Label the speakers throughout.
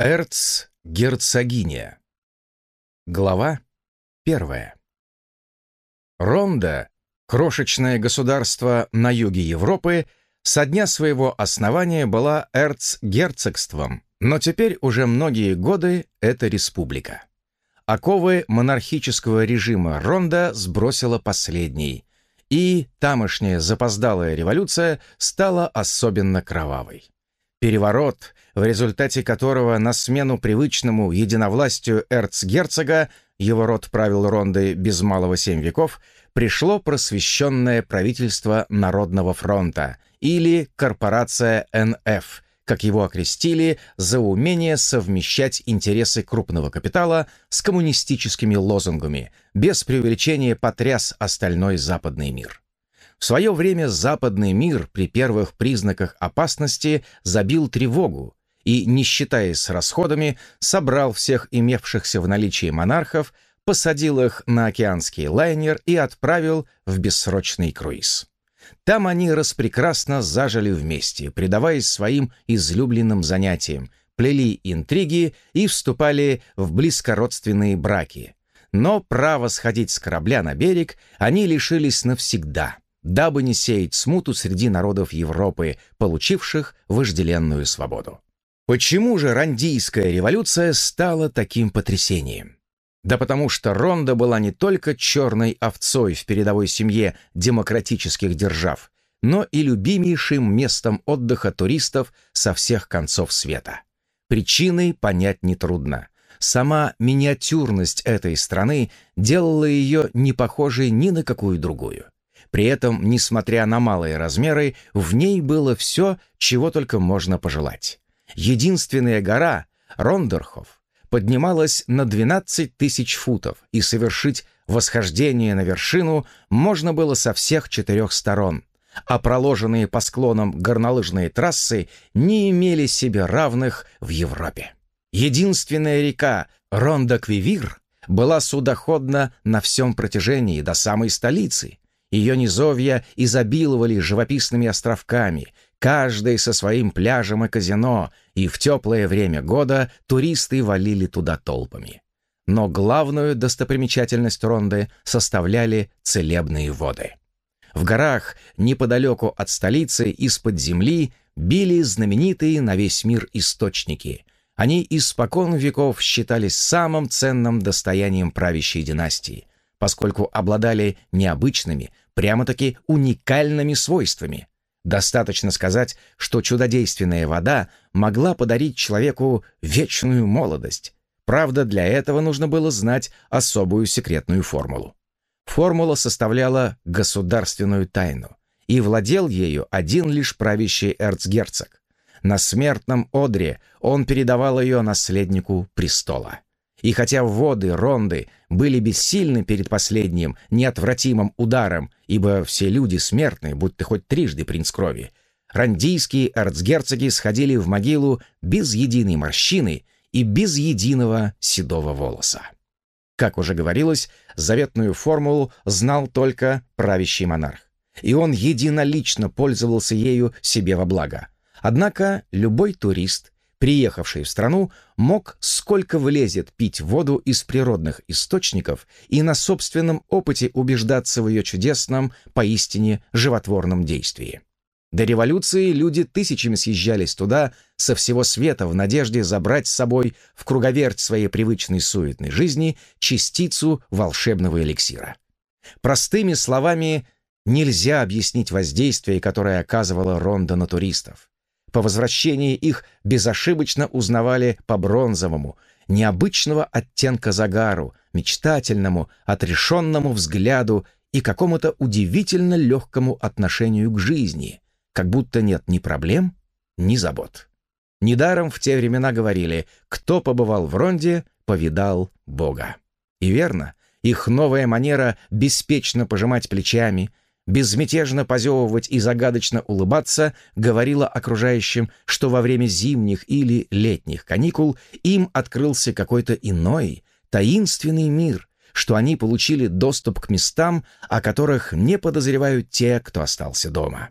Speaker 1: Эрцгерцогиня. Глава первая. Ронда, крошечное государство на юге Европы, со дня своего основания была эрцгерцогством, но теперь уже многие годы это республика. Оковы монархического режима Ронда сбросила последний, и тамошняя запоздалая революция стала особенно кровавой. Переворот, в результате которого на смену привычному единовластию эрцгерцога, его род правил Рондой без малого семь веков, пришло просвещенное правительство Народного фронта или корпорация НФ, как его окрестили, за умение совмещать интересы крупного капитала с коммунистическими лозунгами, без преувеличения потряс остальной западный мир. В свое время западный мир при первых признаках опасности забил тревогу и, не считаясь с расходами, собрал всех имевшихся в наличии монархов, посадил их на океанский лайнер и отправил в бессрочный круиз. Там они распрекрасно зажили вместе, предаваясь своим излюбленным занятиям, плели интриги и вступали в близкородственные браки. Но право сходить с корабля на берег они лишились навсегда — дабы не сеять смуту среди народов Европы, получивших вожделенную свободу. Почему же Рандийская революция стала таким потрясением? Да потому что Ронда была не только черной овцой в передовой семье демократических держав, но и любимейшим местом отдыха туристов со всех концов света. Причиной понять нетрудно. Сама миниатюрность этой страны делала ее не похожей ни на какую другую. При этом, несмотря на малые размеры, в ней было все, чего только можно пожелать. Единственная гора, Рондерхоф, поднималась на 12 тысяч футов, и совершить восхождение на вершину можно было со всех четырех сторон, а проложенные по склонам горнолыжные трассы не имели себе равных в Европе. Единственная река Ронда-Квивир была судоходна на всем протяжении до самой столицы, ее низовья изобиловали живописными островками, каждый со своим пляжем и казино, и в теплое время года туристы валили туда толпами. Но главную достопримечательность Ронды составляли целебные воды. В горах, неподалеку от столицы, из-под земли, били знаменитые на весь мир источники. Они испокон веков считались самым ценным достоянием правящей династии поскольку обладали необычными, прямо-таки уникальными свойствами. Достаточно сказать, что чудодейственная вода могла подарить человеку вечную молодость. Правда, для этого нужно было знать особую секретную формулу. Формула составляла государственную тайну, и владел ею один лишь правящий эрцгерцог. На смертном одре он передавал ее наследнику престола. И хотя воды Ронды были бессильны перед последним неотвратимым ударом, ибо все люди смертны, будь ты хоть трижды принц крови, рандийские эрцгерцоги сходили в могилу без единой морщины и без единого седого волоса. Как уже говорилось, заветную формулу знал только правящий монарх, и он единолично пользовался ею себе во благо. Однако любой турист – приехавший в страну, мог сколько влезет пить воду из природных источников и на собственном опыте убеждаться в ее чудесном, поистине животворном действии. До революции люди тысячами съезжались туда со всего света в надежде забрать с собой в круговерть своей привычной суетной жизни частицу волшебного эликсира. Простыми словами, нельзя объяснить воздействие, которое оказывала Ронда на туристов. По возвращении их безошибочно узнавали по бронзовому, необычного оттенка загару, мечтательному, отрешенному взгляду и какому-то удивительно легкому отношению к жизни, как будто нет ни проблем, ни забот. Недаром в те времена говорили «кто побывал в Ронде, повидал Бога». И верно, их новая манера беспечно пожимать плечами, безмятежно позевывать и загадочно улыбаться, говорила окружающим, что во время зимних или летних каникул им открылся какой-то иной, таинственный мир, что они получили доступ к местам, о которых не подозревают те, кто остался дома.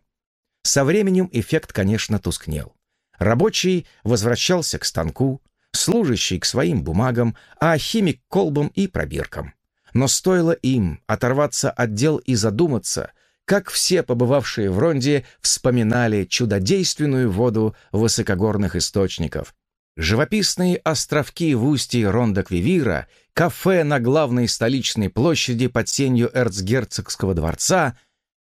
Speaker 1: Со временем эффект, конечно, тускнел. Рабочий возвращался к станку, служащий к своим бумагам, а химик колбам и пробиркам. Но стоило им оторваться от дел и задуматься, как все побывавшие в Ронде вспоминали чудодейственную воду высокогорных источников, живописные островки в устье Ронда-Квивира, кафе на главной столичной площади под сенью эрцгерцогского дворца.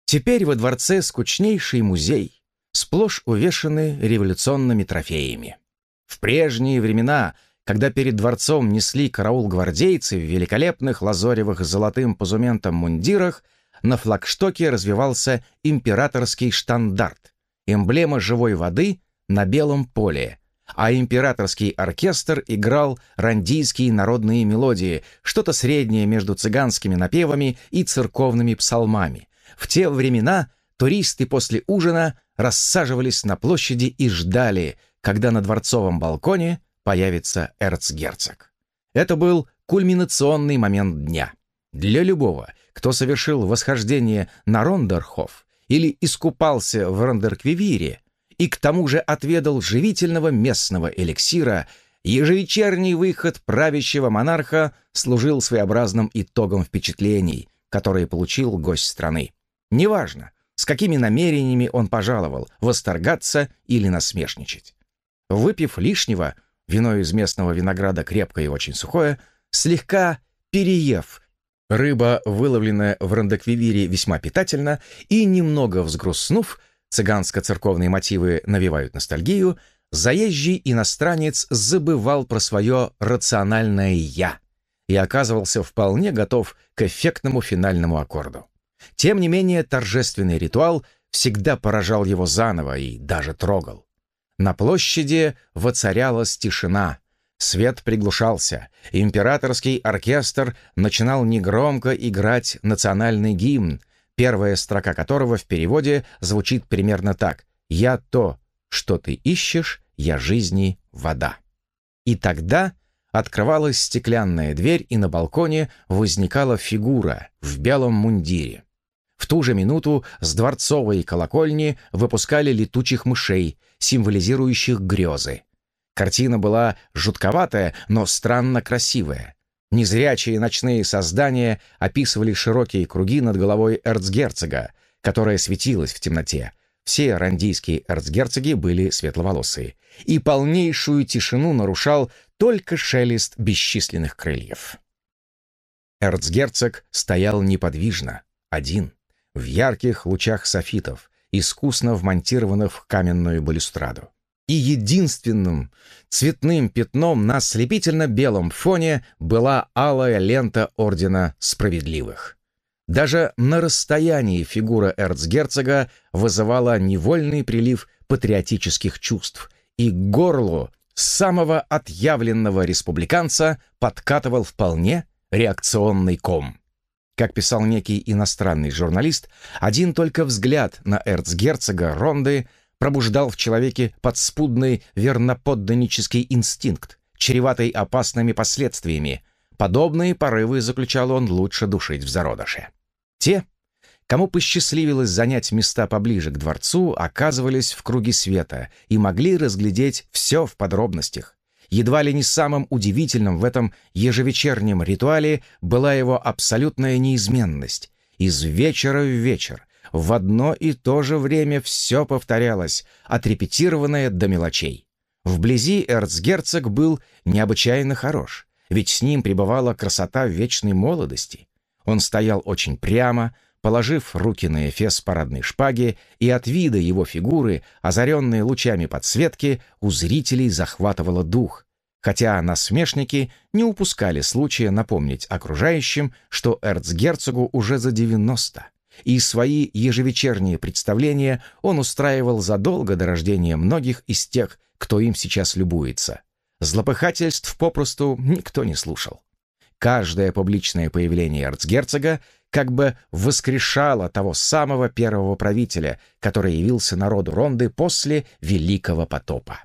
Speaker 1: Теперь во дворце скучнейший музей, сплошь увешанный революционными трофеями. В прежние времена, когда перед дворцом несли караул гвардейцы в великолепных лазоревых золотым позументом мундирах, на флагштоке развивался императорский штандарт, эмблема живой воды на белом поле, а императорский оркестр играл рандийские народные мелодии, что-то среднее между цыганскими напевами и церковными псалмами. В те времена туристы после ужина рассаживались на площади и ждали, когда на дворцовом балконе появится эрцгерцог. Это был кульминационный момент дня. Для любого, кто совершил восхождение на Рондерхоф или искупался в Рондерквивире и к тому же отведал живительного местного эликсира, ежевечерний выход правящего монарха служил своеобразным итогом впечатлений, которые получил гость страны. Неважно, с какими намерениями он пожаловал, восторгаться или насмешничать. Выпив лишнего, вино из местного винограда крепкое и очень сухое, слегка переев, рыба, выловленная в Рандеквивире, весьма питательна, и немного взгрустнув, цыганско-церковные мотивы навевают ностальгию, заезжий иностранец забывал про свое рациональное «я» и оказывался вполне готов к эффектному финальному аккорду. Тем не менее, торжественный ритуал всегда поражал его заново и даже трогал. На площади воцарялась тишина. Свет приглушался. Императорский оркестр начинал негромко играть национальный гимн, первая строка которого в переводе звучит примерно так «Я то, что ты ищешь, я жизни вода». И тогда открывалась стеклянная дверь, и на балконе возникала фигура в белом мундире. В ту же минуту с дворцовой колокольни выпускали летучих мышей, символизирующих грезы. Картина была жутковатая, но странно красивая. Незрячие ночные создания описывали широкие круги над головой эрцгерцога, которая светилась в темноте. Все рандийские эрцгерцоги были светловолосые. И полнейшую тишину нарушал только шелест бесчисленных крыльев. Эрцгерцог стоял неподвижно, один в ярких лучах софитов, искусно вмонтированных в каменную балюстраду. И единственным цветным пятном на слепительно-белом фоне была алая лента Ордена Справедливых. Даже на расстоянии фигура эрцгерцога вызывала невольный прилив патриотических чувств, и к горлу самого отъявленного республиканца подкатывал вполне реакционный ком. Как писал некий иностранный журналист, один только взгляд на эрцгерцога Ронды пробуждал в человеке подспудный верноподданнический инстинкт, чреватый опасными последствиями. Подобные порывы, заключал он, лучше душить в зародыше. Те, кому посчастливилось занять места поближе к дворцу, оказывались в круге света и могли разглядеть все в подробностях. Едва ли не самым удивительным в этом ежевечернем ритуале была его абсолютная неизменность. Из вечера в вечер, в одно и то же время все повторялось, отрепетированное до мелочей. Вблизи эрцгерцог был необычайно хорош, ведь с ним пребывала красота вечной молодости. Он стоял очень прямо, положив руки на эфес парадной шпаги, и от вида его фигуры, озаренные лучами подсветки, у зрителей захватывало дух, хотя насмешники не упускали случая напомнить окружающим, что эрцгерцогу уже за 90, и свои ежевечерние представления он устраивал задолго до рождения многих из тех, кто им сейчас любуется. Злопыхательств попросту никто не слушал. Каждое публичное появление эрцгерцога как бы воскрешало того самого первого правителя, который явился народу Ронды после Великого потопа.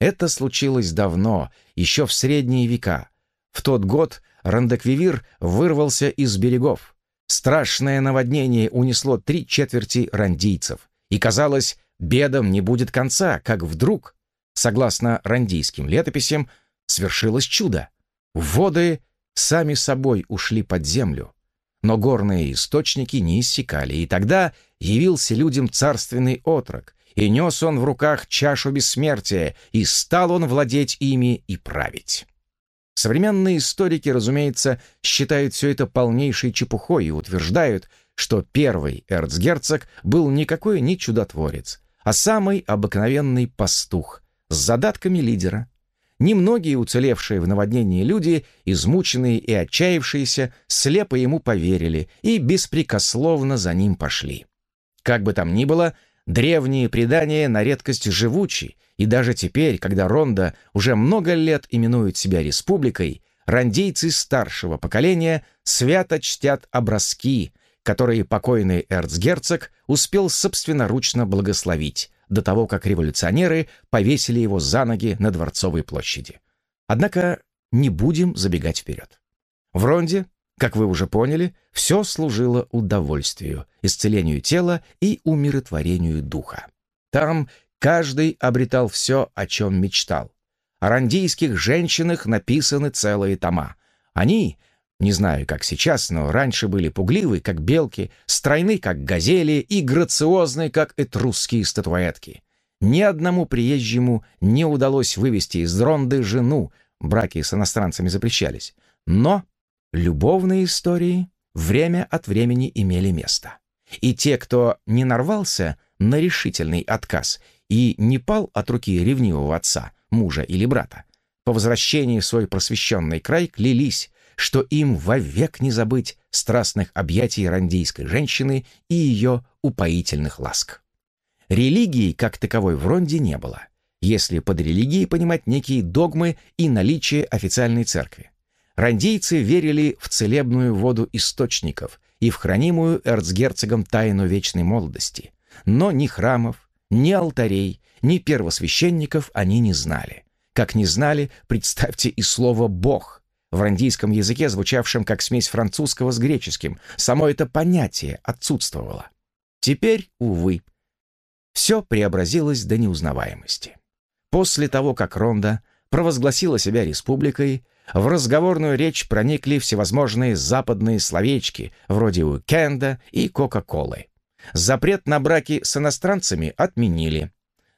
Speaker 1: Это случилось давно, еще в средние века. В тот год Рандеквивир вырвался из берегов. Страшное наводнение унесло три четверти рандийцев. И казалось, бедам не будет конца, как вдруг, согласно рандийским летописям, свершилось чудо. Воды сами собой ушли под землю, но горные источники не иссякали, и тогда явился людям царственный отрок, и нес он в руках чашу бессмертия, и стал он владеть ими и править. Современные историки, разумеется, считают все это полнейшей чепухой и утверждают, что первый эрцгерцог был никакой не чудотворец, а самый обыкновенный пастух с задатками лидера. Немногие уцелевшие в наводнении люди, измученные и отчаявшиеся, слепо ему поверили и беспрекословно за ним пошли. Как бы там ни было, древние предания на редкость живучи, и даже теперь, когда Ронда уже много лет именует себя республикой, рандейцы старшего поколения свято чтят образки, которые покойный эрцгерцог успел собственноручно благословить, до того, как революционеры повесили его за ноги на Дворцовой площади. Однако не будем забегать вперед. В Ронде, как вы уже поняли, все служило удовольствию, исцелению тела и умиротворению духа. Там каждый обретал все, о чем мечтал. О рандийских женщинах написаны целые тома. Они не знаю, как сейчас, но раньше были пугливы, как белки, стройны, как газели, и грациозны, как этрусские статуэтки. Ни одному приезжему не удалось вывести из Ронды жену, браки с иностранцами запрещались. Но любовные истории время от времени имели место. И те, кто не нарвался на решительный отказ и не пал от руки ревнивого отца, мужа или брата, по возвращении в свой просвещенный край клялись, что им вовек не забыть страстных объятий рандийской женщины и ее упоительных ласк. Религии, как таковой, в Ронде не было, если под религией понимать некие догмы и наличие официальной церкви. Рандийцы верили в целебную воду источников и в хранимую эрцгерцогом тайну вечной молодости, но ни храмов, ни алтарей, ни первосвященников они не знали. Как не знали, представьте и слово «бог», в рандийском языке, звучавшем как смесь французского с греческим, само это понятие отсутствовало. Теперь, увы, все преобразилось до неузнаваемости. После того, как Ронда провозгласила себя республикой, в разговорную речь проникли всевозможные западные словечки, вроде уикенда и кока-колы. Запрет на браки с иностранцами отменили.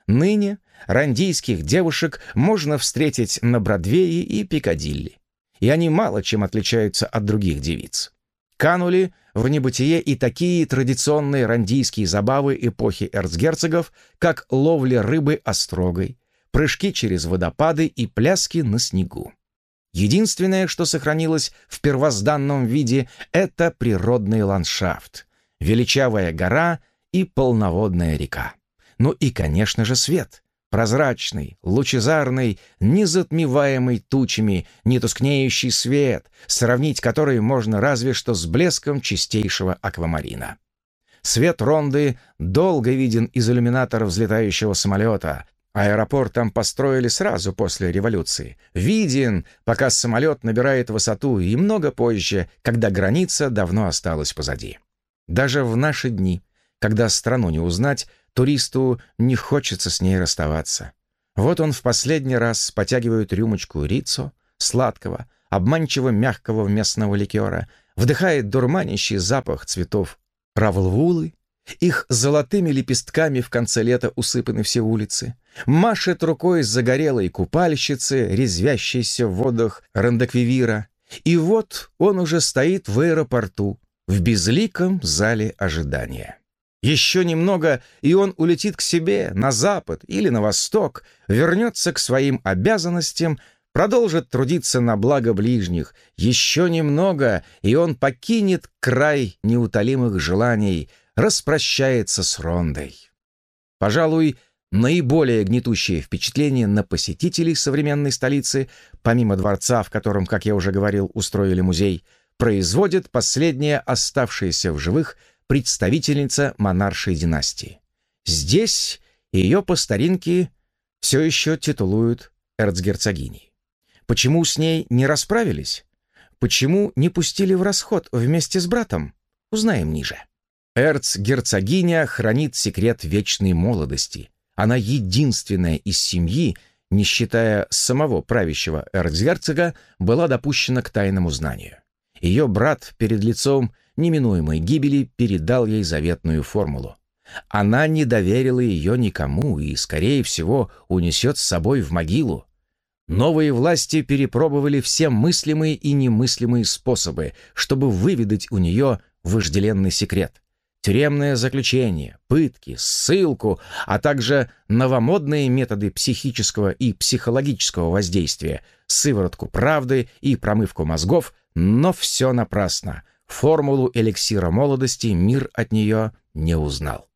Speaker 1: Ныне рандийских девушек можно встретить на Бродвее и Пикадилли и они мало чем отличаются от других девиц. Канули в небытие и такие традиционные рандийские забавы эпохи эрцгерцогов, как ловля рыбы острогой, прыжки через водопады и пляски на снегу. Единственное, что сохранилось в первозданном виде, это природный ландшафт, величавая гора и полноводная река. Ну и, конечно же, свет, Прозрачный, лучезарный, незатмеваемый тучами, нетускнеющий свет, сравнить который можно разве что с блеском чистейшего аквамарина. Свет Ронды долго виден из иллюминатора взлетающего самолета. Аэропорт там построили сразу после революции. Виден, пока самолет набирает высоту, и много позже, когда граница давно осталась позади. Даже в наши дни, когда страну не узнать, Туристу не хочется с ней расставаться. Вот он в последний раз потягивает рюмочку рицо, сладкого, обманчиво мягкого местного ликера, вдыхает дурманящий запах цветов равлвулы, их золотыми лепестками в конце лета усыпаны все улицы, машет рукой загорелой купальщицы, резвящейся в водах Рандаквивира, и вот он уже стоит в аэропорту, в безликом зале ожидания. Еще немного, и он улетит к себе, на запад или на восток, вернется к своим обязанностям, продолжит трудиться на благо ближних. Еще немного, и он покинет край неутолимых желаний, распрощается с Рондой. Пожалуй, наиболее гнетущее впечатление на посетителей современной столицы, помимо дворца, в котором, как я уже говорил, устроили музей, производит последняя оставшаяся в живых представительница монаршей династии. Здесь ее по старинке все еще титулуют эрцгерцогиней. Почему с ней не расправились? Почему не пустили в расход вместе с братом? Узнаем ниже. Эрцгерцогиня хранит секрет вечной молодости. Она единственная из семьи, не считая самого правящего эрцгерцога, была допущена к тайному знанию. Ее брат перед лицом неминуемой гибели передал ей заветную формулу. Она не доверила ее никому и, скорее всего, унесет с собой в могилу. Новые власти перепробовали все мыслимые и немыслимые способы, чтобы выведать у нее вожделенный секрет. Тюремное заключение, пытки, ссылку, а также новомодные методы психического и психологического воздействия, сыворотку правды и промывку мозгов, но все напрасно. Формулу эликсира молодости мир от нее не узнал.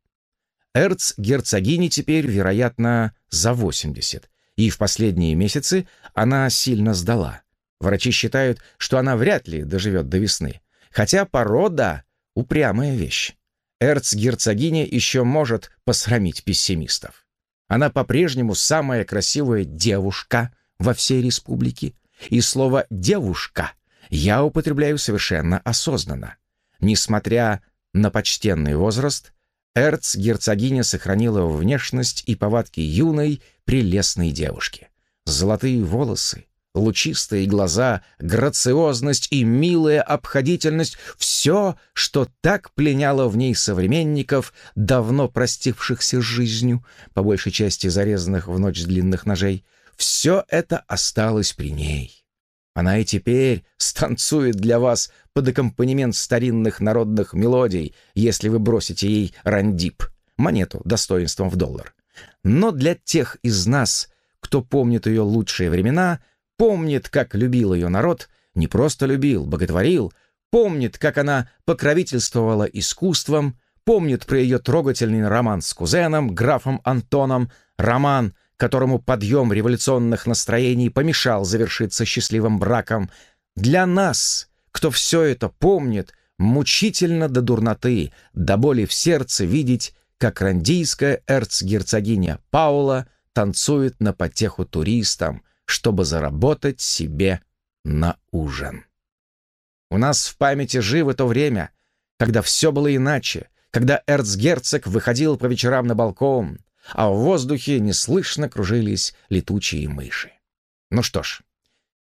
Speaker 1: Эрц-герцогини теперь, вероятно, за 80, и в последние месяцы она сильно сдала. Врачи считают, что она вряд ли доживет до весны, хотя порода — упрямая вещь. Эрцгерцогиня еще может посрамить пессимистов. Она по-прежнему самая красивая девушка во всей республике, и слово «девушка» я употребляю совершенно осознанно. Несмотря на почтенный возраст, эрцгерцогиня сохранила внешность и повадки юной, прелестной девушки. Золотые волосы, лучистые глаза, грациозность и милая обходительность — все, что так пленяло в ней современников, давно простившихся с жизнью, по большей части зарезанных в ночь длинных ножей, все это осталось при ней. Она и теперь станцует для вас под аккомпанемент старинных народных мелодий, если вы бросите ей рандип, монету достоинством в доллар. Но для тех из нас, кто помнит ее лучшие времена, помнит, как любил ее народ, не просто любил, боготворил, помнит, как она покровительствовала искусством, помнит про ее трогательный роман с кузеном, графом Антоном, роман, которому подъем революционных настроений помешал завершиться счастливым браком. Для нас, кто все это помнит, мучительно до дурноты, до боли в сердце видеть, как рандийская эрцгерцогиня Паула танцует на потеху туристам, чтобы заработать себе на ужин. У нас в памяти живо то время, когда все было иначе, когда эрцгерцог выходил по вечерам на балкон, а в воздухе неслышно кружились летучие мыши. Ну что ж,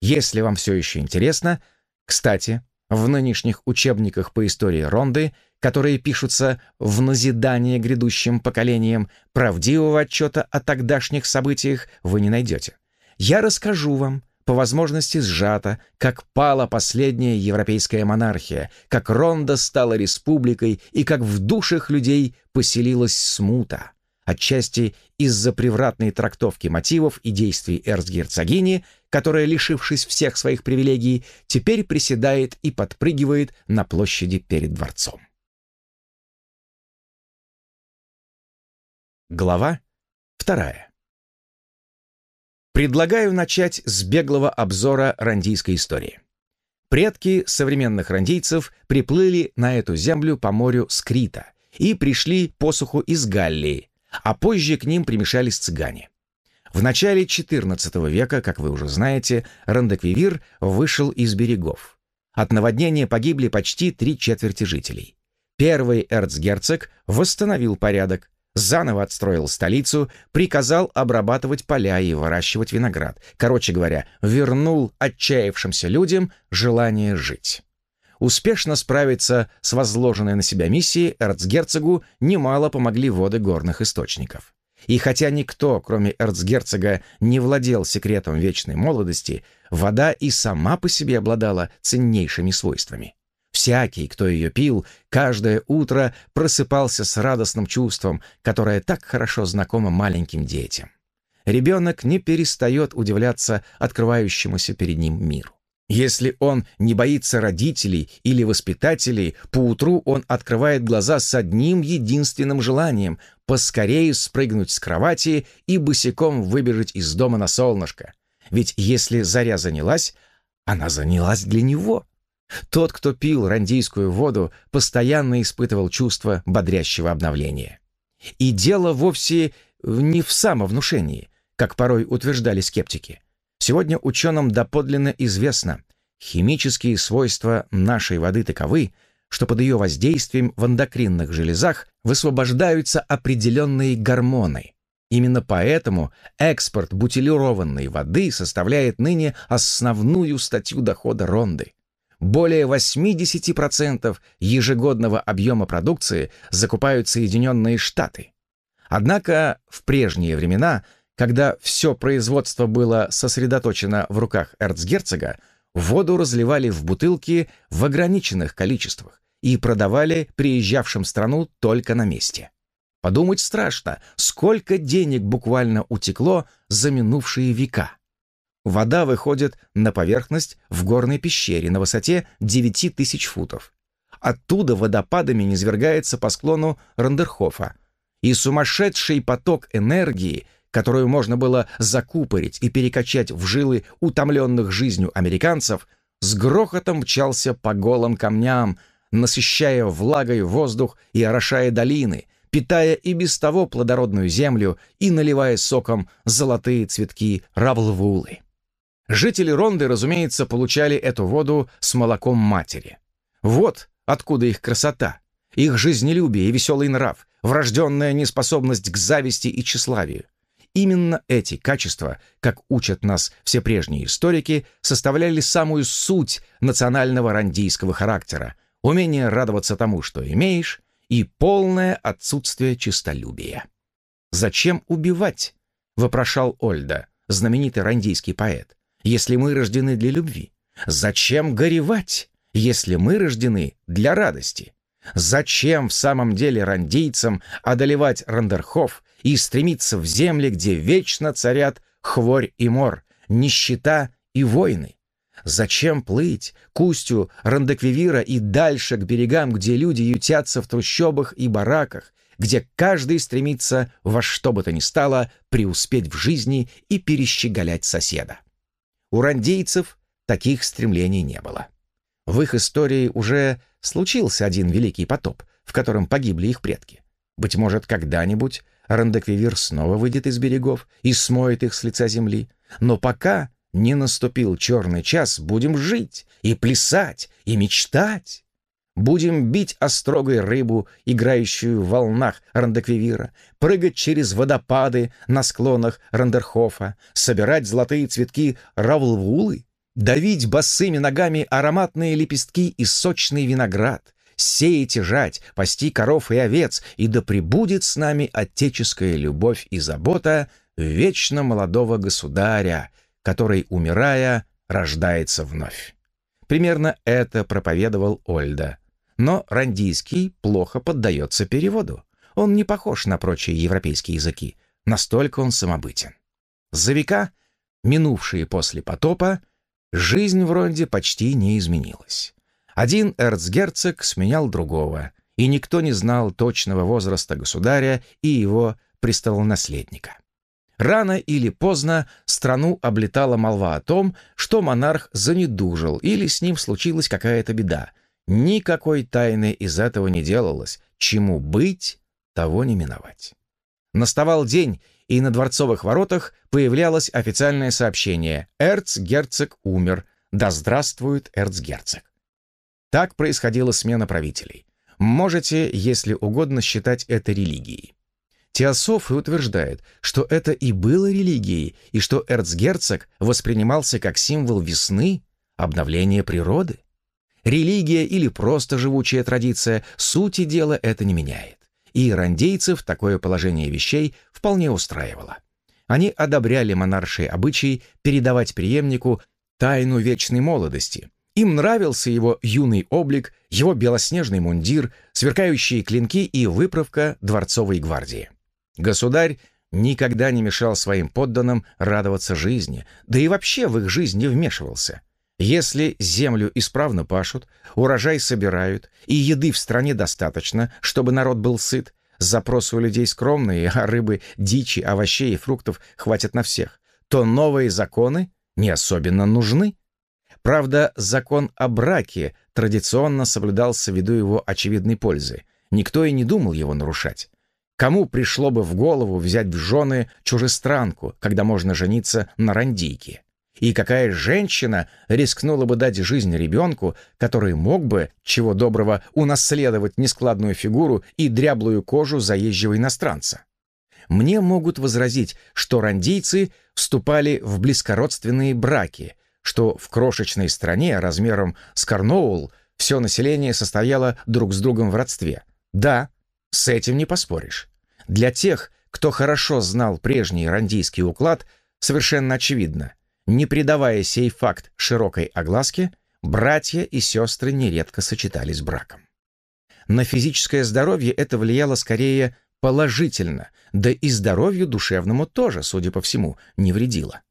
Speaker 1: если вам все еще интересно, кстати, в нынешних учебниках по истории Ронды, которые пишутся в назидание грядущим поколениям, правдивого отчета о тогдашних событиях вы не найдете. Я расскажу вам, по возможности сжато, как пала последняя европейская монархия, как Ронда стала республикой и как в душах людей поселилась смута отчасти из-за превратной трактовки мотивов и действий эрцгерцогини, которая, лишившись всех своих привилегий, теперь приседает и подпрыгивает на площади перед дворцом. Глава вторая. Предлагаю начать с беглого обзора рандийской истории. Предки современных рандийцев приплыли на эту землю по морю с Крита и пришли посуху из Галлии, а позже к ним примешались цыгане. В начале XIV века, как вы уже знаете, Рандеквивир вышел из берегов. От наводнения погибли почти три четверти жителей. Первый эрцгерцог восстановил порядок, заново отстроил столицу, приказал обрабатывать поля и выращивать виноград. Короче говоря, вернул отчаявшимся людям желание жить. Успешно справиться с возложенной на себя миссией эрцгерцогу немало помогли воды горных источников. И хотя никто, кроме эрцгерцога, не владел секретом вечной молодости, вода и сама по себе обладала ценнейшими свойствами. Всякий, кто ее пил, каждое утро просыпался с радостным чувством, которое так хорошо знакомо маленьким детям. Ребенок не перестает удивляться открывающемуся перед ним миру. Если он не боится родителей или воспитателей, поутру он открывает глаза с одним единственным желанием — поскорее спрыгнуть с кровати и босиком выбежать из дома на солнышко. Ведь если заря занялась, она занялась для него. Тот, кто пил рандийскую воду, постоянно испытывал чувство бодрящего обновления. И дело вовсе не в самовнушении, как порой утверждали скептики — Сегодня ученым доподлинно известно, химические свойства нашей воды таковы, что под ее воздействием в эндокринных железах высвобождаются определенные гормоны. Именно поэтому экспорт бутилированной воды составляет ныне основную статью дохода Ронды. Более 80% ежегодного объема продукции закупают Соединенные Штаты. Однако в прежние времена, когда все производство было сосредоточено в руках эрцгерцога, воду разливали в бутылки в ограниченных количествах и продавали приезжавшим в страну только на месте. Подумать страшно, сколько денег буквально утекло за минувшие века. Вода выходит на поверхность в горной пещере на высоте 9 тысяч футов. Оттуда водопадами низвергается по склону Рандерхофа. И сумасшедший поток энергии, которую можно было закупорить и перекачать в жилы утомленных жизнью американцев, с грохотом мчался по голым камням, насыщая влагой воздух и орошая долины, питая и без того плодородную землю и наливая соком золотые цветки равлвулы. Жители Ронды, разумеется, получали эту воду с молоком матери. Вот откуда их красота, их жизнелюбие и веселый нрав, врожденная неспособность к зависти и тщеславию. Именно эти качества, как учат нас все прежние историки, составляли самую суть национального рандийского характера, умение радоваться тому, что имеешь, и полное отсутствие честолюбия. «Зачем убивать?» — вопрошал Ольда, знаменитый рандийский поэт если мы рождены для любви? Зачем горевать, если мы рождены для радости? Зачем в самом деле рандейцам одолевать Рандерхоф и стремиться в земли, где вечно царят хворь и мор, нищета и войны? Зачем плыть к устью Рандеквивира и дальше к берегам, где люди ютятся в трущобах и бараках, где каждый стремится во что бы то ни стало преуспеть в жизни и перещеголять соседа? У рандейцев таких стремлений не было. В их истории уже случился один великий потоп, в котором погибли их предки. Быть может, когда-нибудь Рандеквивир снова выйдет из берегов и смоет их с лица земли. Но пока не наступил черный час, будем жить и плясать и мечтать. Будем бить острогой рыбу, играющую в волнах Рандеквивира, прыгать через водопады на склонах Рандерхофа, собирать золотые цветки равлвулы, давить босыми ногами ароматные лепестки и сочный виноград, сеять и жать, пасти коров и овец, и да пребудет с нами отеческая любовь и забота вечно молодого государя, который, умирая, рождается вновь. Примерно это проповедовал Ольда. Но рандийский плохо поддается переводу. Он не похож на прочие европейские языки, настолько он самобытен. За века, минувшие после потопа, жизнь в Ронде почти не изменилась. Один эрцгерцог сменял другого, и никто не знал точного возраста государя и его престолонаследника. Рано или поздно страну облетала молва о том, что монарх занедужил или с ним случилась какая-то беда, Никакой тайны из этого не делалось. Чему быть, того не миновать. Наставал день, и на дворцовых воротах появлялось официальное сообщение «Эрцгерцог умер. Да здравствует эрцгерцог». Так происходила смена правителей. Можете, если угодно, считать это религией. Теософы утверждает, что это и было религией, и что эрцгерцог воспринимался как символ весны, обновления природы. Религия или просто живучая традиция, сути дела это не меняет. И ирандейцев такое положение вещей вполне устраивало. Они одобряли монаршие обычаи передавать преемнику тайну вечной молодости. Им нравился его юный облик, его белоснежный мундир, сверкающие клинки и выправка дворцовой гвардии. Государь никогда не мешал своим подданным радоваться жизни, да и вообще в их жизнь не вмешивался. Если землю исправно пашут, урожай собирают, и еды в стране достаточно, чтобы народ был сыт, запросы у людей скромные, а рыбы, дичи, овощей и фруктов хватит на всех, то новые законы не особенно нужны. Правда, закон о браке традиционно соблюдался ввиду его очевидной пользы. Никто и не думал его нарушать. Кому пришло бы в голову взять в жены чужестранку, когда можно жениться на рандийке? И какая женщина рискнула бы дать жизнь ребенку, который мог бы, чего доброго, унаследовать нескладную фигуру и дряблую кожу заезжего иностранца? мне могут возразить, что рандийцы вступали в близкородственные браки, что в крошечной стране размером с Корноул все население состояло друг с другом в родстве. Да, с этим не поспоришь. Для тех, кто хорошо знал прежний рандийский уклад, совершенно очевидно, не придавая сей факт широкой огласке, братья и сестры нередко сочетались браком. На физическое здоровье это влияло скорее положительно, да и здоровью душевному тоже, судя по всему, не вредило.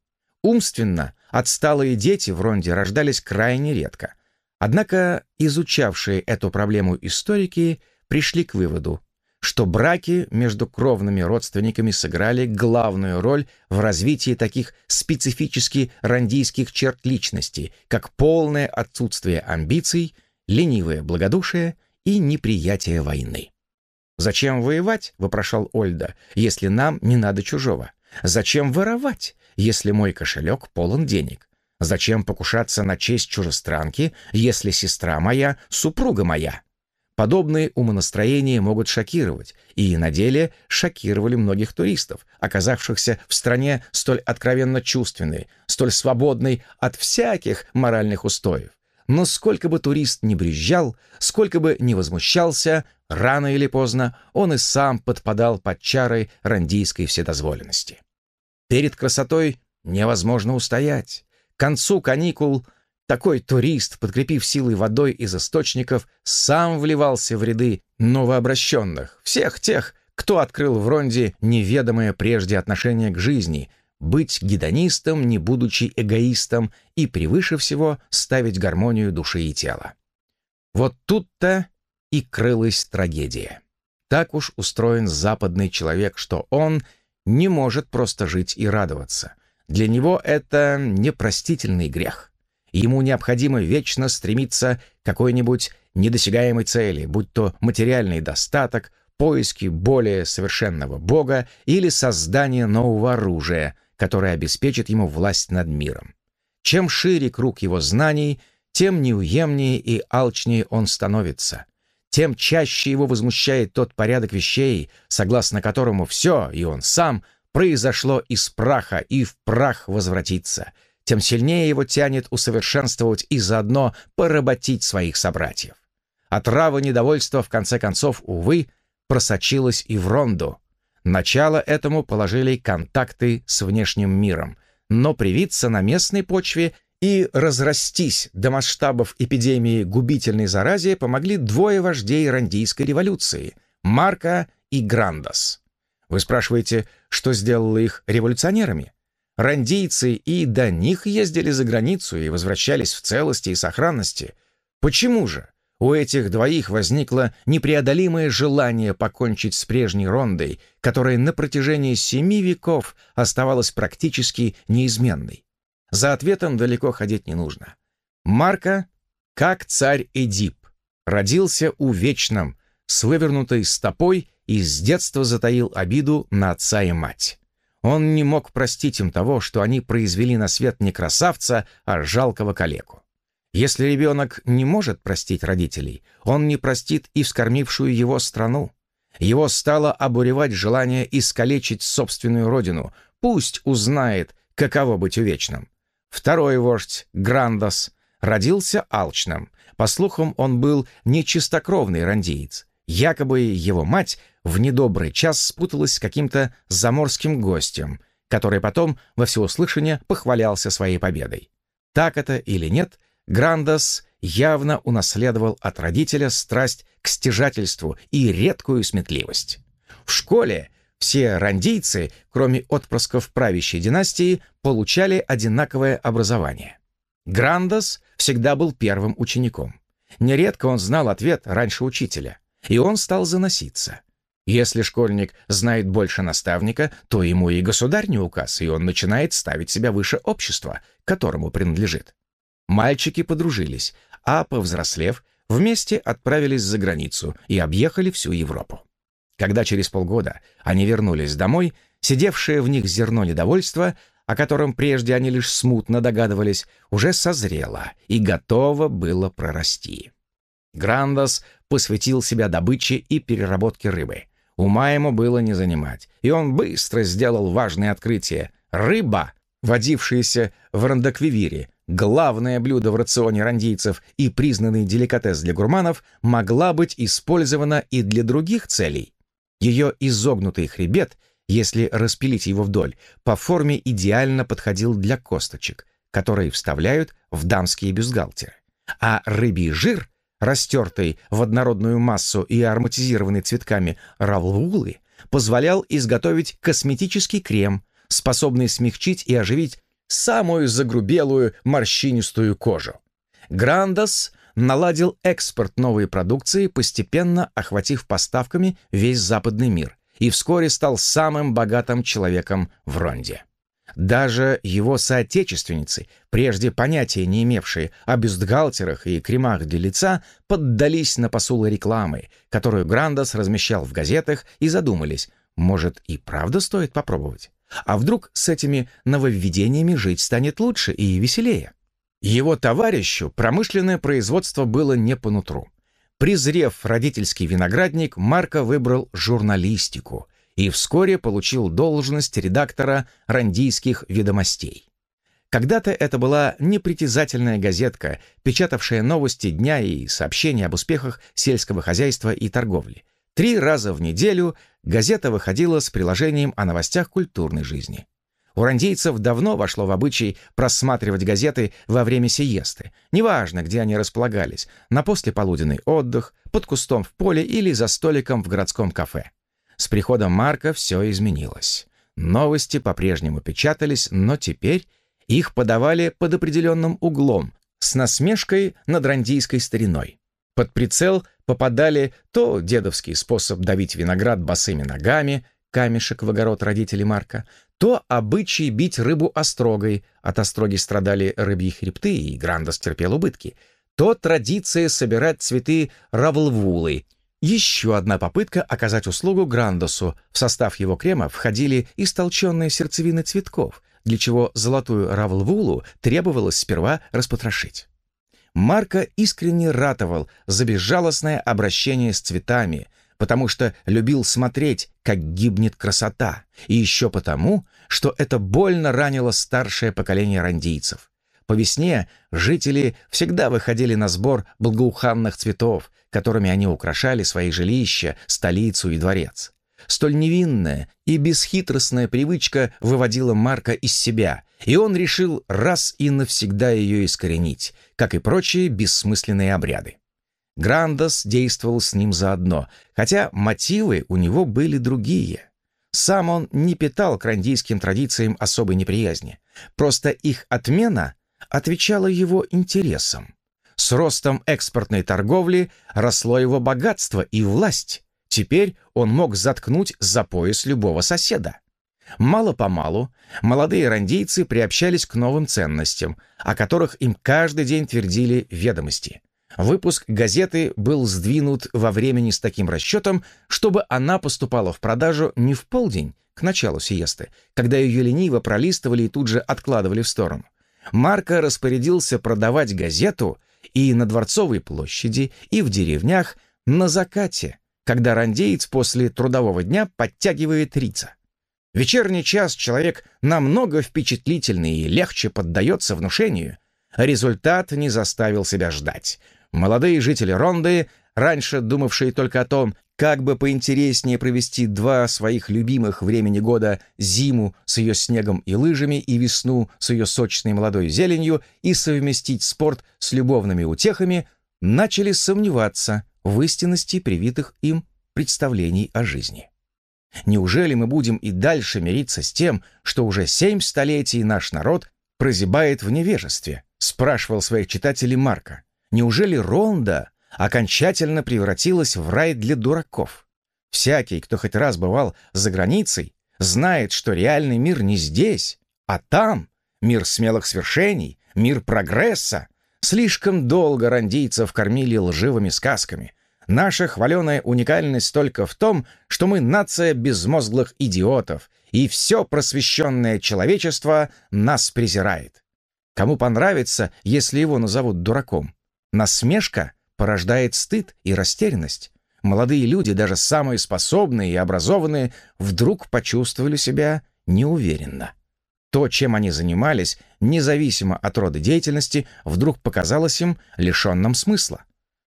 Speaker 1: Умственно отсталые дети в Ронде рождались крайне редко. Однако изучавшие эту проблему историки пришли к выводу, что браки между кровными родственниками сыграли главную роль в развитии таких специфически рандийских черт личности, как полное отсутствие амбиций, ленивое благодушие и неприятие войны. «Зачем воевать?» — вопрошал Ольда, «если нам не надо чужого? Зачем воровать, если мой кошелек полон денег? Зачем покушаться на честь чужестранки, если сестра моя — супруга моя?» Подобные умонастроения могут шокировать, и на деле шокировали многих туристов, оказавшихся в стране столь откровенно чувственной, столь свободной от всяких моральных устоев. Но сколько бы турист ни брезжал, сколько бы ни возмущался, рано или поздно он и сам подпадал под чары рандийской вседозволенности. Перед красотой невозможно устоять. К концу каникул – такой турист, подкрепив силой водой из источников, сам вливался в ряды новообращенных, всех тех, кто открыл в Ронде неведомое прежде отношение к жизни, быть гедонистом, не будучи эгоистом, и превыше всего ставить гармонию души и тела. Вот тут-то и крылась трагедия. Так уж устроен западный человек, что он не может просто жить и радоваться. Для него это непростительный грех. Ему необходимо вечно стремиться к какой-нибудь недосягаемой цели, будь то материальный достаток, поиски более совершенного Бога или создание нового оружия, которое обеспечит ему власть над миром. Чем шире круг его знаний, тем неуемнее и алчнее он становится, тем чаще его возмущает тот порядок вещей, согласно которому все, и он сам, произошло из праха и в прах возвратится — тем сильнее его тянет усовершенствовать и заодно поработить своих собратьев. Отрава недовольства, в конце концов, увы, просочилась и в Ронду. Начало этому положили контакты с внешним миром, но привиться на местной почве и разрастись до масштабов эпидемии губительной заразе помогли двое вождей рандийской революции — Марка и Грандос. Вы спрашиваете, что сделало их революционерами? Рандийцы и до них ездили за границу и возвращались в целости и сохранности. Почему же? У этих двоих возникло непреодолимое желание покончить с прежней Рондой, которая на протяжении семи веков оставалась практически неизменной. За ответом далеко ходить не нужно. Марка, как царь Эдип, родился увечным, с вывернутой стопой и с детства затаил обиду на отца и мать. Он не мог простить им того, что они произвели на свет не красавца, а жалкого калеку. Если ребенок не может простить родителей, он не простит и вскормившую его страну. Его стало обуревать желание искалечить собственную родину. Пусть узнает, каково быть увечным. Второй вождь, Грандос, родился алчным. По слухам, он был не чистокровный рандиец. Якобы его мать в недобрый час спуталась с каким-то заморским гостем, который потом во всеуслышание похвалялся своей победой. Так это или нет, Грандос явно унаследовал от родителя страсть к стяжательству и редкую сметливость. В школе все рандийцы, кроме отпрысков правящей династии, получали одинаковое образование. Грандос всегда был первым учеником. Нередко он знал ответ раньше учителя — и он стал заноситься. Если школьник знает больше наставника, то ему и государь не указ, и он начинает ставить себя выше общества, которому принадлежит. Мальчики подружились, а, повзрослев, вместе отправились за границу и объехали всю Европу. Когда через полгода они вернулись домой, сидевшее в них зерно недовольства, о котором прежде они лишь смутно догадывались, уже созрело и готово было прорасти. Грандос посвятил себя добыче и переработке рыбы. Ума ему было не занимать, и он быстро сделал важное открытие. Рыба, водившаяся в рандаквивире, главное блюдо в рационе рандийцев и признанный деликатес для гурманов, могла быть использована и для других целей. Ее изогнутый хребет, если распилить его вдоль, по форме идеально подходил для косточек, которые вставляют в дамские бюстгальтеры. А рыбий жир, растертый в однородную массу и ароматизированный цветками равлулы, позволял изготовить косметический крем, способный смягчить и оживить самую загрубелую морщинистую кожу. Грандос наладил экспорт новой продукции, постепенно охватив поставками весь западный мир, и вскоре стал самым богатым человеком в Ронде. Даже его соотечественницы, прежде понятия не имевшие о бюстгальтерах и кремах для лица, поддались на посулы рекламы, которую Грандос размещал в газетах, и задумались, может и правда стоит попробовать? А вдруг с этими нововведениями жить станет лучше и веселее? Его товарищу промышленное производство было не по нутру. Презрев родительский виноградник, Марко выбрал журналистику и вскоре получил должность редактора «Рандийских ведомостей». Когда-то это была непритязательная газетка, печатавшая новости дня и сообщения об успехах сельского хозяйства и торговли. Три раза в неделю газета выходила с приложением о новостях культурной жизни. У рандейцев давно вошло в обычай просматривать газеты во время сиесты, неважно, где они располагались, на послеполуденный отдых, под кустом в поле или за столиком в городском кафе. С приходом Марка все изменилось. Новости по-прежнему печатались, но теперь их подавали под определенным углом, с насмешкой над рандийской стариной. Под прицел попадали то дедовский способ давить виноград босыми ногами, камешек в огород родителей Марка, то обычай бить рыбу острогой, от остроги страдали рыбьи хребты, и Грандос терпел убытки, то традиция собирать цветы равлвулы. Еще одна попытка оказать услугу Грандосу. В состав его крема входили истолченные сердцевины цветков, для чего золотую равлвулу требовалось сперва распотрошить. Марко искренне ратовал за безжалостное обращение с цветами, потому что любил смотреть, как гибнет красота, и еще потому, что это больно ранило старшее поколение рандийцев. По весне жители всегда выходили на сбор благоуханных цветов, которыми они украшали свои жилища, столицу и дворец. Столь невинная и бесхитростная привычка выводила Марка из себя, и он решил раз и навсегда ее искоренить, как и прочие бессмысленные обряды. Грандос действовал с ним заодно, хотя мотивы у него были другие. Сам он не питал к рандийским традициям особой неприязни. Просто их отмена отвечала его интересам. С ростом экспортной торговли росло его богатство и власть. Теперь он мог заткнуть за пояс любого соседа. Мало-помалу молодые рандийцы приобщались к новым ценностям, о которых им каждый день твердили ведомости. Выпуск газеты был сдвинут во времени с таким расчетом, чтобы она поступала в продажу не в полдень, к началу сиесты, когда ее лениво пролистывали и тут же откладывали в сторону. Марко распорядился продавать газету и на Дворцовой площади, и в деревнях на закате, когда рандеец после трудового дня подтягивает рица. вечерний час человек намного впечатлительнее и легче поддается внушению. Результат не заставил себя ждать. Молодые жители Ронды, раньше думавшие только о том, как бы поинтереснее провести два своих любимых времени года зиму с ее снегом и лыжами и весну с ее сочной молодой зеленью и совместить спорт с любовными утехами, начали сомневаться в истинности привитых им представлений о жизни. Неужели мы будем и дальше мириться с тем, что уже семь столетий наш народ прозябает в невежестве, спрашивал своих читателей Марка. Неужели Ронда окончательно превратилась в рай для дураков? Всякий, кто хоть раз бывал за границей, знает, что реальный мир не здесь, а там мир смелых свершений, мир прогресса. Слишком долго рандийцев кормили лживыми сказками. Наша хваленая уникальность только в том, что мы нация безмозглых идиотов, и все просвещенное человечество нас презирает. Кому понравится, если его назовут дураком? Насмешка порождает стыд и растерянность. молодые люди, даже самые способные и образованные, вдруг почувствовали себя неуверенно. То, чем они занимались, независимо от рода деятельности, вдруг показалось им лишенным смысла.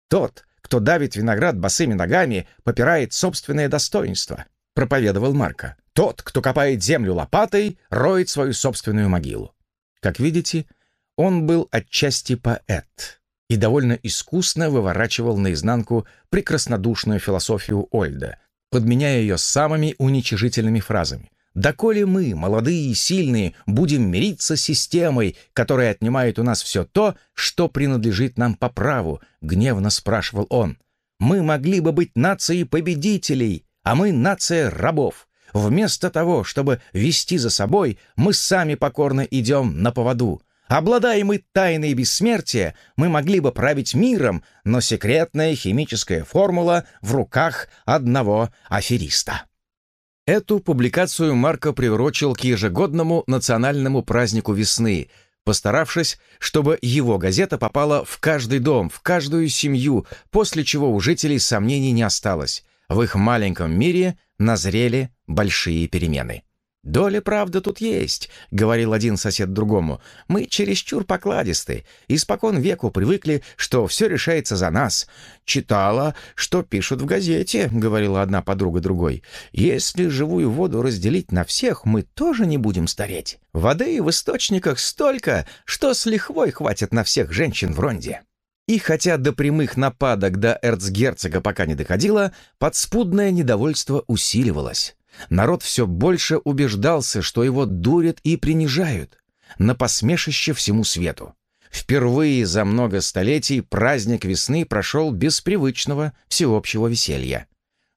Speaker 1: Тот, кто давит виноград босыми ногами, попирает собственное достоинство, проповедовал Марко. Тот, кто копает землю лопатой, роет свою собственную могилу. Как видите, он был отчасти поэт и довольно искусно выворачивал наизнанку прекраснодушную философию Ольда, подменяя ее самыми уничижительными фразами. «Доколе мы, молодые и сильные, будем мириться с системой, которая отнимает у нас все то, что принадлежит нам по праву?» — гневно спрашивал он. «Мы могли бы быть нацией победителей, а мы нация рабов. Вместо того, чтобы вести за собой, мы сами покорно идем на поводу. Обладая мы тайной бессмертия, мы могли бы править миром, но секретная химическая формула в руках одного афериста. Эту публикацию Марко приурочил к ежегодному национальному празднику весны, постаравшись, чтобы его газета попала в каждый дом, в каждую семью, после чего у жителей сомнений не осталось. В их маленьком мире назрели большие перемены. «Доля правда тут есть», — говорил один сосед другому. «Мы чересчур покладисты. Испокон веку привыкли, что все решается за нас. Читала, что пишут в газете», — говорила одна подруга другой. «Если живую воду разделить на всех, мы тоже не будем стареть. Воды в источниках столько, что с лихвой хватит на всех женщин в ронде». И хотя до прямых нападок до эрцгерцога пока не доходило, подспудное недовольство усиливалось. Народ все больше убеждался, что его дурят и принижают, на посмешище всему свету. Впервые за много столетий праздник весны прошел без привычного всеобщего веселья.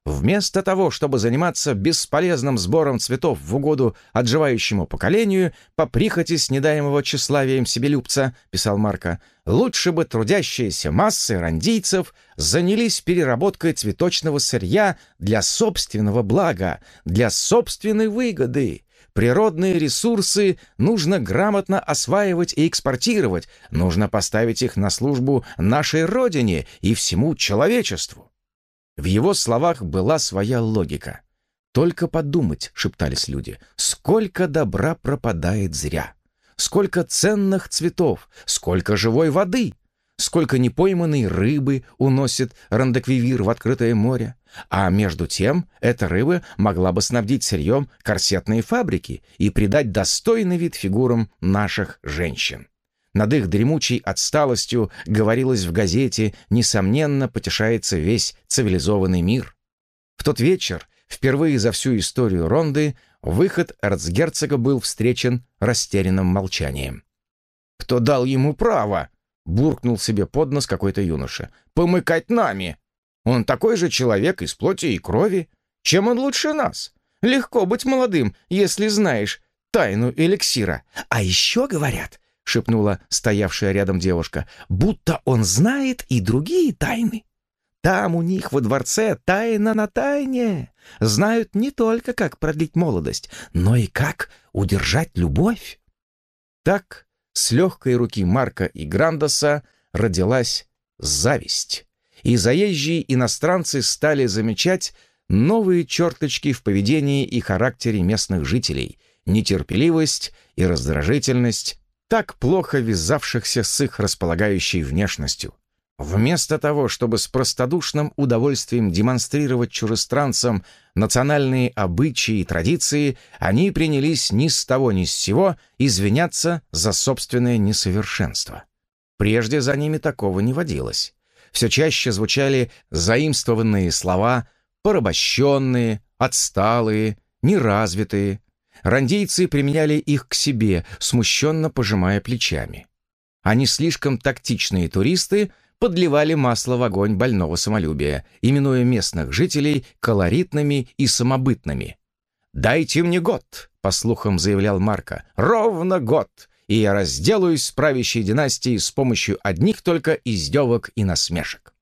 Speaker 1: Вместо того, чтобы заниматься бесполезным сбором цветов в угоду отживающему поколению, по прихоти снедаемого тщеславием себелюбца, писал Марко, лучше бы трудящиеся массы рандийцев занялись переработкой цветочного сырья для собственного блага, для собственной выгоды. Природные ресурсы нужно грамотно осваивать и экспортировать, нужно поставить их на службу нашей Родине и всему человечеству. В его словах была своя логика. «Только подумать», — шептались люди, — «сколько добра пропадает зря! Сколько ценных цветов! Сколько живой воды! Сколько непойманной рыбы уносит рандеквивир в открытое море! А между тем эта рыба могла бы снабдить сырьем корсетные фабрики и придать достойный вид фигурам наших женщин. Над их дремучей отсталостью говорилось в газете, несомненно, потешается весь цивилизованный мир. В тот вечер, впервые за всю историю Ронды, выход эрцгерцога был встречен растерянным молчанием. «Кто дал ему право?» — буркнул себе под нос какой-то юноша. «Помыкать нами! Он такой же человек из плоти и крови. Чем он лучше нас? Легко быть молодым, если знаешь тайну эликсира. А еще говорят, — шепнула стоявшая рядом девушка, — «будто он знает и другие тайны. Там у них во дворце тайна на тайне. Знают не только, как продлить молодость, но и как удержать любовь». Так с легкой руки Марка и Грандоса родилась зависть, и заезжие иностранцы стали замечать новые черточки в поведении и характере местных жителей, нетерпеливость и раздражительность, так плохо вязавшихся с их располагающей внешностью. Вместо того, чтобы с простодушным удовольствием демонстрировать чужестранцам национальные обычаи и традиции, они принялись ни с того ни с сего извиняться за собственное несовершенство. Прежде за ними такого не водилось. Все чаще звучали заимствованные слова, порабощенные, отсталые, неразвитые, Рандейцы применяли их к себе, смущенно пожимая плечами. Они слишком тактичные туристы подливали масло в огонь больного самолюбия, именуя местных жителей колоритными и самобытными. «Дайте мне год», — по слухам заявлял Марко, — «ровно год, и я разделаюсь с правящей династией с помощью одних только издевок и насмешек».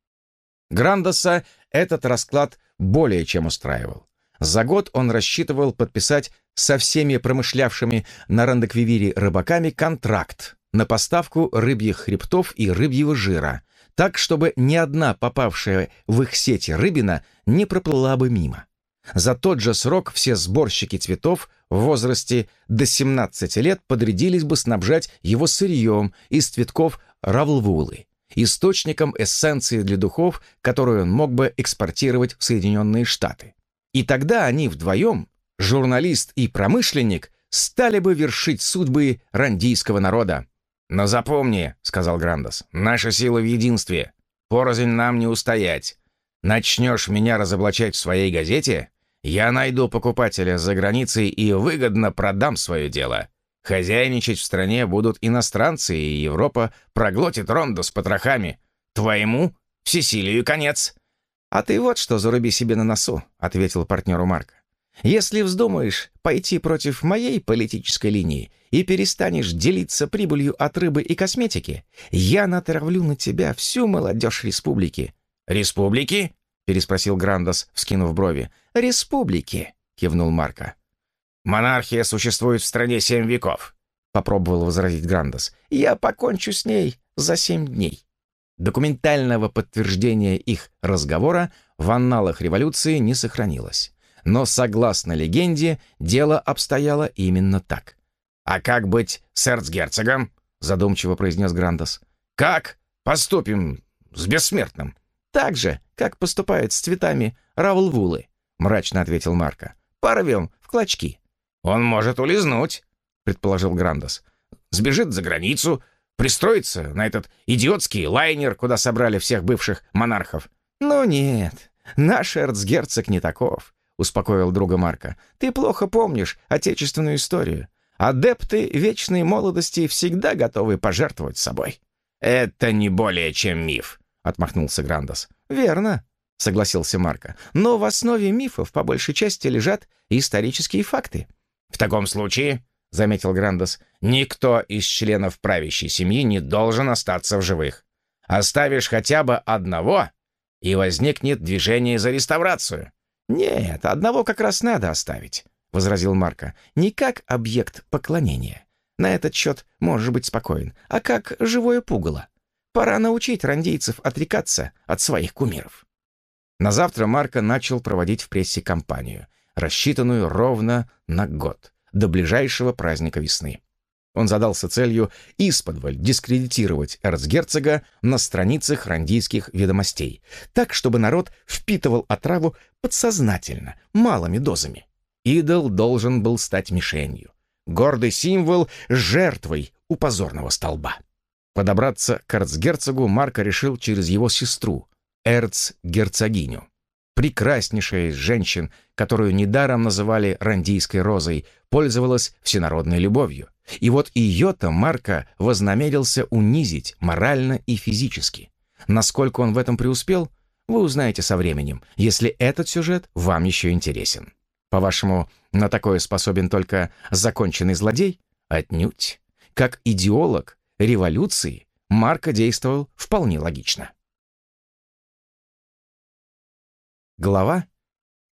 Speaker 1: Грандоса этот расклад более чем устраивал. За год он рассчитывал подписать со всеми промышлявшими на Рандеквивире рыбаками контракт на поставку рыбьих хребтов и рыбьего жира, так, чтобы ни одна попавшая в их сети рыбина не проплыла бы мимо. За тот же срок все сборщики цветов в возрасте до 17 лет подрядились бы снабжать его сырьем из цветков равлвулы, источником эссенции для духов, которую он мог бы экспортировать в Соединенные Штаты. И тогда они вдвоем, журналист и промышленник, стали бы вершить судьбы рандийского народа. «Но запомни», — сказал Грандос, — «наша сила в единстве. Порознь нам не устоять. Начнешь меня разоблачать в своей газете, я найду покупателя за границей и выгодно продам свое дело. Хозяйничать в стране будут иностранцы, и Европа проглотит Рондо с потрохами. Твоему всесилию конец». «А ты вот что заруби себе на носу», — ответил партнеру Марка. «Если вздумаешь пойти против моей политической линии и перестанешь делиться прибылью от рыбы и косметики, я натравлю на тебя всю молодежь республики».
Speaker 2: «Республики?» — переспросил Грандос, вскинув брови.
Speaker 1: «Республики», — кивнул Марко.
Speaker 2: «Монархия существует в стране семь веков», — попробовал возразить Грандос.
Speaker 1: «Я покончу с ней за семь дней». Документального подтверждения их разговора в анналах революции не сохранилось. Но, согласно легенде, дело обстояло именно так.
Speaker 2: «А как быть с эрцгерцогом?» — задумчиво произнес Грандос. «Как поступим с бессмертным?»
Speaker 1: «Так же, как поступают с цветами равлвулы», — мрачно ответил Марко. «Порвем в клочки».
Speaker 2: «Он может улизнуть», — предположил Грандос. «Сбежит за границу, пристроится на этот идиотский лайнер, куда собрали всех бывших монархов».
Speaker 1: «Ну нет, наш эрцгерцог не таков», — успокоил друга Марка. «Ты плохо помнишь отечественную историю. Адепты вечной молодости всегда готовы пожертвовать собой».
Speaker 2: «Это не более чем миф», — отмахнулся Грандос.
Speaker 1: «Верно», — согласился Марко. «Но в основе мифов по большей части лежат исторические факты».
Speaker 2: «В таком случае», — заметил Грандос, «никто из членов правящей семьи не должен остаться в живых. Оставишь хотя бы одного, и возникнет движение за реставрацию».
Speaker 1: «Нет, одного как раз надо оставить», — возразил Марко. «Не как объект поклонения. На этот счет можешь быть спокоен, а как живое пугало. Пора научить рандейцев отрекаться от своих кумиров». На завтра Марко начал проводить в прессе кампанию, рассчитанную ровно на год, до ближайшего праздника весны. Он задался целью исподволь дискредитировать эрцгерцога на страницах рандийских ведомостей, так, чтобы народ впитывал отраву подсознательно, малыми дозами. Идол должен был стать мишенью. Гордый символ — жертвой у позорного столба. Подобраться к эрцгерцогу Марко решил через его сестру, эрцгерцогиню. Прекраснейшая из женщин, которую недаром называли рандийской розой, пользовалась всенародной любовью. И вот ее-то Марко вознамерился унизить морально и физически. Насколько он в этом преуспел, вы узнаете со временем, если этот сюжет вам еще интересен. По-вашему, на такое способен только законченный злодей? Отнюдь. Как идеолог революции Марко действовал вполне логично. Глава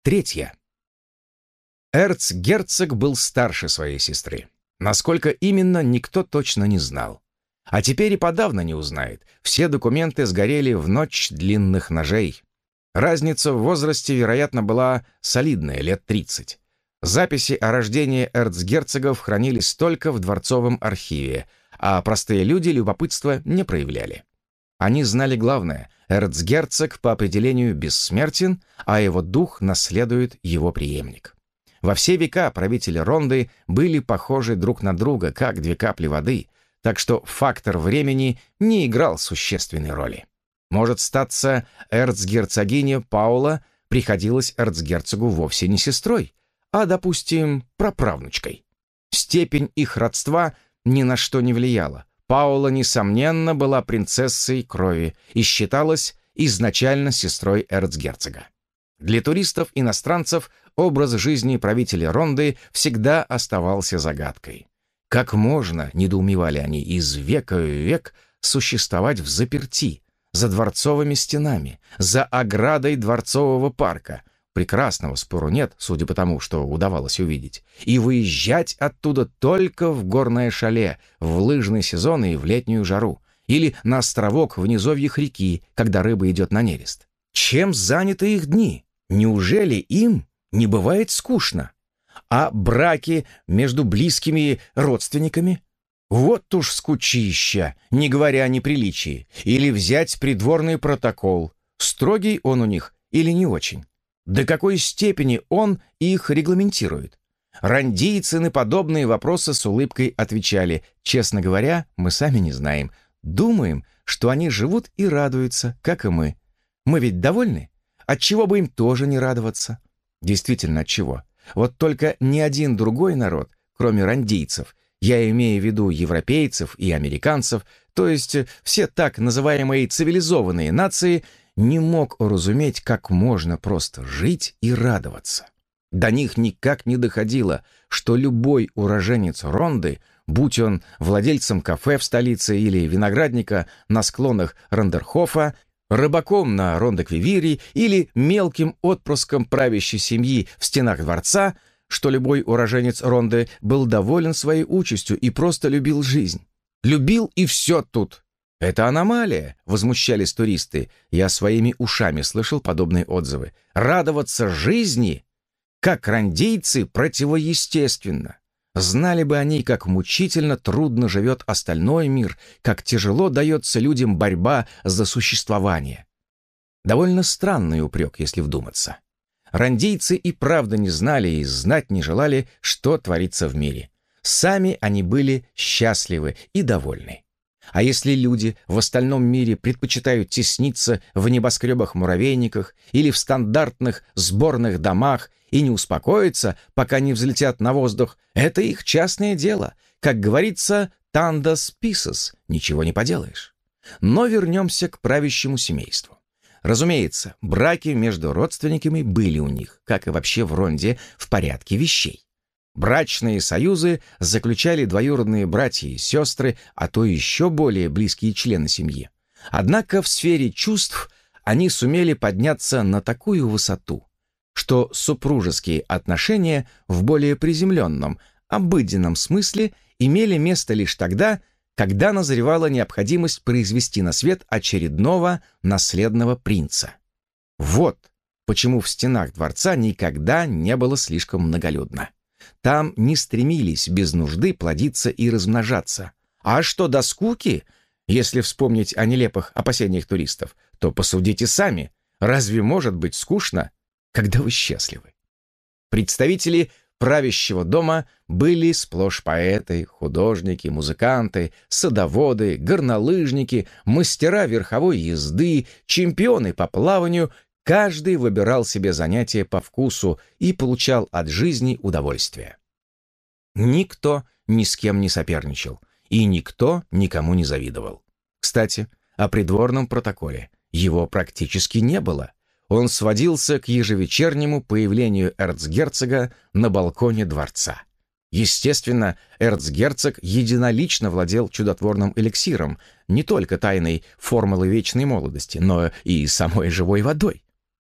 Speaker 1: третья. Эрцгерцог был старше своей сестры. Насколько именно, никто точно не знал. А теперь и подавно не узнает. Все документы сгорели в ночь длинных ножей. Разница в возрасте, вероятно, была солидная, лет 30. Записи о рождении эрцгерцогов хранились только в дворцовом архиве, а простые люди любопытства не проявляли. Они знали главное — эрцгерцог по определению бессмертен, а его дух наследует его преемник. Во все века правители Ронды были похожи друг на друга, как две капли воды, так что фактор времени не играл существенной роли. Может статься, эрцгерцогиня Паула приходилась эрцгерцогу вовсе не сестрой, а, допустим, праправнучкой. Степень их родства ни на что не влияла. Паула, несомненно, была принцессой крови и считалась изначально сестрой эрцгерцога. Для туристов-иностранцев образ жизни правителя Ронды всегда оставался загадкой. Как можно, недоумевали они, из века в век существовать в заперти, за дворцовыми стенами, за оградой дворцового парка, прекрасного спору нет, судя по тому, что удавалось увидеть, и выезжать оттуда только в горное шале, в лыжный сезон и в летнюю жару, или на островок в низовьях реки, когда рыба идет на нерест. Чем заняты их дни? Неужели им не бывает скучно? А браки между близкими родственниками? Вот уж скучища, не говоря о неприличии. Или взять придворный протокол. Строгий он у них или не очень? До какой степени он их регламентирует? Рандийцы на подобные вопросы с улыбкой отвечали. Честно говоря, мы сами не знаем. Думаем, что они живут и радуются, как и мы. Мы ведь довольны? Отчего бы им тоже не радоваться? Действительно, отчего? Вот только ни один другой народ, кроме рандийцев, я имею в виду европейцев и американцев, то есть все так называемые цивилизованные нации, не мог уразуметь, как можно просто жить и радоваться. До них никак не доходило, что любой уроженец Ронды, будь он владельцем кафе в столице или виноградника на склонах Рандерхофа, рыбаком на Рондоквивире или мелким отпрыском правящей семьи в стенах дворца, что любой уроженец Ронды был доволен своей участью и просто любил жизнь. Любил и все тут. «Это аномалия», — возмущались туристы. Я своими ушами слышал подобные отзывы. «Радоваться жизни как рандейцы противоестественно. Знали бы они, как мучительно трудно живет остальной мир, как тяжело дается людям борьба за существование. Довольно странный упрек, если вдуматься. Рандейцы и правда не знали и знать не желали, что творится в мире. Сами они были счастливы и довольны. А если люди в остальном мире предпочитают тесниться в небоскребах-муравейниках или в стандартных сборных домах и не успокоятся, пока не взлетят на воздух, это их частное дело. Как говорится, тандас писас, ничего не поделаешь. Но вернемся к правящему семейству. Разумеется, браки между родственниками были у них, как и вообще в Ронде, в порядке вещей. Брачные союзы заключали двоюродные братья и сестры, а то еще более близкие члены семьи. Однако в сфере чувств они сумели подняться на такую высоту, что супружеские отношения в более приземленном, обыденном смысле имели место лишь тогда, когда назревала необходимость произвести на свет очередного наследного принца. Вот почему в стенах дворца никогда не было слишком многолюдно. Там не стремились без нужды плодиться и размножаться. А что до скуки, если вспомнить о нелепых опасениях туристов, то посудите сами, разве может быть скучно когда вы счастливы. Представители правящего дома были сплошь поэты, художники, музыканты, садоводы, горнолыжники, мастера верховой езды, чемпионы по плаванию. Каждый выбирал себе занятие по вкусу и получал от жизни удовольствие. Никто ни с кем не соперничал, и никто никому не завидовал. Кстати, о придворном протоколе. Его практически не было он сводился к ежевечернему появлению эрцгерцога на балконе дворца. Естественно, эрцгерцог единолично владел чудотворным эликсиром, не только тайной формулы вечной молодости, но и самой живой водой.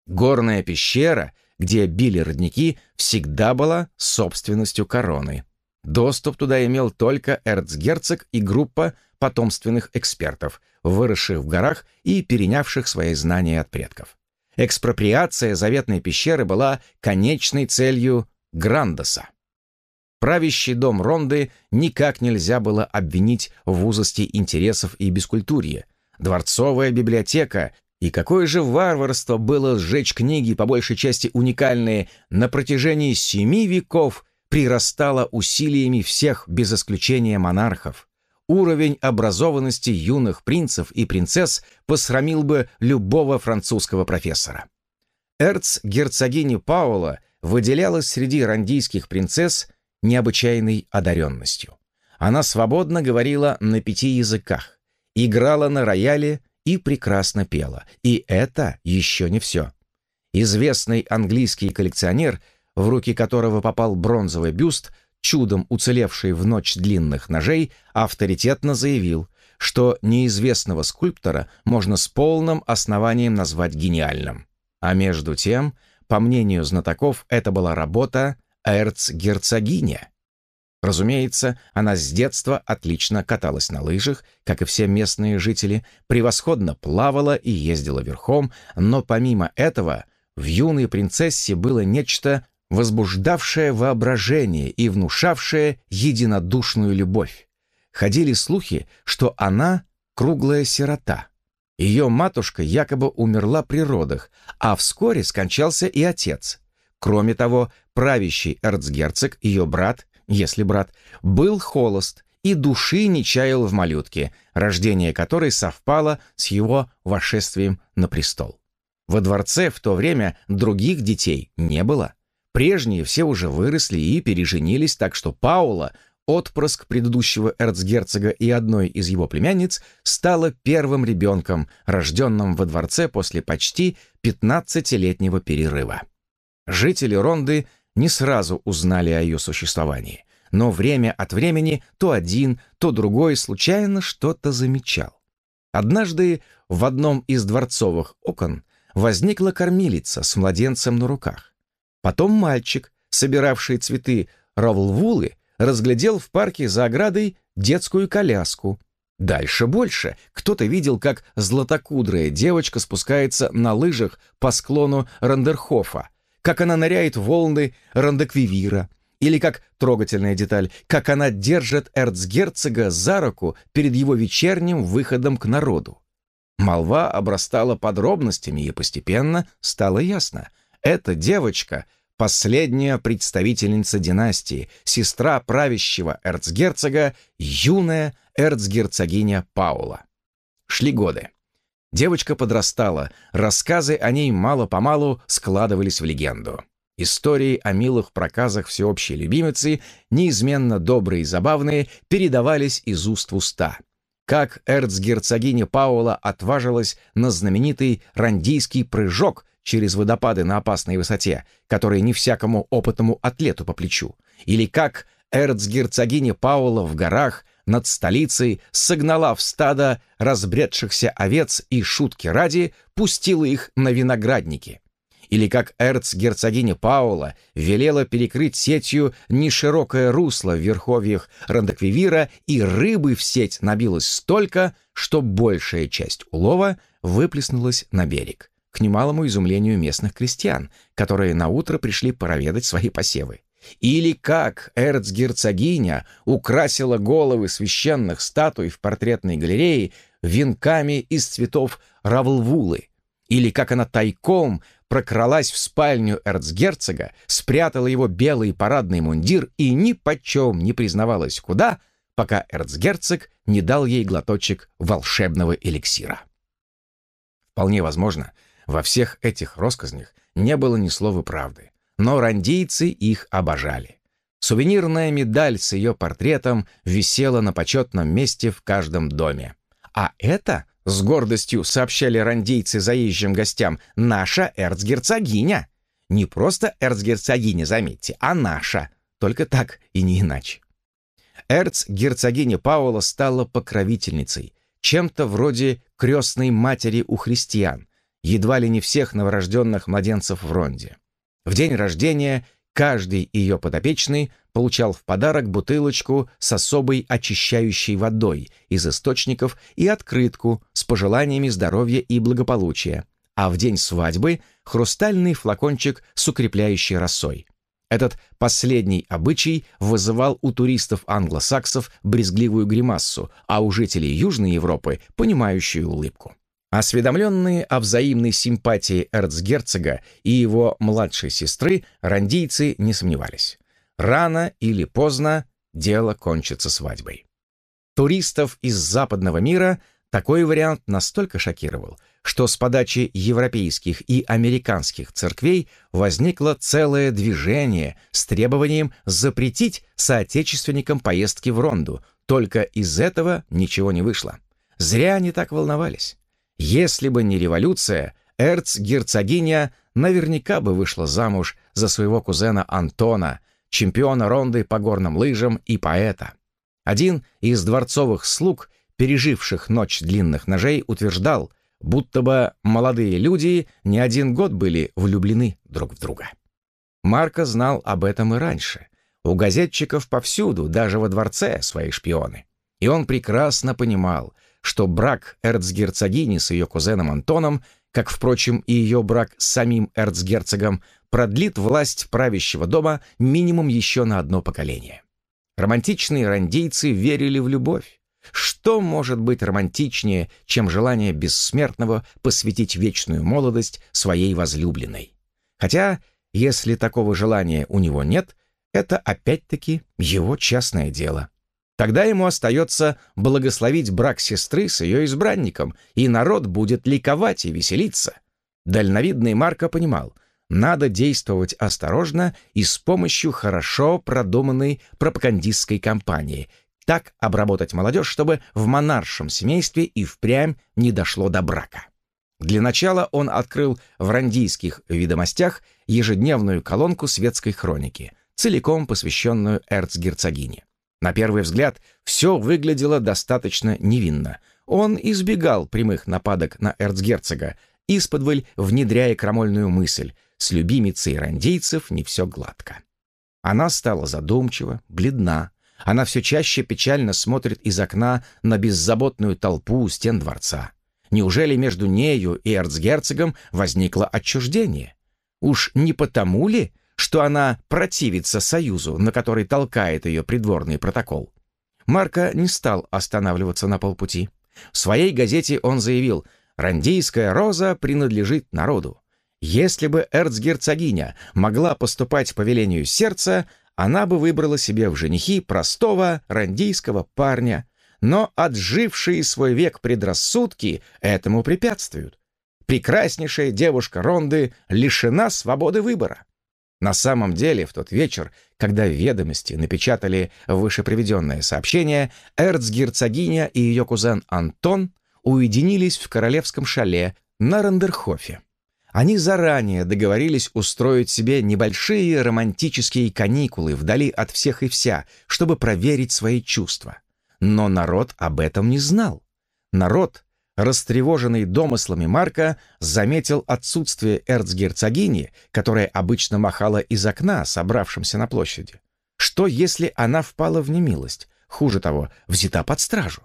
Speaker 1: Горная пещера, где били родники, всегда была собственностью короны. Доступ туда имел только эрцгерцог и группа потомственных экспертов, выросших в горах и перенявших свои знания от предков. Экспроприация заветной пещеры была конечной целью Грандоса. Правящий дом Ронды никак нельзя было обвинить в узости интересов и бескультурье. Дворцовая библиотека и какое же варварство было сжечь книги, по большей части уникальные, на протяжении семи веков прирастало усилиями всех без исключения монархов уровень образованности юных принцев и принцесс посрамил бы любого французского профессора. Эрц-герцогиня Паула выделялась среди рандийских принцесс необычайной одаренностью. Она свободно говорила на пяти языках, играла на рояле и прекрасно пела. И это еще не все. Известный английский коллекционер, в руки которого попал бронзовый бюст – чудом уцелевший в ночь длинных ножей, авторитетно заявил, что неизвестного скульптора можно с полным основанием назвать гениальным. А между тем, по мнению знатоков, это была работа эрцгерцогиня. Разумеется, она с детства отлично каталась на лыжах, как и все местные жители, превосходно плавала и ездила верхом, но помимо этого в юной принцессе было нечто, возбуждавшее воображение и внушавшее единодушную любовь. Ходили слухи, что она круглая сирота. Ее матушка якобы умерла при родах, а вскоре скончался и отец. Кроме того, правящий эрцгерцог, ее брат, если брат, был холост и души не чаял в малютке, рождение которой совпало с его вошествием на престол. Во дворце в то время других детей не было. Прежние все уже выросли и переженились, так что Паула, отпрыск предыдущего эрцгерцога и одной из его племянниц, стала первым ребенком, рожденным во дворце после почти 15-летнего перерыва. Жители Ронды не сразу узнали о ее существовании, но время от времени то один, то другой случайно что-то замечал. Однажды в одном из дворцовых окон возникла кормилица с младенцем на руках. Потом мальчик, собиравший цветы равлвулы, разглядел в парке за оградой детскую коляску. Дальше больше. Кто-то видел, как златокудрая девочка спускается на лыжах по склону Рандерхофа, как она ныряет в волны Рандеквивира, или как трогательная деталь, как она держит эрцгерцога за руку перед его вечерним выходом к народу. Молва обрастала подробностями, и постепенно стало ясно. Эта девочка — последняя представительница династии, сестра правящего эрцгерцога, юная эрцгерцогиня Паула. Шли годы. Девочка подрастала, рассказы о ней мало-помалу складывались в легенду. Истории о милых проказах всеобщей любимицы, неизменно добрые и забавные, передавались из уст в уста. Как эрцгерцогиня Паула отважилась на знаменитый рандийский прыжок через водопады на опасной высоте, который не всякому опытному атлету по плечу, или как эрцгерцогиня Паула в горах – над столицей, согнала в стадо разбредшихся овец и шутки ради пустила их на виноградники. Или как эрцгерцогиня Паула велела перекрыть сетью неширокое русло в верховьях Рандаквивира, и рыбы в сеть набилось столько, что большая часть улова выплеснулась на берег, к немалому изумлению местных крестьян, которые наутро пришли проведать свои посевы. Или как эрцгерцогиня украсила головы священных статуй в портретной галерее венками из цветов равлвулы. Или как она тайком прокралась в спальню эрцгерцога, спрятала его белый парадный мундир и ни почем не признавалась куда, пока эрцгерцог не дал ей глоточек волшебного эликсира. Вполне возможно, во всех этих россказнях не было ни слова правды но рандийцы их обожали. Сувенирная медаль с ее портретом висела на почетном месте в каждом доме. А это, с гордостью сообщали рандийцы заезжим гостям, наша эрцгерцогиня. Не просто эрцгерцогиня, заметьте, а наша. Только так и не иначе. Эрцгерцогиня Паула стала покровительницей, чем-то вроде крестной матери у христиан, едва ли не всех новорожденных младенцев в Ронде. В день рождения каждый ее подопечный получал в подарок бутылочку с особой очищающей водой из источников и открытку с пожеланиями здоровья и благополучия, а в день свадьбы хрустальный флакончик с укрепляющей росой. Этот последний обычай вызывал у туристов-англосаксов брезгливую гримассу, а у жителей Южной Европы — понимающую улыбку. Осведомленные о взаимной симпатии эрцгерцога и его младшей сестры, рандийцы не сомневались. Рано или поздно дело кончится свадьбой. Туристов из западного мира такой вариант настолько шокировал, что с подачи европейских и американских церквей возникло целое движение с требованием запретить соотечественникам поездки в Ронду, только из этого ничего не вышло. Зря они так волновались. Если бы не революция, эрцгерцогиня наверняка бы вышла замуж за своего кузена Антона, чемпиона Ронды по горным лыжам и поэта. Один из дворцовых слуг, переживших ночь длинных ножей, утверждал, будто бы молодые люди не один год были влюблены друг в друга. Марко знал об этом и раньше. У газетчиков повсюду, даже во дворце, свои шпионы. И он прекрасно понимал, что брак эрцгерцогини с ее кузеном Антоном, как, впрочем, и ее брак с самим эрцгерцогом, продлит власть правящего дома минимум еще на одно поколение. Романтичные рандейцы верили в любовь. Что может быть романтичнее, чем желание бессмертного посвятить вечную молодость своей возлюбленной? Хотя, если такого желания у него нет, это опять-таки его частное дело. Тогда ему остается благословить брак сестры с ее избранником, и народ будет ликовать и веселиться. Дальновидный Марко понимал, надо действовать осторожно и с помощью хорошо продуманной пропагандистской кампании, так обработать молодежь, чтобы в монаршем семействе и впрямь не дошло до брака. Для начала он открыл в рандийских ведомостях ежедневную колонку светской хроники, целиком посвященную эрцгерцогине. На первый взгляд все выглядело достаточно невинно. Он избегал прямых нападок на эрцгерцога, исподволь внедряя крамольную мысль «с любимицей рандейцев не все гладко». Она стала задумчива, бледна. Она все чаще печально смотрит из окна на беззаботную толпу у стен дворца. Неужели между нею и эрцгерцогом возникло отчуждение? Уж не потому ли, что она противится союзу, на который толкает ее придворный протокол. Марко не стал останавливаться на полпути. В своей газете он заявил «Рандийская роза принадлежит народу». Если бы эрцгерцогиня могла поступать по велению сердца, она бы выбрала себе в женихи простого рандийского парня, но отжившие свой век предрассудки этому препятствуют. Прекраснейшая девушка Ронды лишена свободы выбора. На самом деле, в тот вечер, когда «Ведомости» напечатали вышеприведенное сообщение, эрцгерцогиня и ее кузен Антон уединились в королевском шале на Рандерхофе. Они заранее договорились устроить себе небольшие романтические каникулы вдали от всех и вся, чтобы проверить свои чувства. Но народ об этом не знал. Народ растревоженный домыслами Марка, заметил отсутствие эрцгерцогини, которая обычно махала из окна собравшимся на площади. Что, если она впала в немилость? Хуже того, взята под стражу.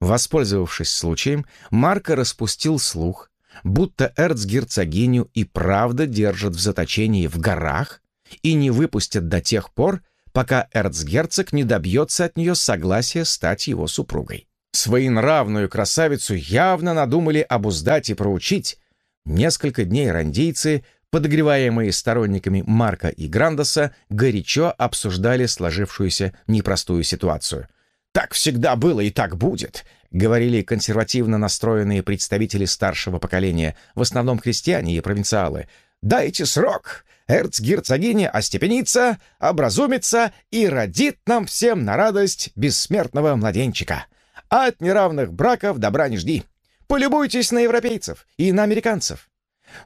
Speaker 1: Воспользовавшись случаем, Марко распустил слух, будто эрцгерцогиню и правда держат в заточении в горах и не выпустят до тех пор, пока эрцгерцог не добьется от нее согласия стать его супругой. Своенравную красавицу явно надумали обуздать и проучить. Несколько дней рандейцы, подогреваемые сторонниками Марка и Грандоса, горячо обсуждали сложившуюся непростую ситуацию. «Так всегда было и так будет», — говорили консервативно настроенные представители старшего поколения, в основном христиане и провинциалы. «Дайте срок, эрцгерцогиня остепенится, образумится и родит нам всем на радость бессмертного младенчика от неравных браков добра не жди. Полюбуйтесь на европейцев и на американцев».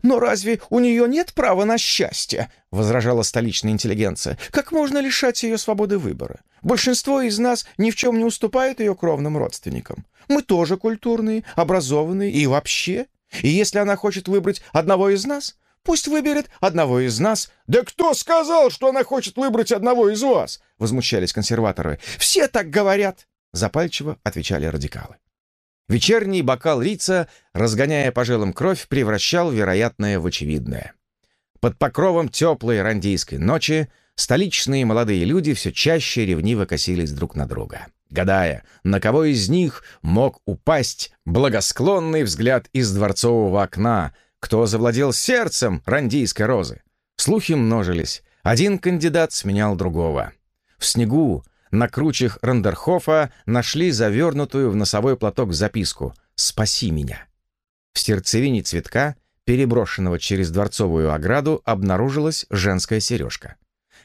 Speaker 1: «Но разве у нее нет права на счастье?» — возражала столичная интеллигенция. «Как можно лишать ее свободы выбора? Большинство из нас ни в чем не уступает ее кровным родственникам. Мы тоже культурные, образованные и вообще. И если она хочет выбрать одного из нас, пусть выберет одного из нас». «Да кто сказал, что она хочет выбрать одного из вас?» — возмущались консерваторы. «Все так говорят». — запальчиво отвечали радикалы. Вечерний бокал рица, разгоняя по жилам кровь, превращал вероятное в очевидное. Под покровом теплой рандийской ночи столичные молодые люди все чаще ревниво косились друг на друга, гадая, на кого из них мог упасть благосклонный взгляд из дворцового окна, кто завладел сердцем рандийской розы. Слухи множились, один кандидат сменял другого. В снегу, на кручах Рандерхофа нашли завернутую в носовой платок записку «Спаси меня». В сердцевине цветка, переброшенного через дворцовую ограду, обнаружилась женская сережка.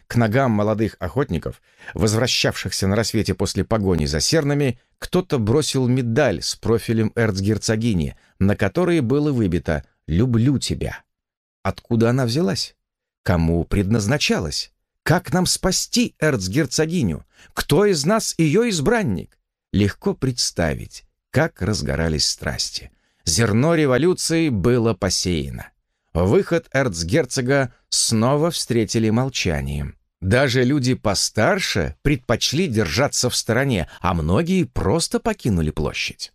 Speaker 1: К ногам молодых охотников, возвращавшихся на рассвете после погони за сернами, кто-то бросил медаль с профилем эрцгерцогини, на которой было выбито «Люблю тебя». Откуда она взялась? Кому предназначалась? Как нам спасти эрцгерцогиню? Кто из нас ее избранник? Легко представить, как разгорались страсти. Зерно революции было посеяно. Выход эрцгерцога снова встретили молчанием. Даже люди постарше предпочли держаться в стороне, а многие просто покинули площадь.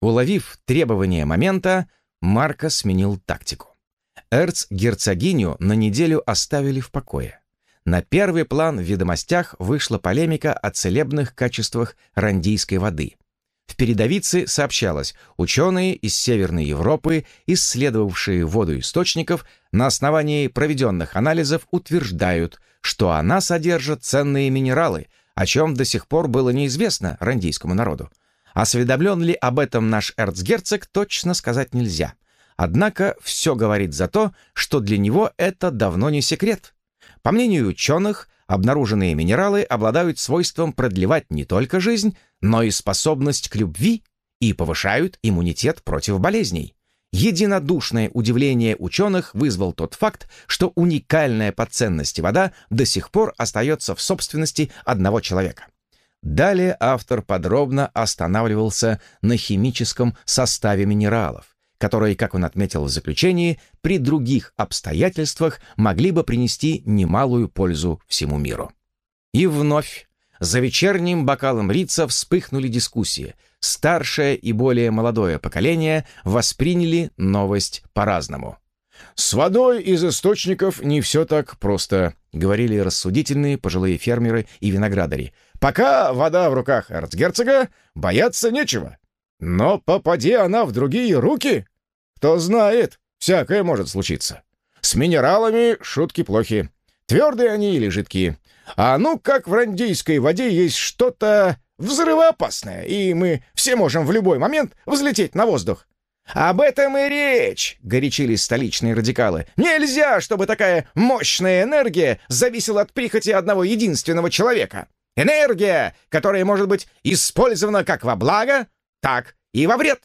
Speaker 1: Уловив требования момента, Марко сменил тактику. Эрцгерцогиню на неделю оставили в покое. На первый план в ведомостях вышла полемика о целебных качествах рандийской воды. В передовице сообщалось, ученые из Северной Европы, исследовавшие воду источников, на основании проведенных анализов утверждают, что она содержит ценные минералы, о чем до сих пор было неизвестно рандийскому народу. Осведомлен ли об этом наш эрцгерцог, точно сказать нельзя. Однако все говорит за то, что для него это давно не секрет. По мнению ученых, обнаруженные минералы обладают свойством продлевать не только жизнь, но и способность к любви и повышают иммунитет против болезней. Единодушное удивление ученых вызвал тот факт, что уникальная по ценности вода до сих пор остается в собственности одного человека. Далее автор подробно останавливался на химическом составе минералов, которые, как он отметил в заключении, при других обстоятельствах могли бы принести немалую пользу всему миру. И вновь за вечерним бокалом рица вспыхнули дискуссии. Старшее и более молодое поколение восприняли новость по-разному. «С водой из источников не все так просто», — говорили рассудительные пожилые фермеры и виноградари. «Пока вода в руках эрцгерцога, бояться нечего. Но попади она в другие руки, кто знает, всякое может случиться. С минералами шутки плохи. Твердые они или жидкие. А ну, как в рандийской воде есть что-то взрывоопасное, и мы все можем в любой момент взлететь на воздух. «Об этом и речь!» — горячились столичные радикалы. «Нельзя, чтобы такая мощная энергия зависела от прихоти одного единственного человека. Энергия, которая может быть использована как во благо, так и во вред.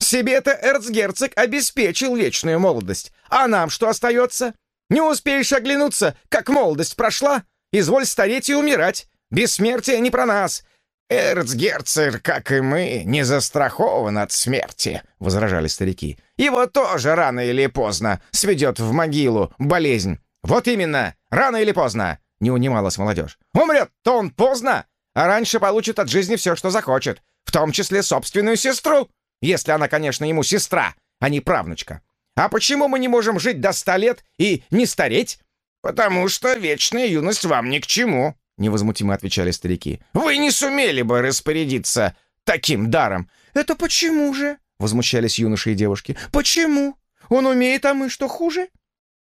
Speaker 1: Себе-то эрцгерцог обеспечил вечную молодость. А нам что остается? Не успеешь оглянуться, как молодость прошла? Изволь стареть и умирать. Бессмертие не про нас. «Эрцгерцог, как и мы, не застрахован от смерти», — возражали старики. «Его тоже рано или поздно сведет в могилу болезнь». «Вот именно, рано или поздно», — не унималась молодежь. «Умрет-то он поздно, а раньше получит от жизни все, что захочет, в том числе собственную сестру, если она, конечно, ему сестра, а не правнучка. А почему мы не можем жить до ста лет и не стареть?» «Потому что вечная юность вам ни к чему», невозмутимо отвечали старики. «Вы не сумели бы распорядиться таким даром!» «Это почему же?» — возмущались юноши и девушки. «Почему? Он умеет, а мы что, хуже?»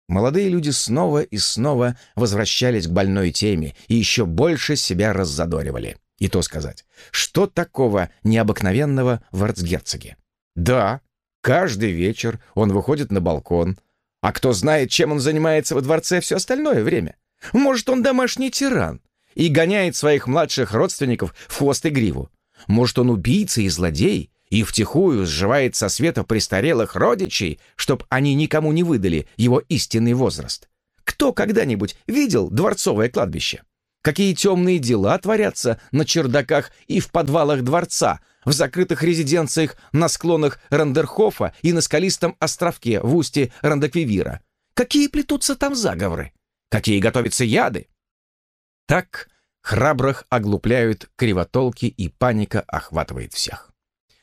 Speaker 1: Молодые люди снова и снова возвращались к больной теме и еще больше себя раззадоривали. И то сказать, что такого необыкновенного в арцгерцоге? Да, каждый вечер он выходит на балкон, а кто знает, чем он занимается во дворце все остальное время? Может, он домашний тиран, и гоняет своих младших родственников в хвост и гриву. Может, он убийца и злодей, и втихую сживает со света престарелых родичей, чтоб они никому не выдали его истинный возраст. Кто когда-нибудь видел дворцовое кладбище? Какие темные дела творятся на чердаках и в подвалах дворца, в закрытых резиденциях на склонах Рандерхофа и на скалистом островке в устье Рандаквивира? Какие плетутся там заговоры? Какие готовятся яды? Так храбрых оглупляют кривотолки и паника охватывает всех.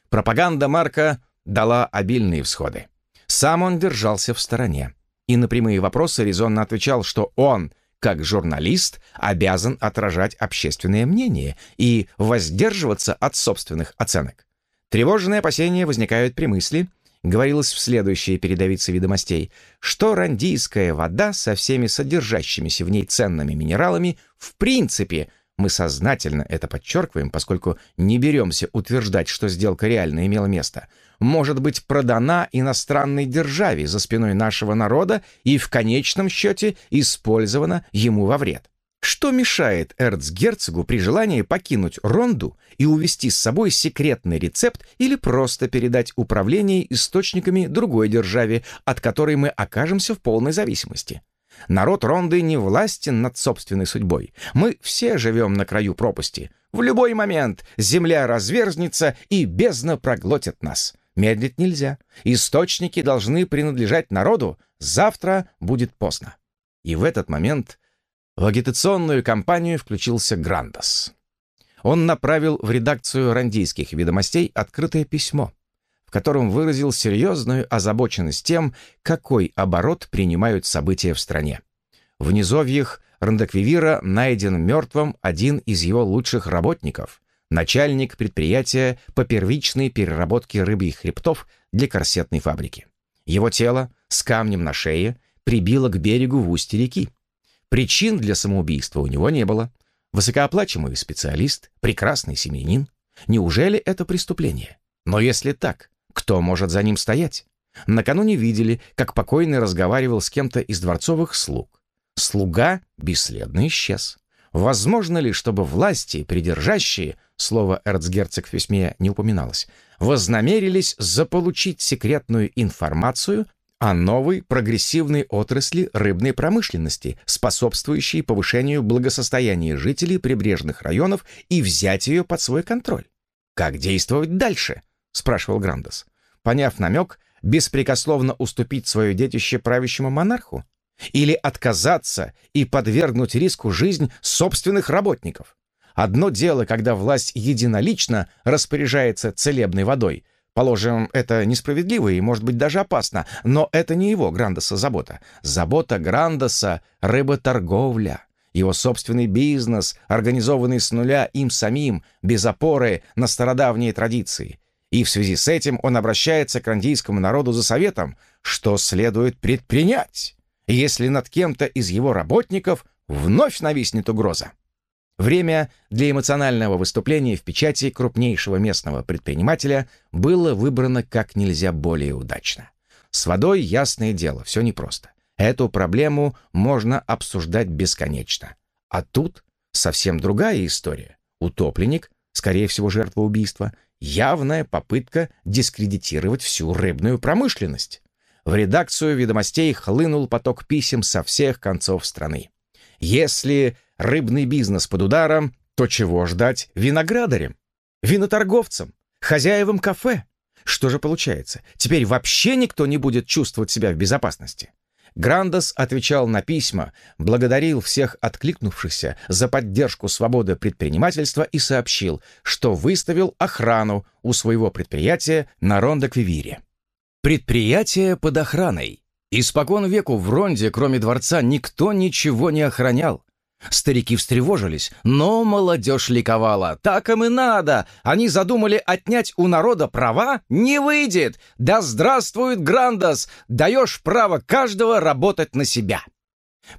Speaker 1: Пропаганда Марка дала обильные всходы. Сам он держался в стороне и на прямые вопросы резонно отвечал, что он, как журналист, обязан отражать общественное мнение и воздерживаться от собственных оценок. Тревожные опасения возникают при мысли, говорилось в следующей передовице ведомостей, что рандийская вода со всеми содержащимися в ней ценными минералами в принципе, мы сознательно это подчеркиваем, поскольку не беремся утверждать, что сделка реально имела место, может быть продана иностранной державе за спиной нашего народа и в конечном счете использована ему во вред. Что мешает эрцгерцогу при желании покинуть Ронду и увести с собой секретный рецепт или просто передать управление источниками другой державе, от которой мы окажемся в полной зависимости? Народ Ронды не властен над собственной судьбой. Мы все живем на краю пропасти. В любой момент земля разверзнется и бездна проглотит нас. Медлить нельзя. Источники должны принадлежать народу. Завтра будет поздно. И в этот момент В агитационную кампанию включился Грандос. Он направил в редакцию рандийских ведомостей открытое письмо, в котором выразил серьезную озабоченность тем, какой оборот принимают события в стране. В низовьях Рандаквивира найден мертвым один из его лучших работников, начальник предприятия по первичной переработке рыбьих хребтов для корсетной фабрики. Его тело с камнем на шее прибило к берегу в устье реки. Причин для самоубийства у него не было. Высокооплачиваемый специалист, прекрасный семьянин. Неужели это преступление? Но если так, кто может за ним стоять? Накануне видели, как покойный разговаривал с кем-то из дворцовых слуг. Слуга бесследно исчез. Возможно ли, чтобы власти, придержащие, слово эрцгерцог в письме не упоминалось, вознамерились заполучить секретную информацию о новой прогрессивной отрасли рыбной промышленности, способствующей повышению благосостояния жителей прибрежных районов и взять ее под свой контроль. «Как действовать дальше?» — спрашивал Грандес. Поняв намек, беспрекословно уступить свое детище правящему монарху? Или отказаться и подвергнуть риску жизнь собственных работников? Одно дело, когда власть единолично распоряжается целебной водой — Положим, это несправедливо и, может быть, даже опасно, но это не его, Грандоса, забота. Забота Грандоса — рыботорговля. Его собственный бизнес, организованный с нуля им самим, без опоры на стародавние традиции. И в связи с этим он обращается к рандийскому народу за советом, что следует предпринять, если над кем-то из его работников вновь нависнет угроза. Время для эмоционального выступления в печати крупнейшего местного предпринимателя было выбрано как нельзя более удачно. С водой ясное дело, все непросто. Эту проблему можно обсуждать бесконечно. А тут совсем другая история. Утопленник, скорее всего, жертва убийства, явная попытка дискредитировать всю рыбную промышленность. В редакцию ведомостей хлынул поток писем со всех концов страны. Если рыбный бизнес под ударом, то чего ждать виноградарям, виноторговцам, хозяевам кафе? Что же получается? Теперь вообще никто не будет чувствовать себя в безопасности. Грандос отвечал на письма, благодарил всех откликнувшихся за поддержку свободы предпринимательства и сообщил, что выставил охрану у своего предприятия на Рондо-Квивире. Предприятие под охраной. Испокон веку в Ронде, кроме дворца, никто ничего не охранял. Старики встревожились, но молодежь ликовала. Так им и надо. Они задумали отнять у народа права? Не выйдет. Да здравствует Грандос. Даешь право каждого работать на себя.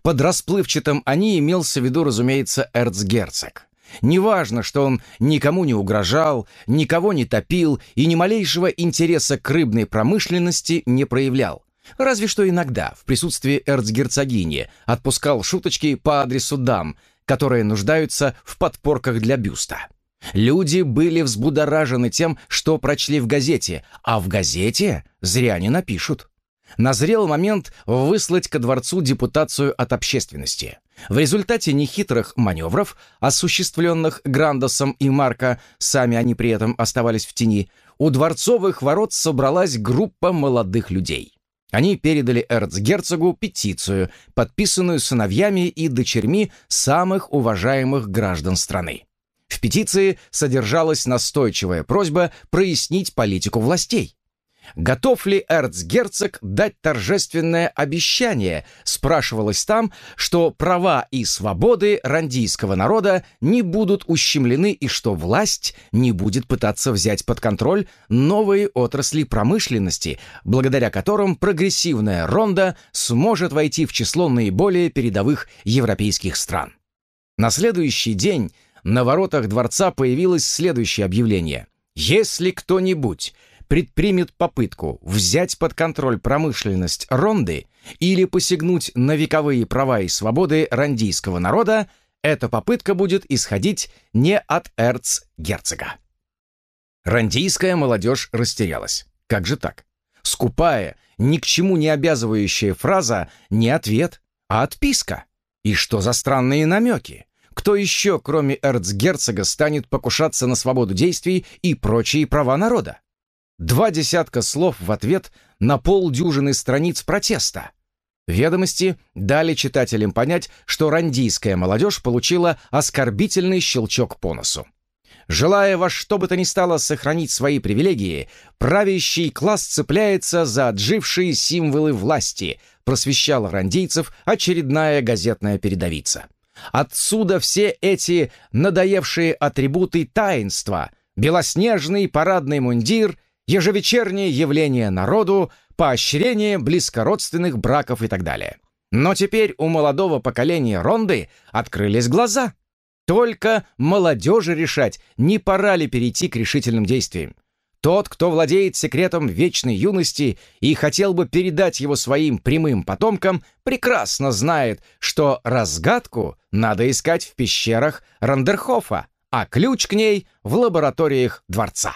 Speaker 1: Под расплывчатым «они» имелся в виду, разумеется, эрцгерцог. Неважно, что он никому не угрожал, никого не топил и ни малейшего интереса к рыбной промышленности не проявлял. Разве что иногда, в присутствии эрцгерцогини, отпускал шуточки по адресу дам, которые нуждаются в подпорках для бюста. Люди были взбудоражены тем, что прочли в газете, а в газете зря не напишут. Назрел момент выслать ко дворцу депутацию от общественности. В результате нехитрых маневров, осуществленных Грандосом и Марко, сами они при этом оставались в тени, у дворцовых ворот собралась группа молодых людей. Они передали эрцгерцогу петицию, подписанную сыновьями и дочерьми самых уважаемых граждан страны. В петиции содержалась настойчивая просьба прояснить политику властей. Готов ли эрцгерцог дать торжественное обещание, спрашивалось там, что права и свободы рандийского народа не будут ущемлены и что власть не будет пытаться взять под контроль новые отрасли промышленности, благодаря которым прогрессивная ронда сможет войти в число наиболее передовых европейских стран. На следующий день на воротах дворца появилось следующее объявление. «Если кто-нибудь предпримет попытку взять под контроль промышленность Ронды или посягнуть на вековые права и свободы рандийского народа, эта попытка будет исходить не от эрцгерцога. Рандийская молодежь растерялась. Как же так? Скупая, ни к чему не обязывающая фраза не ответ, а отписка. И что за странные намеки? Кто еще, кроме эрцгерцога, станет покушаться на свободу действий и прочие права народа? Два десятка слов в ответ на полдюжины страниц протеста. Ведомости дали читателям понять, что рандийская молодежь получила оскорбительный щелчок по носу. Желая во что бы то ни стало сохранить свои привилегии, правящий класс цепляется за отжившие символы власти, просвещала рандийцев очередная газетная передовица. Отсюда все эти надоевшие атрибуты таинства, белоснежный парадный мундир, ежевечернее явление народу, поощрение близкородственных браков и так далее. Но теперь у молодого поколения Ронды открылись глаза. Только молодежи решать, не пора ли перейти к решительным действиям. Тот, кто владеет секретом вечной юности и хотел бы передать его своим прямым потомкам, прекрасно знает, что разгадку надо искать в пещерах Рандерхофа, а ключ к ней в лабораториях дворца.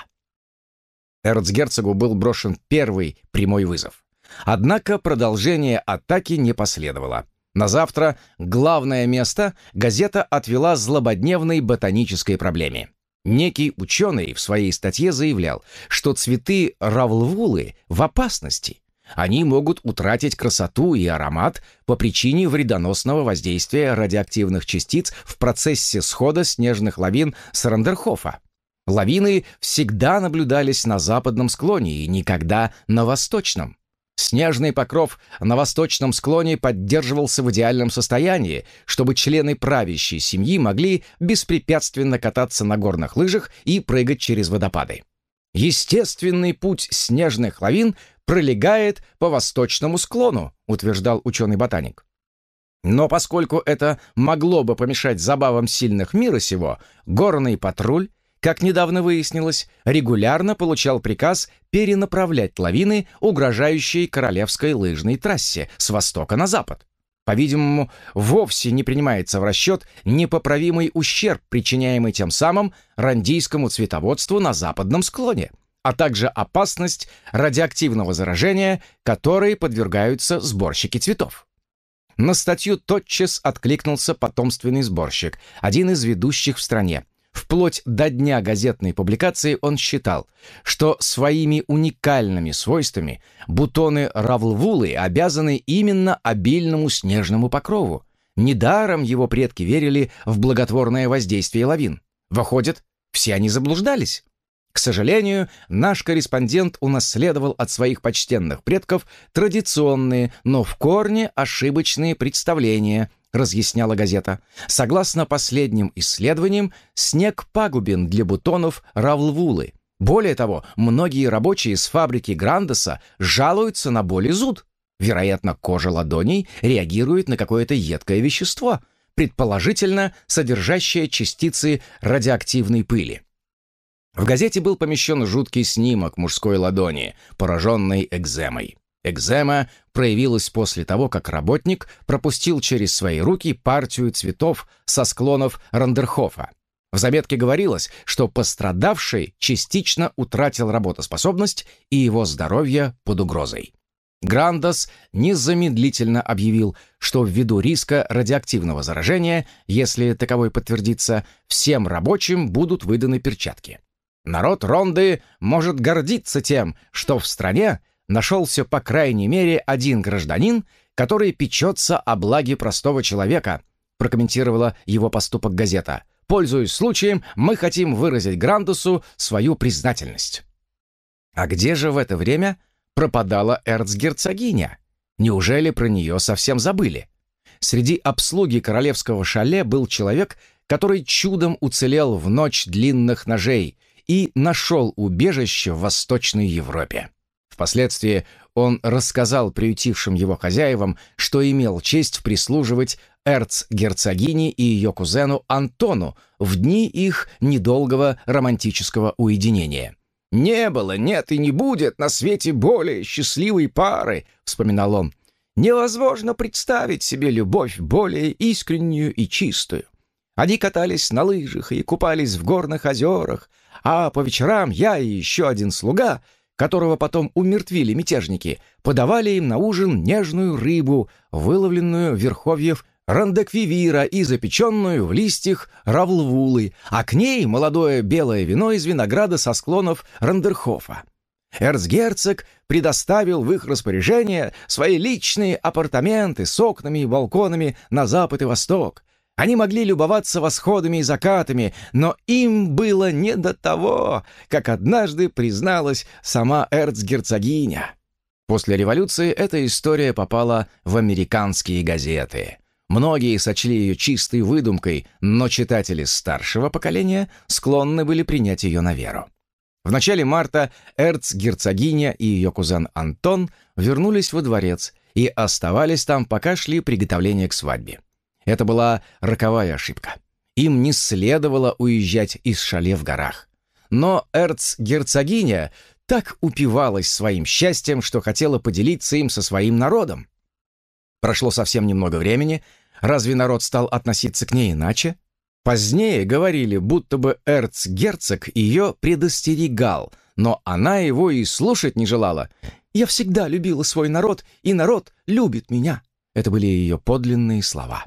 Speaker 1: Эрцгерцогу был брошен первый прямой вызов. Однако продолжение атаки не последовало. На завтра главное место газета отвела злободневной ботанической проблеме. Некий ученый в своей статье заявлял, что цветы равлвулы в опасности. Они могут утратить красоту и аромат по причине вредоносного воздействия радиоактивных частиц в процессе схода снежных лавин Сарандерхофа. Лавины всегда наблюдались на западном склоне и никогда на восточном. Снежный покров на восточном склоне поддерживался в идеальном состоянии, чтобы члены правящей семьи могли беспрепятственно кататься на горных лыжах и прыгать через водопады. Естественный путь снежных лавин пролегает по восточному склону, утверждал ученый-ботаник. Но поскольку это могло бы помешать забавам сильных мира сего, горный патруль как недавно выяснилось, регулярно получал приказ перенаправлять лавины, угрожающие королевской лыжной трассе с востока на запад. По-видимому, вовсе не принимается в расчет непоправимый ущерб, причиняемый тем самым рандийскому цветоводству на западном склоне, а также опасность радиоактивного заражения, которой подвергаются сборщики цветов. На статью тотчас откликнулся потомственный сборщик, один из ведущих в стране, Вплоть до дня газетной публикации он считал, что своими уникальными свойствами бутоны равлвулы обязаны именно обильному снежному покрову. Недаром его предки верили в благотворное воздействие лавин. Выходит, все они заблуждались. К сожалению, наш корреспондент унаследовал от своих почтенных предков традиционные, но в корне ошибочные представления – разъясняла газета. Согласно последним исследованиям, снег пагубен для бутонов равлвулы. Более того, многие рабочие с фабрики Грандеса жалуются на боли зуд. Вероятно, кожа ладоней реагирует на какое-то едкое вещество, предположительно содержащее частицы радиоактивной пыли. В газете был помещен жуткий снимок мужской ладони, пораженной экземой. Экзема проявилась после того, как работник пропустил через свои руки партию цветов со склонов Рандерхофа. В заметке говорилось, что пострадавший частично утратил работоспособность и его здоровье под угрозой. Грандос незамедлительно объявил, что ввиду риска радиоактивного заражения, если таковой подтвердится, всем рабочим будут выданы перчатки. Народ Ронды может гордиться тем, что в стране нашелся по крайней мере один гражданин, который печется о благе простого человека, прокомментировала его поступок газета. Пользуясь случаем, мы хотим выразить Грандусу свою признательность. А где же в это время пропадала эрцгерцогиня? Неужели про нее совсем забыли? Среди обслуги королевского шале был человек, который чудом уцелел в ночь длинных ножей и нашел убежище в Восточной Европе. Впоследствии он рассказал приютившим его хозяевам, что имел честь прислуживать эрцгерцогине и ее кузену Антону в дни их недолгого романтического уединения. «Не было, нет и не будет на свете более счастливой пары», — вспоминал он. «Невозможно представить себе любовь более искреннюю и чистую. Они катались на лыжах и купались в горных озерах, а по вечерам я и еще один слуга — которого потом умертвили мятежники, подавали им на ужин нежную рыбу, выловленную в верховьев рандеквивира и запеченную в листьях равлвулы, а к ней молодое белое вино из винограда со склонов Рандерхофа. Эрцгерцог предоставил в их распоряжение свои личные апартаменты с окнами и балконами на запад и восток. Они могли любоваться восходами и закатами, но им было не до того, как однажды призналась сама эрцгерцогиня. После революции эта история попала в американские газеты. Многие сочли ее чистой выдумкой, но читатели старшего поколения склонны были принять ее на веру. В начале марта эрцгерцогиня и ее кузен Антон вернулись во дворец и оставались там, пока шли приготовления к свадьбе. Это была роковая ошибка. Им не следовало уезжать из шале в горах. Но эрцгерцогиня так упивалась своим счастьем, что хотела поделиться им со своим народом. Прошло совсем немного времени, Разве народ стал относиться к ней иначе? Позднее говорили, будто бы эрцгерцог ее предостерегал, но она его и слушать не желала. «Я всегда любила свой народ, и народ любит меня». Это были ее подлинные слова.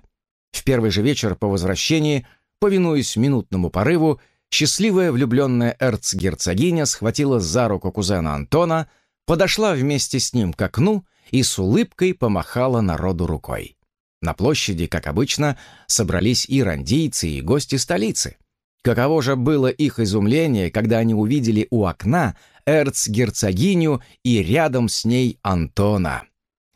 Speaker 1: В первый же вечер по возвращении, повинуясь минутному порыву, счастливая влюбленная эрцгерцогиня схватила за руку кузена Антона, подошла вместе с ним к окну и с улыбкой помахала народу рукой. На площади, как обычно, собрались и рандийцы, и гости столицы. Каково же было их изумление, когда они увидели у окна эрцгерцогиню и рядом с ней Антона.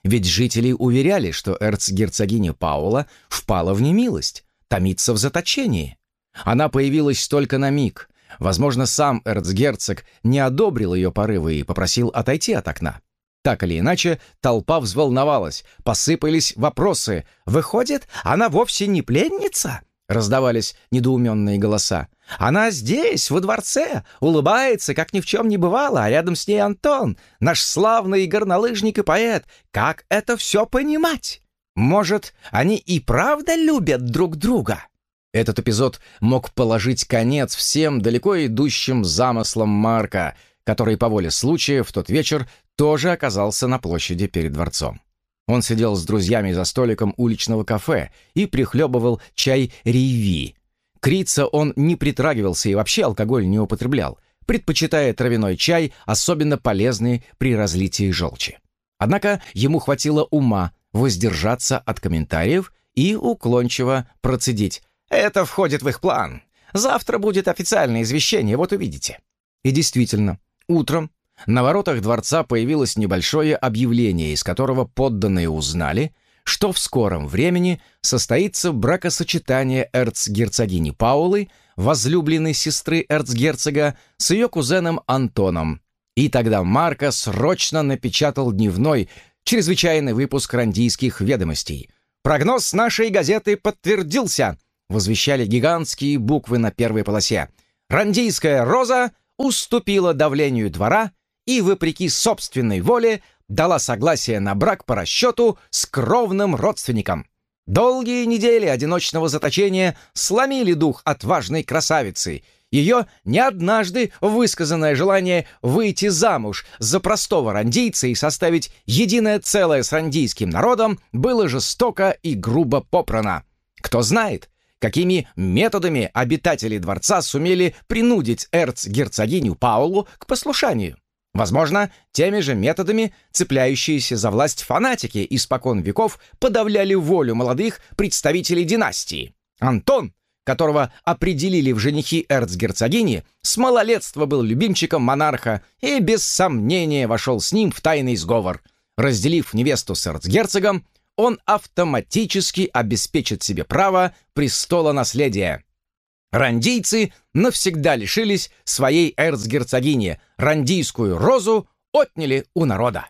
Speaker 1: Ведь жители уверяли, что эрцгерцогиня Паула впала в немилость, томится в заточении. Она появилась только на миг. Возможно, сам эрцгерцог не одобрил ее порывы и попросил отойти от окна. Так или иначе, толпа взволновалась, посыпались вопросы. «Выходит, она вовсе не пленница?» Раздавались недоуменные голоса. «Она здесь, во дворце, улыбается, как ни в чем не бывало, а рядом с ней Антон, наш славный горнолыжник и поэт. Как это все понимать? Может, они и правда любят друг друга?» Этот эпизод мог положить конец всем далеко идущим замыслам Марка, который по воле случая в тот вечер тоже оказался на площади перед дворцом. Он сидел с друзьями за столиком уличного кафе и прихлебывал чай риви. Крица он не притрагивался и вообще алкоголь не употреблял, предпочитая травяной чай, особенно полезный при разлитии желчи. Однако ему хватило ума воздержаться от комментариев и уклончиво процедить. «Это входит в их план. Завтра будет официальное извещение, вот увидите». И действительно, утром на воротах дворца появилось небольшое объявление, из которого подданные узнали, что в скором времени состоится бракосочетание эрцгерцогини Паулы, возлюбленной сестры эрцгерцога, с ее кузеном Антоном. И тогда Марко срочно напечатал дневной, чрезвычайный выпуск рандийских ведомостей. «Прогноз нашей газеты подтвердился», — возвещали гигантские буквы на первой полосе. «Рандийская роза уступила давлению двора и, вопреки собственной воле, дала согласие на брак по расчету с кровным родственником. Долгие недели одиночного заточения сломили дух отважной красавицы. Ее не однажды высказанное желание выйти замуж за простого рандийца и составить единое целое с рандийским народом было жестоко и грубо попрано. Кто знает, какими методами обитатели дворца сумели принудить эрцгерцогиню Паулу к послушанию. Возможно, теми же методами цепляющиеся за власть фанатики испокон веков подавляли волю молодых представителей династии. Антон, которого определили в женихи эрцгерцогини, с малолетства был любимчиком монарха и без сомнения вошел с ним в тайный сговор. Разделив невесту с эрцгерцогом, он автоматически обеспечит себе право престола наследия. Рандийцы навсегда лишились своей эрцгерцогини, рандийскую розу отняли у народа.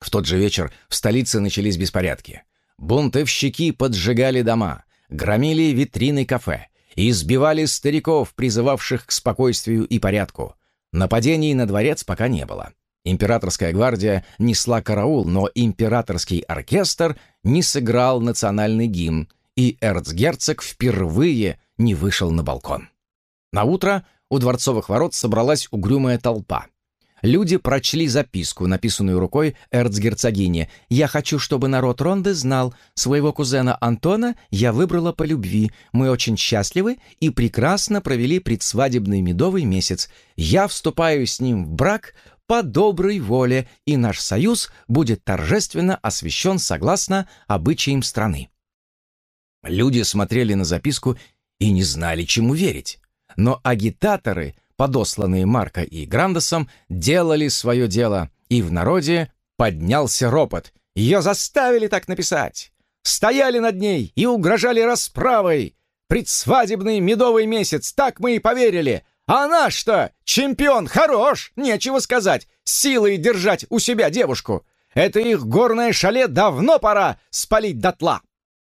Speaker 1: В тот же вечер в столице начались беспорядки. Бунтовщики поджигали дома, громили витрины кафе и избивали стариков, призывавших к спокойствию и порядку. Нападений на дворец пока не было. Императорская гвардия несла караул, но императорский оркестр не сыграл национальный гимн, и эрцгерцог впервые не вышел на балкон. На утро у дворцовых ворот собралась угрюмая толпа. Люди прочли записку, написанную рукой эрцгерцогини. «Я хочу, чтобы народ Ронды знал, своего кузена Антона я выбрала по любви. Мы очень счастливы и прекрасно провели предсвадебный медовый месяц. Я вступаю с ним в брак по доброй воле, и наш союз будет торжественно освящен согласно обычаям страны. Люди смотрели на записку и не знали, чему верить. Но агитаторы, подосланные Марко и Грандосом, делали свое дело, и в народе поднялся ропот. Ее заставили так написать. Стояли над ней и угрожали расправой. Предсвадебный медовый месяц, так мы и поверили. А она что? Чемпион, хорош, нечего сказать. Силой держать у себя девушку. Это их горное шале давно пора спалить дотла.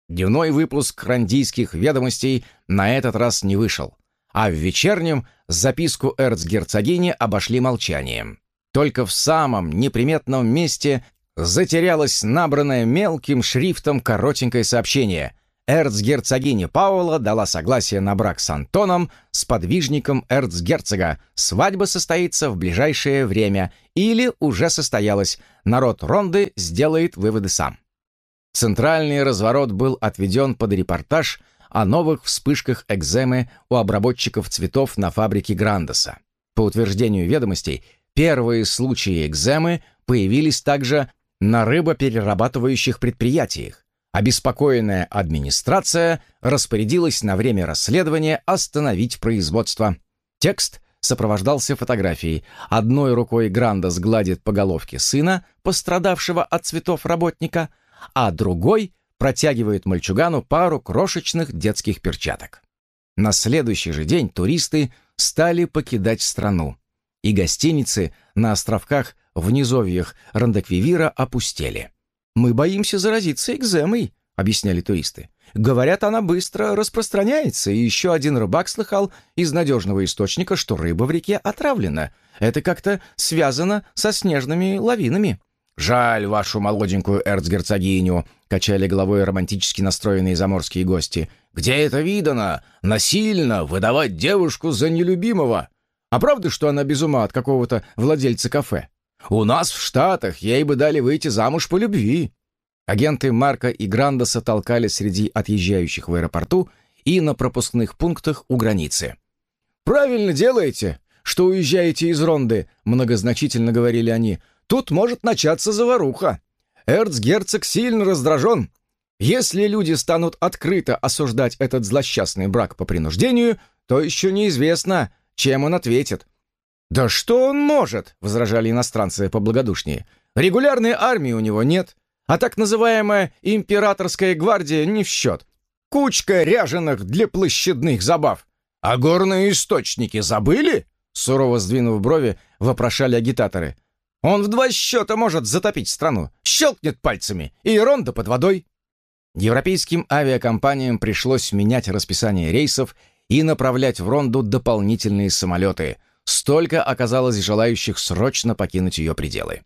Speaker 1: Дневной выпуск рандийских ведомостей на этот раз не вышел, а в вечернем записку эрцгерцогини обошли молчанием. Только в самом неприметном месте затерялось набранное мелким шрифтом коротенькое сообщение. Эрцгерцогиня Паула дала согласие на брак с Антоном, с подвижником эрцгерцога. Свадьба состоится в ближайшее время или уже состоялась. Народ Ронды сделает выводы сам. Центральный разворот был отведен под репортаж о новых вспышках экземы у обработчиков цветов на фабрике Грандеса. По утверждению ведомостей, первые случаи экземы появились также на рыбоперерабатывающих предприятиях. Обеспокоенная администрация распорядилась на время расследования остановить производство. Текст сопровождался фотографией. Одной рукой Грандес гладит по головке сына, пострадавшего от цветов работника, а другой протягивает мальчугану пару крошечных детских перчаток. На следующий же день туристы стали покидать страну, и гостиницы на островках в низовьях Рандеквивира опустели. «Мы боимся заразиться экземой», — объясняли туристы. «Говорят, она быстро распространяется, и еще один рыбак слыхал из надежного источника, что рыба в реке отравлена. Это как-то связано со снежными лавинами». «Жаль вашу молоденькую эрцгерцогиню», — качали головой романтически настроенные заморские гости. «Где это видано? Насильно выдавать девушку за нелюбимого? А правда, что она без ума от какого-то владельца кафе? У нас в Штатах ей бы дали выйти замуж по любви». Агенты Марка и Грандоса толкали среди отъезжающих в аэропорту и на пропускных пунктах у границы. «Правильно делаете, что уезжаете из Ронды», — многозначительно говорили они. Тут может начаться заваруха. Эрцгерцог сильно раздражен. Если люди станут открыто осуждать этот злосчастный брак по принуждению, то еще неизвестно, чем он ответит. «Да что он может?» — возражали иностранцы поблагодушнее. «Регулярной армии у него нет, а так называемая императорская гвардия не в счет. Кучка ряженых для площадных забав. А горные источники забыли?» Сурово сдвинув брови, вопрошали агитаторы. Он в два счета может затопить страну. Щелкнет пальцами, и Ронда под водой. Европейским авиакомпаниям пришлось менять расписание рейсов и направлять в Ронду дополнительные самолеты. Столько оказалось желающих срочно покинуть ее пределы.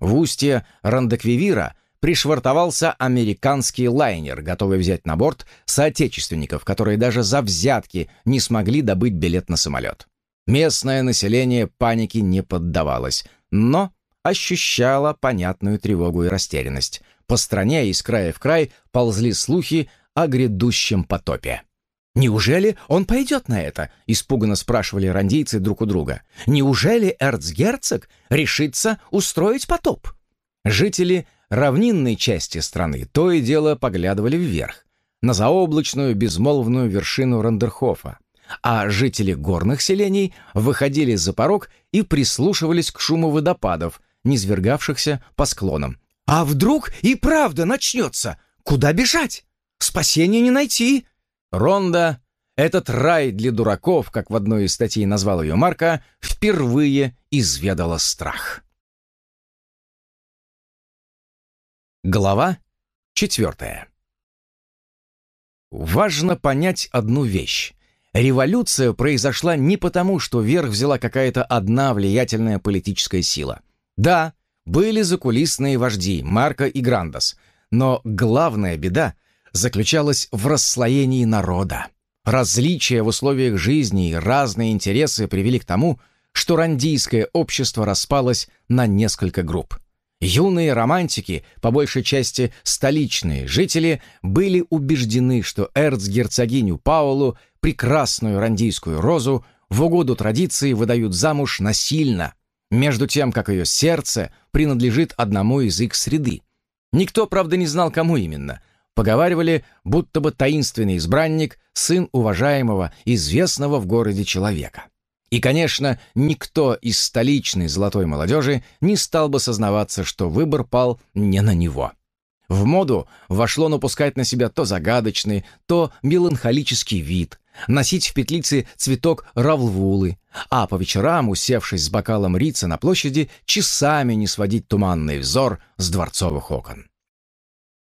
Speaker 1: В устье Рандеквивира пришвартовался американский лайнер, готовый взять на борт соотечественников, которые даже за взятки не смогли добыть билет на самолет. Местное население панике не поддавалось, но ощущало понятную тревогу и растерянность. По стране из края в край ползли слухи о грядущем потопе. «Неужели он пойдет на это?» — испуганно спрашивали рандийцы друг у друга. «Неужели эрцгерцог решится устроить потоп?» Жители равнинной части страны то и дело поглядывали вверх, на заоблачную безмолвную вершину Рандерхофа, а жители горных селений выходили за порог и прислушивались к шуму водопадов, низвергавшихся по склонам. «А вдруг и правда начнется? Куда бежать? Спасения не найти!» Ронда, этот рай для дураков, как в одной из статей назвал ее Марка, впервые изведала страх. Глава четвертая. Важно понять одну вещь. Революция произошла не потому, что верх взяла какая-то одна влиятельная политическая сила. Да, были закулисные вожди Марко и Грандос, но главная беда заключалась в расслоении народа. Различия в условиях жизни и разные интересы привели к тому, что рандийское общество распалось на несколько групп. Юные романтики, по большей части столичные жители, были убеждены, что эрцгерцогиню Паулу, прекрасную рандийскую розу, в угоду традиции выдают замуж насильно. между тем, как ее сердце принадлежит одному из их среды. Никто, правда, не знал, кому именно. Поговаривали, будто бы таинственный избранник — сын уважаемого, известного в городе человека. И, конечно, никто из столичной золотой молодежи не стал бы сознаваться, что выбор пал не на него. В моду вошло напускать на себя то загадочный, то меланхолический вид, носить в петлице цветок равлвулы, а по вечерам, усевшись с бокалом рица на площади, часами не сводить туманный взор с дворцовых окон.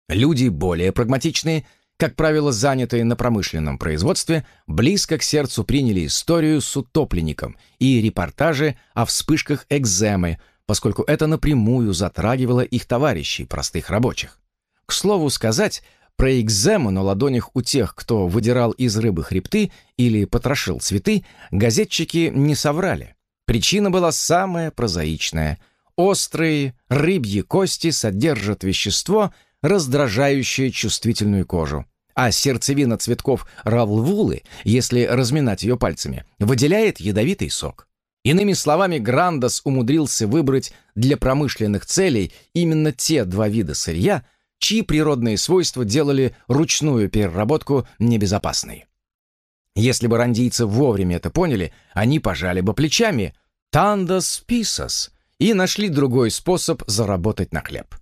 Speaker 1: Люди более прагматичные, как правило, занятые на промышленном производстве, близко к сердцу приняли историю с утопленником и репортажи о вспышках экземы, поскольку это напрямую затрагивало их товарищей, простых рабочих. К слову сказать, про экзему на ладонях у тех, кто выдирал из рыбы хребты или потрошил цветы, газетчики не соврали. Причина была самая прозаичная. Острые рыбьи кости содержат вещество, раздражающее чувствительную кожу. А сердцевина цветков равлвулы, если разминать ее пальцами, выделяет ядовитый сок. Иными словами, Грандос умудрился выбрать для промышленных целей именно те два вида сырья, чьи природные свойства делали ручную переработку небезопасной. Если бы рандийцы вовремя это поняли, они пожали бы плечами «тандас писас» и нашли другой способ заработать на хлеб.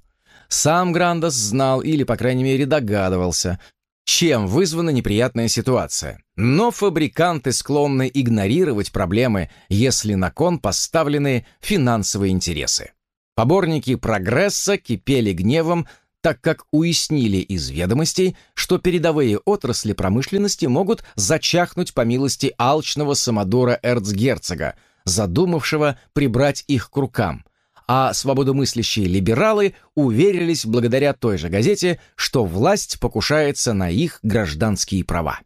Speaker 1: Сам Грандос знал или, по крайней мере, догадывался, чем вызвана неприятная ситуация. Но фабриканты склонны игнорировать проблемы, если на кон поставлены финансовые интересы. Поборники прогресса кипели гневом так как уяснили из ведомостей, что передовые отрасли промышленности могут зачахнуть по милости алчного самодора эрцгерцога, задумавшего прибрать их к рукам, а свободомыслящие либералы уверились благодаря той же газете, что власть покушается на их гражданские права.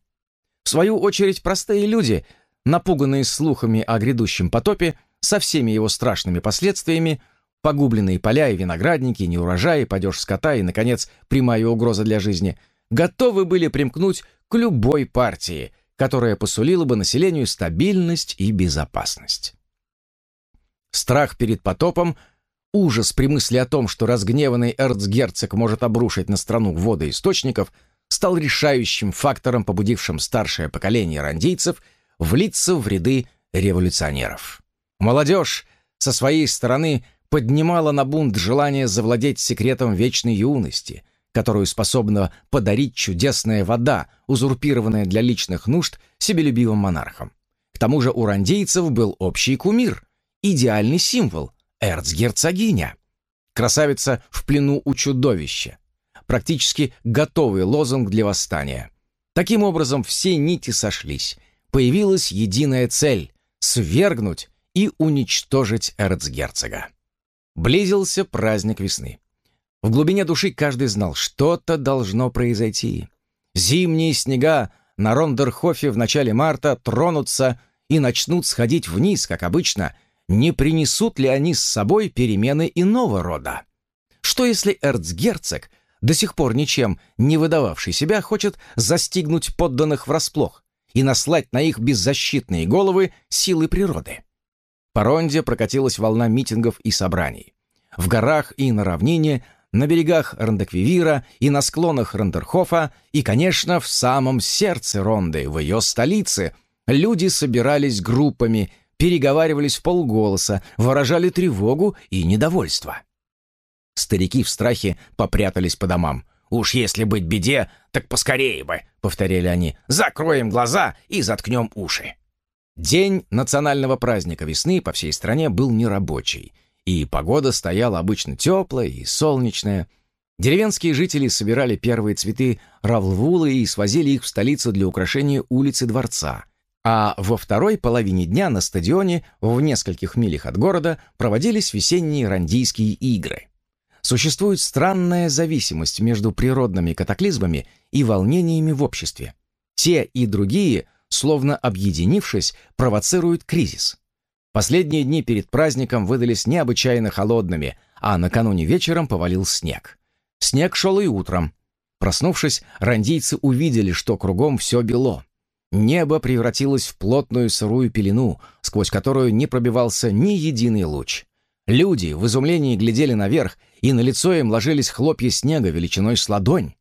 Speaker 1: В свою очередь, простые люди, напуганные слухами о грядущем потопе со всеми его страшными последствиями, погубленные поля и виноградники, неурожаи, падеж скота и, наконец, прямая угроза для жизни, готовы были примкнуть к любой партии, которая посулила бы населению стабильность и безопасность. Страх перед потопом, ужас при мысли о том, что разгневанный эрцгерцог может обрушить на страну воды источников, стал решающим фактором, побудившим старшее поколение рандийцев влиться в ряды революционеров. Молодежь со своей стороны – поднимала на бунт желание завладеть секретом вечной юности, которую способна подарить чудесная вода, узурпированная для личных нужд себелюбивым монархом. К тому же у рандейцев был общий кумир, идеальный символ – эрцгерцогиня. Красавица в плену у чудовища. Практически готовый лозунг для восстания. Таким образом, все нити сошлись. Появилась единая цель – свергнуть и уничтожить эрцгерцога. Близился праздник весны. В глубине души каждый знал, что-то должно произойти. Зимние снега на Рондерхофе в начале марта тронутся и начнут сходить вниз, как обычно. Не принесут ли они с собой перемены иного рода? Что если эрцгерцог, до сих пор ничем не выдававший себя, хочет застигнуть подданных врасплох и наслать на их беззащитные головы силы природы? По Ронде прокатилась волна митингов и собраний. В горах и на равнине, на берегах Рандеквивира и на склонах Рандерхофа, и, конечно, в самом сердце Ронды, в ее столице, люди собирались группами, переговаривались в полголоса, выражали тревогу и недовольство. Старики в страхе попрятались по домам. «Уж если быть беде, так поскорее бы», — повторяли они. «Закроем глаза и заткнем уши». День национального праздника весны по всей стране был нерабочий, и погода стояла обычно теплая и солнечная. Деревенские жители собирали первые цветы равлвулы и свозили их в столицу для украшения улицы дворца. А во второй половине дня на стадионе в нескольких милях от города проводились весенние рандийские игры. Существует странная зависимость между природными катаклизмами и волнениями в обществе. Те и другие – словно объединившись, провоцируют кризис. Последние дни перед праздником выдались необычайно холодными, а накануне вечером повалил снег. Снег шел и утром. Проснувшись, рандийцы увидели, что кругом все бело. Небо превратилось в плотную сырую пелену, сквозь которую не пробивался ни единый луч. Люди в изумлении глядели наверх, и на лицо им ложились хлопья снега величиной с ладонь.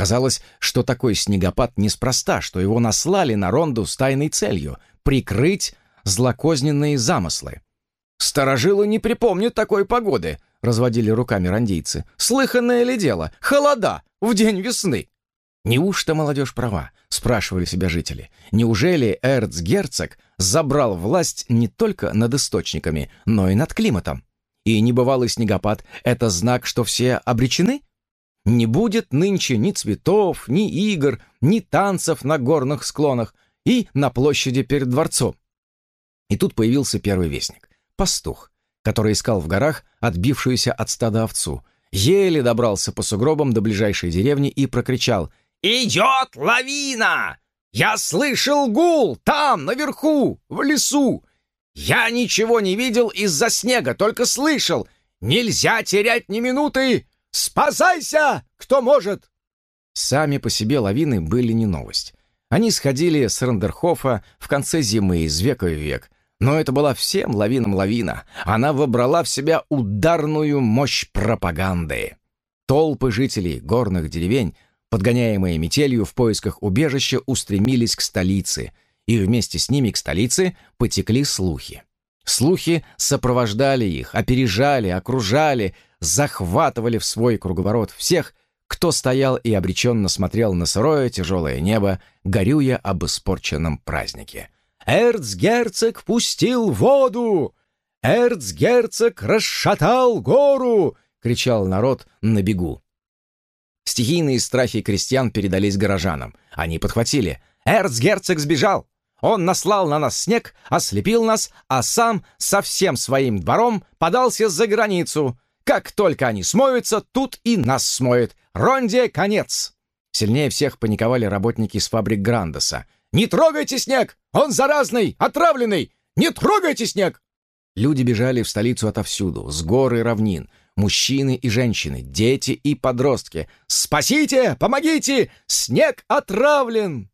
Speaker 1: Казалось, что такой снегопад неспроста, что его наслали на Ронду с тайной целью — прикрыть злокозненные замыслы. «Старожилы не припомнят такой погоды», — разводили руками рандейцы. «Слыханное ли дело? Холода! В день весны!» «Неужто молодежь права?» — спрашивали себя жители. «Неужели эрцгерцог забрал власть не только над источниками, но и над климатом? И небывалый снегопад — это знак, что все обречены?» Не будет нынче ни цветов, ни игр, ни танцев на горных склонах и на площади перед дворцом. И тут появился первый вестник — пастух, который искал в горах отбившуюся от стада овцу. Еле добрался по сугробам до ближайшей деревни и прокричал «Идет лавина! Я слышал гул там, наверху, в лесу! Я ничего не видел из-за снега, только слышал! Нельзя терять ни минуты! Спасайся, кто может!» Сами по себе лавины были не новость. Они сходили с Рандерхофа в конце зимы из века в век, но это была всем лавинам лавина. Она вобрала в себя ударную мощь пропаганды. Толпы жителей горных деревень, подгоняемые метелью в поисках убежища, устремились к столице, и вместе с ними к столице потекли слухи. Слухи сопровождали их, опережали, окружали, захватывали в свой круговорот всех, кто стоял и обреченно смотрел на сырое тяжелое небо, горюя об испорченном празднике. «Эрцгерцог пустил воду! Эрцгерцог расшатал гору!» — кричал народ на бегу. Стихийные страхи крестьян передались горожанам. Они подхватили. «Эрцгерцог сбежал! Он наслал на нас снег, ослепил нас, а сам со всем своим двором подался за границу. Как только они смоются, тут и нас смоет. Ронде конец!» Сильнее всех паниковали работники с фабрик Грандеса. «Не трогайте снег! Он заразный, отравленный! Не трогайте снег!» Люди бежали в столицу отовсюду, с гор и равнин. Мужчины и женщины, дети и подростки. «Спасите! Помогите! Снег отравлен!»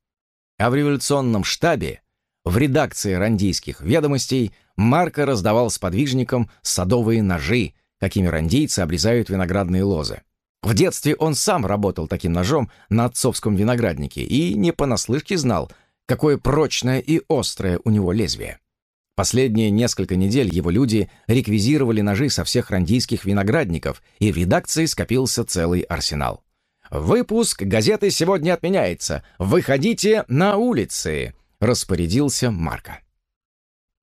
Speaker 1: А в революционном штабе, в редакции рандийских ведомостей, Марко раздавал сподвижникам садовые ножи, какими рандийцы обрезают виноградные лозы. В детстве он сам работал таким ножом на отцовском винограднике и не понаслышке знал, какое прочное и острое у него лезвие. Последние несколько недель его люди реквизировали ножи со всех рандийских виноградников, и в редакции скопился целый арсенал. «Выпуск газеты сегодня отменяется. Выходите на улицы!» — распорядился Марко.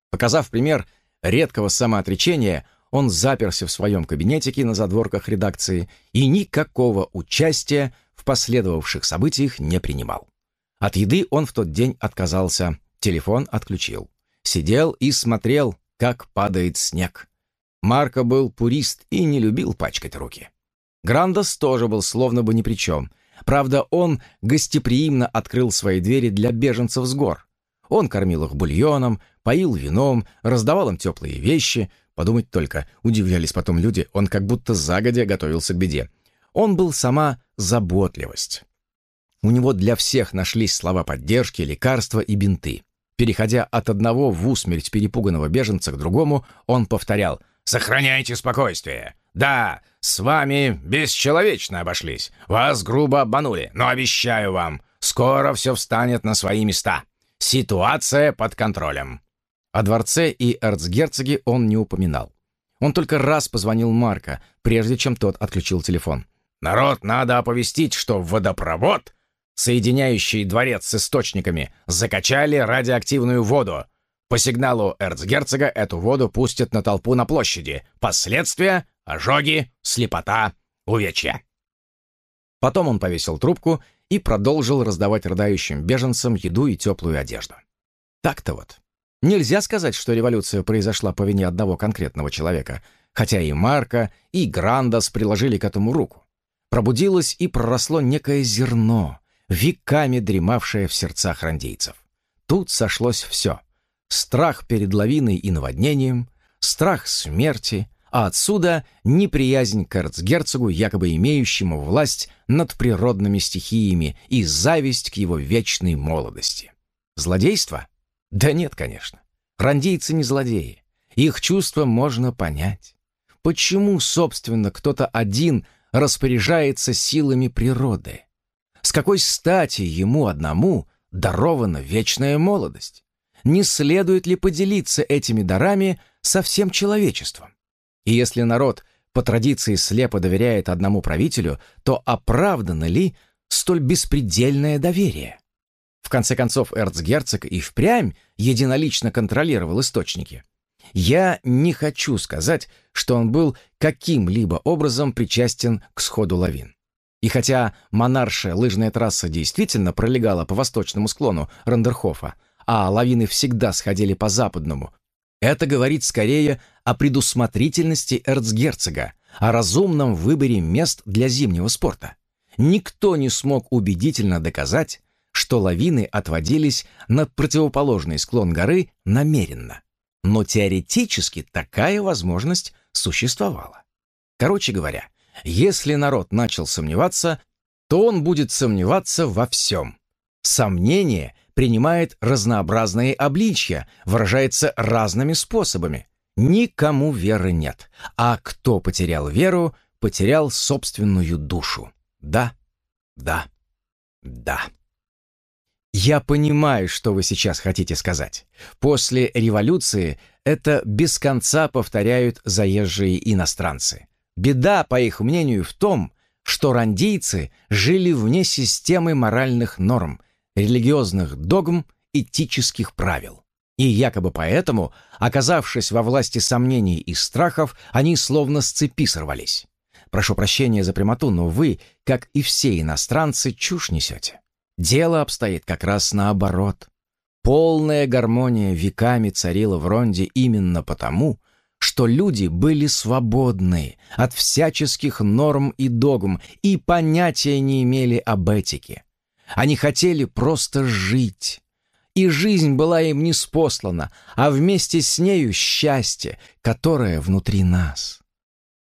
Speaker 1: Показав пример редкого самоотречения, он заперся в своем кабинетике на задворках редакции и никакого участия в последовавших событиях не принимал. От еды он в тот день отказался, телефон отключил. Сидел и смотрел, как падает снег. Марко был пурист и не любил пачкать руки. Грандос тоже был словно бы ни при чем. Правда, он гостеприимно открыл свои двери для беженцев с гор. Он кормил их бульоном, поил вином, раздавал им теплые вещи, Подумать только, удивлялись потом люди, он как будто загодя готовился к беде. Он был сама заботливость. У него для всех нашлись слова поддержки, лекарства и бинты. Переходя от одного в усмерть перепуганного беженца к другому, он повторял «Сохраняйте спокойствие! Да, с вами бесчеловечно обошлись, вас грубо обманули, но обещаю вам, скоро все встанет на свои места. Ситуация под контролем. О дворце и эрцгерцоге он не упоминал. Он только раз позвонил Марко, прежде чем тот отключил телефон. «Народ, надо оповестить, что водопровод, соединяющий дворец с источниками, закачали радиоактивную воду. По сигналу эрцгерцога эту воду пустят на толпу на площади. Последствия — ожоги, слепота, увечья». Потом он повесил трубку и продолжил раздавать рыдающим беженцам еду и теплую одежду. Так-то вот. Нельзя сказать, что революция произошла по вине одного конкретного человека, хотя и Марка, и Грандас приложили к этому руку. Пробудилось и проросло некое зерно, веками дремавшее в сердцах рандейцев. Тут сошлось все. Страх перед лавиной и наводнением, страх смерти, а отсюда неприязнь к эрцгерцогу, якобы имеющему власть над природными стихиями, и зависть к его вечной молодости. Злодейство? Да нет, конечно. Рандийцы не злодеи. Их чувства можно понять. почему, собственно, кто-то один распоряжается силами природы? С какой стати ему одному дарована вечная молодость? Не следует ли поделиться этими дарами со всем человечеством? И если народ по традиции слепо доверяет одному правителю, то оправдано ли столь беспредельное доверие? В конце концов, эрцгерцог и впрямь единолично контролировал источники. Я не хочу сказать, что он был каким-либо образом причастен к сходу лавин. И хотя монаршая лыжная трасса действительно пролегала по восточному склону Рандерхофа, а лавины всегда сходили по западному, это говорит скорее о предусмотрительности эрцгерцога, о разумном выборе мест для зимнего спорта. Никто не смог убедительно доказать, что лавины отводились на противоположный склон горы намеренно. Но теоретически такая возможность существовала. Короче говоря, если народ начал сомневаться, то он будет сомневаться во всем. Сомнение принимает разнообразные обличья, выражается разными способами. Никому веры нет, а кто потерял веру, потерял собственную душу. Да, да, да. Я понимаю, что вы сейчас хотите сказать. После революции это без конца повторяют заезжие иностранцы. Беда, по их мнению, в том, что рандейцы жили вне системы моральных норм, религиозных догм, этических правил. И якобы поэтому, оказавшись во власти сомнений и страхов, они словно с цепи сорвались. Прошу прощения за прямоту, но вы, как и все иностранцы, чушь несете. Дело обстоит как раз наоборот. Полная гармония веками царила в Ронде именно потому, что люди были свободны от всяческих норм и догм и понятия не имели об этике. Они хотели просто жить. И жизнь была им не спослана, а вместе с нею счастье, которое внутри нас.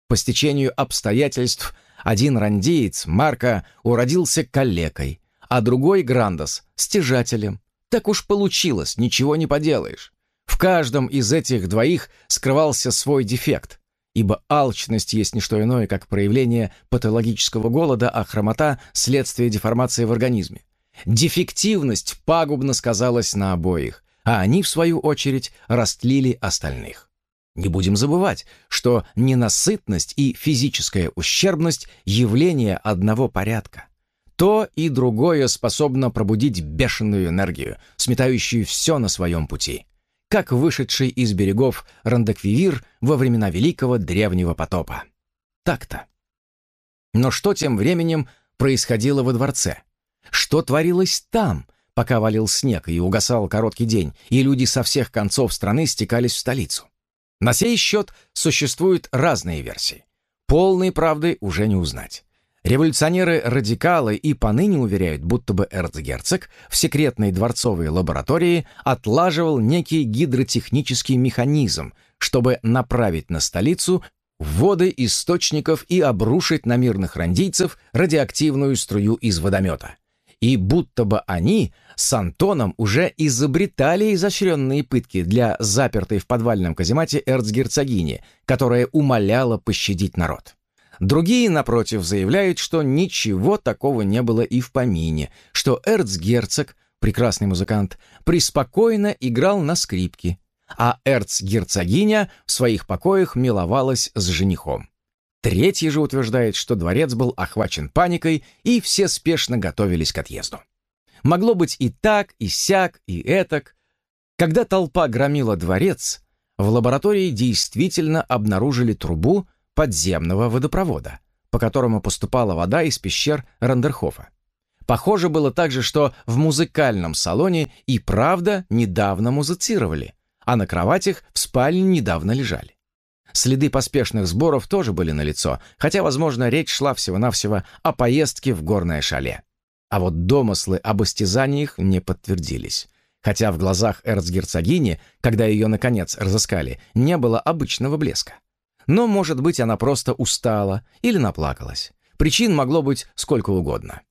Speaker 1: По стечению обстоятельств один рандеец, Марка, уродился калекой, а другой, Грандос, стяжателем. Так уж получилось, ничего не поделаешь. В каждом из этих двоих скрывался свой дефект, ибо алчность есть не что иное, как проявление патологического голода, а хромота – следствие деформации в организме. Дефективность пагубно сказалась на обоих, а они, в свою очередь, растлили остальных. Не будем забывать, что ненасытность и физическая ущербность – явление одного порядка. То и другое способно пробудить бешеную энергию, сметающую все на своем пути как вышедший из берегов Рандаквивир во времена Великого Древнего потопа. Так-то. Но что тем временем происходило во дворце? Что творилось там, пока валил снег и угасал короткий день, и люди со всех концов страны стекались в столицу? На сей счет существуют разные версии. Полной правды уже не узнать. Революционеры-радикалы и поныне уверяют, будто бы эрцгерцог в секретной дворцовой лаборатории отлаживал некий гидротехнический механизм, чтобы направить на столицу воды источников и обрушить на мирных рандийцев радиоактивную струю из водомета. И будто бы они с Антоном уже изобретали изощренные пытки для запертой в подвальном каземате эрцгерцогини, которая умоляла пощадить народ. Другие, напротив, заявляют, что ничего такого не было и в помине, что эрцгерцог, прекрасный музыкант, преспокойно играл на скрипке, а эрцгерцогиня в своих покоях миловалась с женихом. Третий же утверждает, что дворец был охвачен паникой, и все спешно готовились к отъезду. Могло быть и так, и сяк, и этак. Когда толпа громила дворец, в лаборатории действительно обнаружили трубу, подземного водопровода, по которому поступала вода из пещер Рандерхофа. Похоже было также, что в музыкальном салоне и правда недавно музицировали, а на кроватях в спальне недавно лежали. Следы поспешных сборов тоже были налицо, хотя, возможно, речь шла всего-навсего о поездке в горное шале. А вот домыслы об истязаниях не подтвердились. Хотя в глазах эрцгерцогини, когда ее, наконец, разыскали, не было обычного блеска. Но, может быть, она просто устала или наплакалась. Причин могло быть сколько угодно.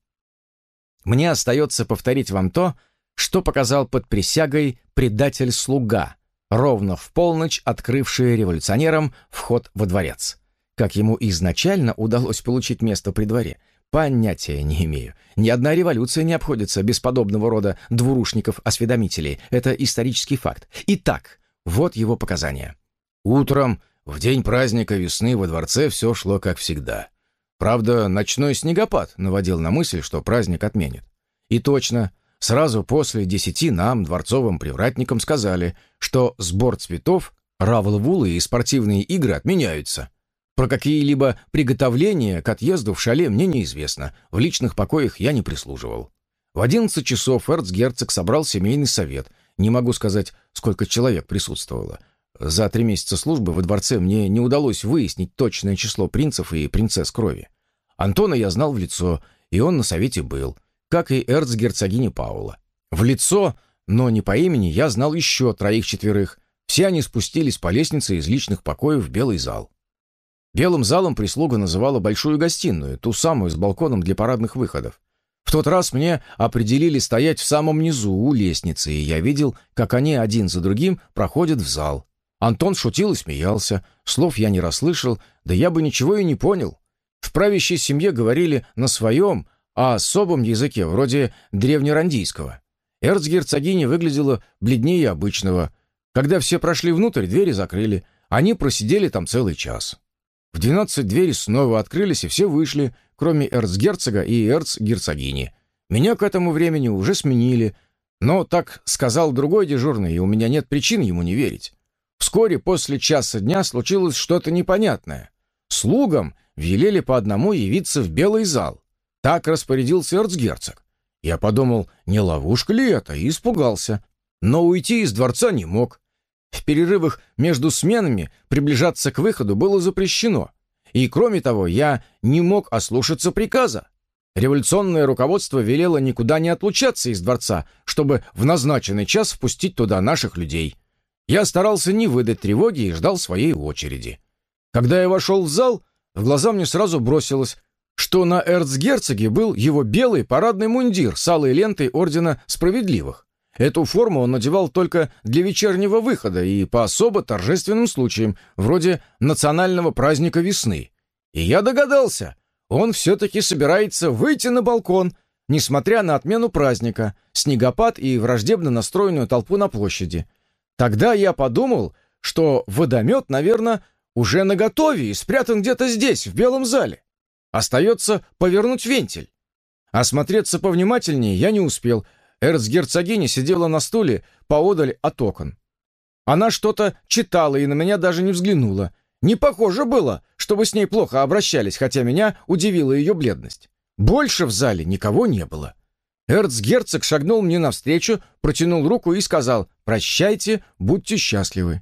Speaker 1: Мне остается повторить вам то, что показал под присягой предатель-слуга, ровно в полночь открывший революционерам вход во дворец. Как ему изначально удалось получить место при дворе, понятия не имею. Ни одна революция не обходится без подобного рода двурушников-осведомителей. Это исторический факт. Итак, вот его показания. Утром, в день праздника весны, во дворце все шло как всегда. Правда, ночной снегопад наводил на мысль, что праздник отменят. И точно, сразу после десяти нам, дворцовым привратникам, сказали, что сбор цветов, равлвулы и спортивные игры отменяются. Про какие-либо приготовления к отъезду в шале мне неизвестно, в личных покоях я не прислуживал. В одиннадцать часов эрцгерцог собрал семейный совет. Не могу сказать, сколько человек присутствовало. За три месяца службы во дворце мне не удалось выяснить точное число принцев и принцесс крови. Антона я знал в лицо, и он на совете был, как и эрцгерцогини Паула. В лицо, но не по имени, я знал еще троих-четверых. Все они спустились по лестнице из личных покоев в белый зал. Белым залом прислуга называла большую гостиную, ту самую с балконом для парадных выходов. В тот раз мне определили стоять в самом низу у лестницы, и я видел, как они один за другим проходят в зал. Антон шутил и смеялся, слов я не расслышал, да я бы ничего и не понял. В правящей семье говорили на своем, а особом языке, вроде древнерандийского. Эрцгерцогиня выглядела бледнее обычного. Когда все прошли внутрь, двери закрыли. Они просидели там целый час. В двенадцать двери снова открылись, и все вышли, кроме эрцгерцога и эрцгерцогини. Меня к этому времени уже сменили, но так сказал другой дежурный, и у меня нет причин ему не верить. Вскоре после часа дня случилось что-то непонятное. Слугам велели по одному явиться в белый зал. Так распорядился эрцгерцог. Я подумал, не ловушка ли это, и испугался. Но уйти из дворца не мог. В перерывах между сменами приближаться к выходу было запрещено. И кроме того, я не мог ослушаться приказа. Революционное руководство велело никуда не отлучаться из дворца, чтобы в назначенный час впустить туда наших людей. Я старался не выдать тревоги и ждал своей очереди. Когда я вошел в зал, в глаза мне сразу бросилось, что на эрцгерцоге был его белый парадный мундир с алой лентой Ордена Справедливых. Эту форму он надевал только для вечернего выхода и по особо торжественным случаям, вроде национального праздника весны. И я догадался, он все-таки собирается выйти на балкон, несмотря на отмену праздника, снегопад и враждебно настроенную толпу на площади. Тогда я подумал, что водомет, наверное, уже наготове и спрятан где-то здесь, в белом зале. Остается повернуть вентиль. Осмотреться повнимательнее я не успел — Эрцгерцогиня сидела на стуле поодаль от окон. Она что-то читала и на меня даже не взглянула. Не похоже было, чтобы с ней плохо обращались, хотя меня удивила ее бледность. Больше в зале никого не было. Эрцгерцог шагнул мне навстречу, протянул руку и сказал «Прощайте, будьте счастливы».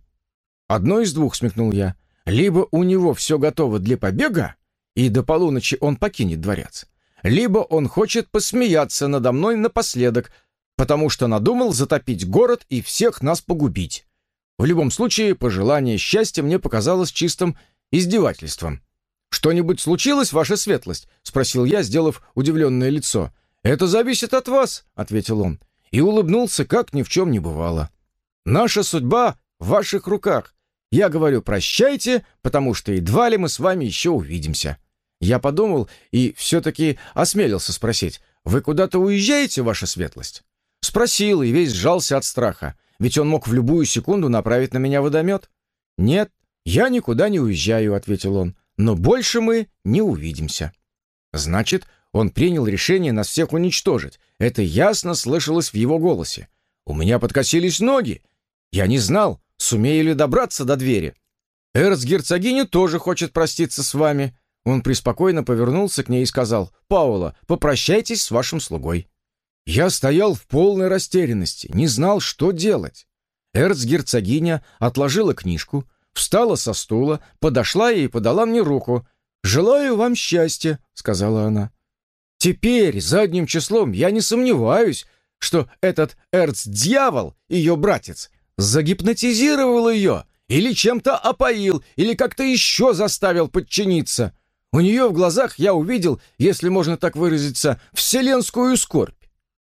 Speaker 1: Одно из двух, смекнул я. Либо у него все готово для побега, и до полуночи он покинет дворец, либо он хочет посмеяться надо мной напоследок, потому что надумал затопить город и всех нас погубить. В любом случае, пожелание счастья мне показалось чистым издевательством. «Что-нибудь случилось, ваша светлость?» — спросил я, сделав удивленное лицо. «Это зависит от вас», — ответил он, и улыбнулся, как ни в чем не бывало. «Наша судьба в ваших руках. Я говорю прощайте, потому что едва ли мы с вами еще увидимся». Я подумал и все-таки осмелился спросить, «Вы куда-то уезжаете, ваша светлость?» Спросил и весь сжался от страха, ведь он мог в любую секунду направить на меня водомет. «Нет, я никуда не уезжаю», — ответил он, «но больше мы не увидимся». Значит, он принял решение нас всех уничтожить. Это ясно слышалось в его голосе. У меня подкосились ноги. Я не знал, сумею ли добраться до двери. Эрцгерцогиня тоже хочет проститься с вами. Он преспокойно повернулся к ней и сказал, «Паула, попрощайтесь с вашим слугой». Я стоял в полной растерянности, не знал, что делать. Эрцгерцогиня отложила книжку, встала со стула, подошла и подала мне руку. «Желаю вам счастья», — сказала она. «Теперь, задним числом, я не сомневаюсь, что этот эрцдьявол, ее братец, загипнотизировал ее или чем-то опоил, или как-то еще заставил подчиниться. У нее в глазах я увидел, если можно так выразиться, вселенскую скорбь.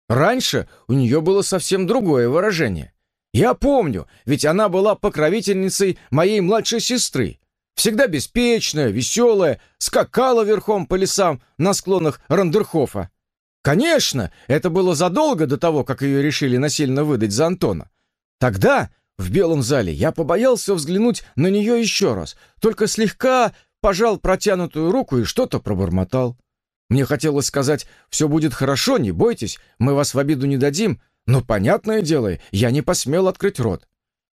Speaker 1: Раньше у нее было совсем другое выражение. Я помню, ведь она была покровительницей моей младшей сестры.
Speaker 3: Всегда беспечная, веселая, скакала верхом по лесам на склонах Рандерхофа. Конечно, это было задолго до того, как ее решили насильно выдать за Антона. Тогда, в белом зале, я побоялся взглянуть на нее еще раз, только слегка пожал протянутую руку и что-то пробормотал. Мне хотелось сказать, все будет хорошо, не бойтесь, мы вас в обиду не дадим, но, понятное дело, я не посмел открыть рот.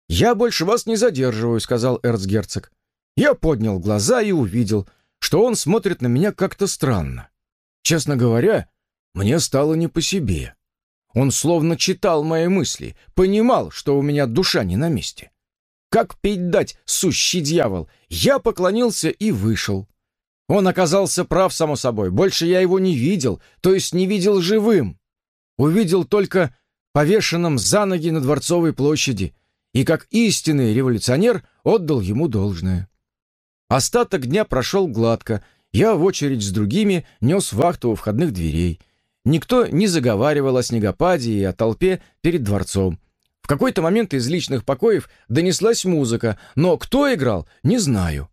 Speaker 3: «Я больше вас не задерживаю», — сказал эрцгерцог. Я поднял глаза и увидел, что он смотрит на меня как-то странно. Честно говоря, мне стало не по себе. Он словно читал мои мысли, понимал, что у меня душа не на месте. Как пить дать, сущий дьявол! Я поклонился и вышел. Он оказался прав, само собой. Больше я его не видел, то есть не видел живым. Увидел только повешенным за ноги на Дворцовой площади, и как истинный революционер отдал ему должное. Остаток дня прошел гладко. Я в очередь с другими нес вахту у входных дверей. Никто не заговаривал о снегопаде и о толпе перед дворцом. В какой-то момент из личных покоев донеслась музыка, но кто играл, не знаю.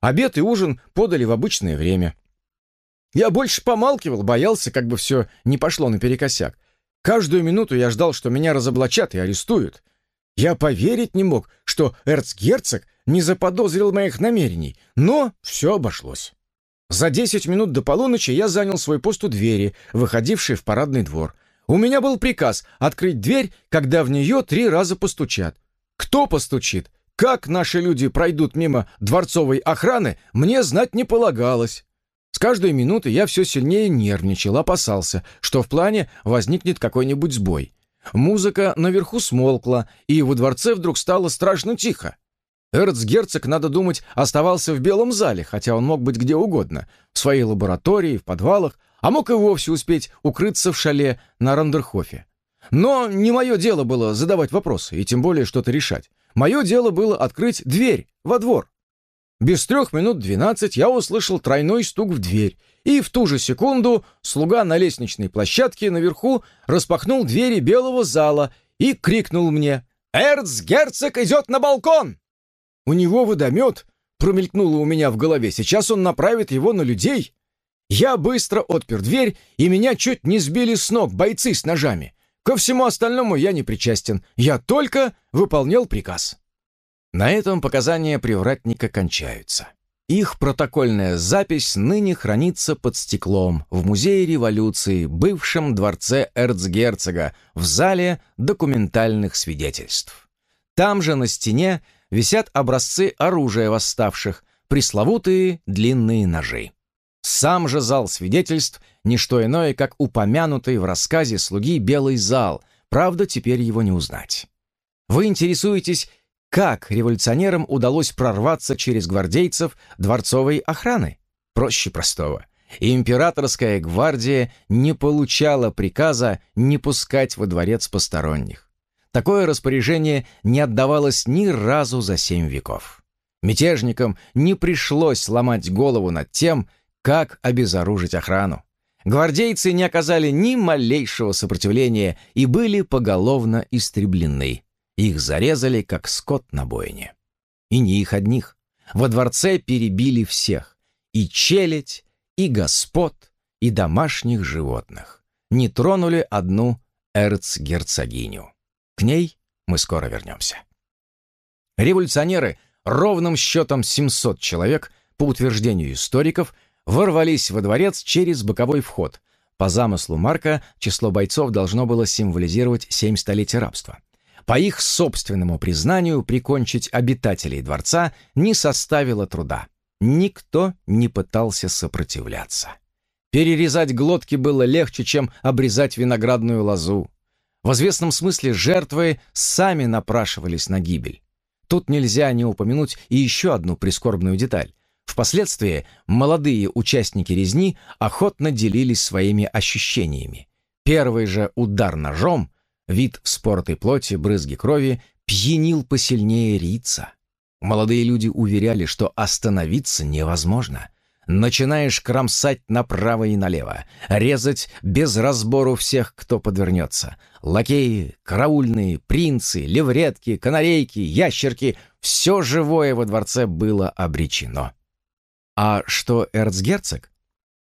Speaker 3: Обед и ужин подали в обычное время. Я больше помалкивал, боялся, как бы все не пошло наперекосяк. Каждую минуту я ждал, что меня разоблачат и арестуют. Я поверить не мог, что эрцгерцог не заподозрил моих намерений, но все обошлось. За десять минут до полуночи я занял свой пост у двери, выходившей в парадный двор. У меня был приказ открыть дверь, когда в нее три раза постучат. Кто постучит, как наши люди пройдут мимо дворцовой охраны, мне знать не полагалось. С каждой минуты я все сильнее нервничал, опасался, что в плане возникнет какой-нибудь сбой. Музыка наверху смолкла, и во дворце вдруг стало страшно тихо. Эрцгерцог, надо думать, оставался в белом зале, хотя он мог быть где угодно, в своей лаборатории, в подвалах, а мог и вовсе успеть укрыться в шале на Рандерхофе. Но не мое дело было задавать вопросы, и тем более что-то решать. Мое дело было открыть дверь во двор. Без трех минут двенадцать я услышал тройной стук в дверь, и в ту же секунду слуга на лестничной площадке наверху распахнул двери белого зала и крикнул мне «Эрцгерцог идет на балкон!» У него водомет, промелькнуло у меня в голове, сейчас он направит его на людей. Я быстро отпер дверь, и меня чуть не сбили с ног бойцы с ножами. Ко всему остальному я не причастен. Я только выполнял приказ. На этом показания привратника кончаются. Их протокольная запись ныне хранится под стеклом в Музее революции, бывшем дворце эрцгерцога, в зале документальных свидетельств. Там же на стене висят образцы оружия восставших, пресловутые длинные ножи. Сам же зал свидетельств — не что иное, как упомянутый в рассказе слуги белый зал, правда, теперь его не узнать. Вы интересуетесь, как революционерам удалось прорваться через гвардейцев дворцовой охраны? Проще простого. Императорская гвардия не получала приказа не пускать во дворец посторонних. Такое распоряжение не отдавалось ни разу за семь веков. Мятежникам не пришлось ломать голову над тем, как обезоружить охрану. Гвардейцы не оказали ни малейшего сопротивления и были поголовно истреблены. Их зарезали, как скот на бойне. И не их одних. Во дворце перебили всех. И челядь, и господ, и домашних животных. Не тронули одну эрцгерцогиню. К ней мы скоро вернемся. Революционеры, ровным счетом 700 человек, по утверждению историков, ворвались во дворец через боковой вход. По замыслу Марка число бойцов должно было символизировать семь столетий рабства. По их собственному признанию, прикончить обитателей дворца не составило труда. Никто не пытался сопротивляться. Перерезать глотки было легче, чем обрезать виноградную лозу. В известном смысле жертвы сами напрашивались на гибель. Тут нельзя не упомянуть и еще одну прискорбную деталь. Впоследствии молодые участники резни охотно делились своими ощущениями. Первый же удар ножом, вид спортой плоти, брызги крови, пьянил посильнее рица. Молодые люди уверяли, что остановиться невозможно.
Speaker 1: Начинаешь кромсать направо и налево, резать без разбору всех, кто подвернется. Лакеи, караульные, принцы, левретки, канарейки, ящерки — все живое во дворце было обречено. А что эрцгерцог?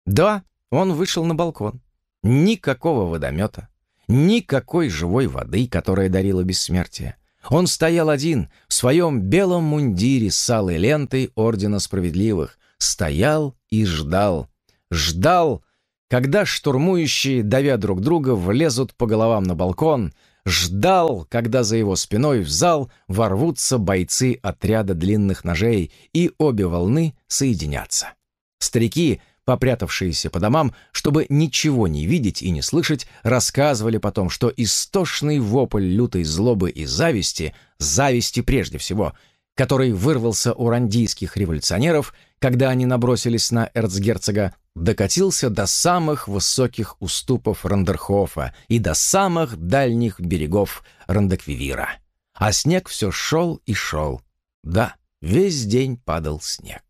Speaker 1: Да, он вышел на балкон. Никакого водомета, никакой живой воды, которая дарила бессмертие. Он стоял один в своем белом мундире с алой лентой Ордена Справедливых, стоял и ждал. Ждал, когда штурмующие, давя друг друга, влезут по головам на балкон, ждал, когда за его спиной в зал ворвутся бойцы отряда длинных ножей, и обе волны соединятся. Старики попрятавшиеся по домам, чтобы ничего не видеть и не слышать, рассказывали потом, что истошный вопль лютой злобы и зависти, зависти прежде всего, который вырвался у рандийских революционеров, когда они набросились на эрцгерцога, докатился до самых высоких уступов Рандерхофа и до самых дальних берегов Рандеквивира. А снег все шел и шел. Да, весь день падал снег.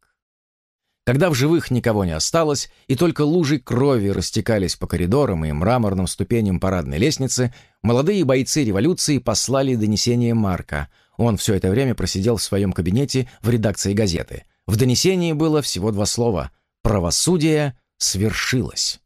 Speaker 1: Когда в живых никого не осталось, и только лужи крови растекались по коридорам и мраморным ступеням парадной лестницы, молодые бойцы революции послали донесение Марка. Он все это время просидел в своем кабинете в редакции газеты. В донесении было всего два слова «Правосудие свершилось».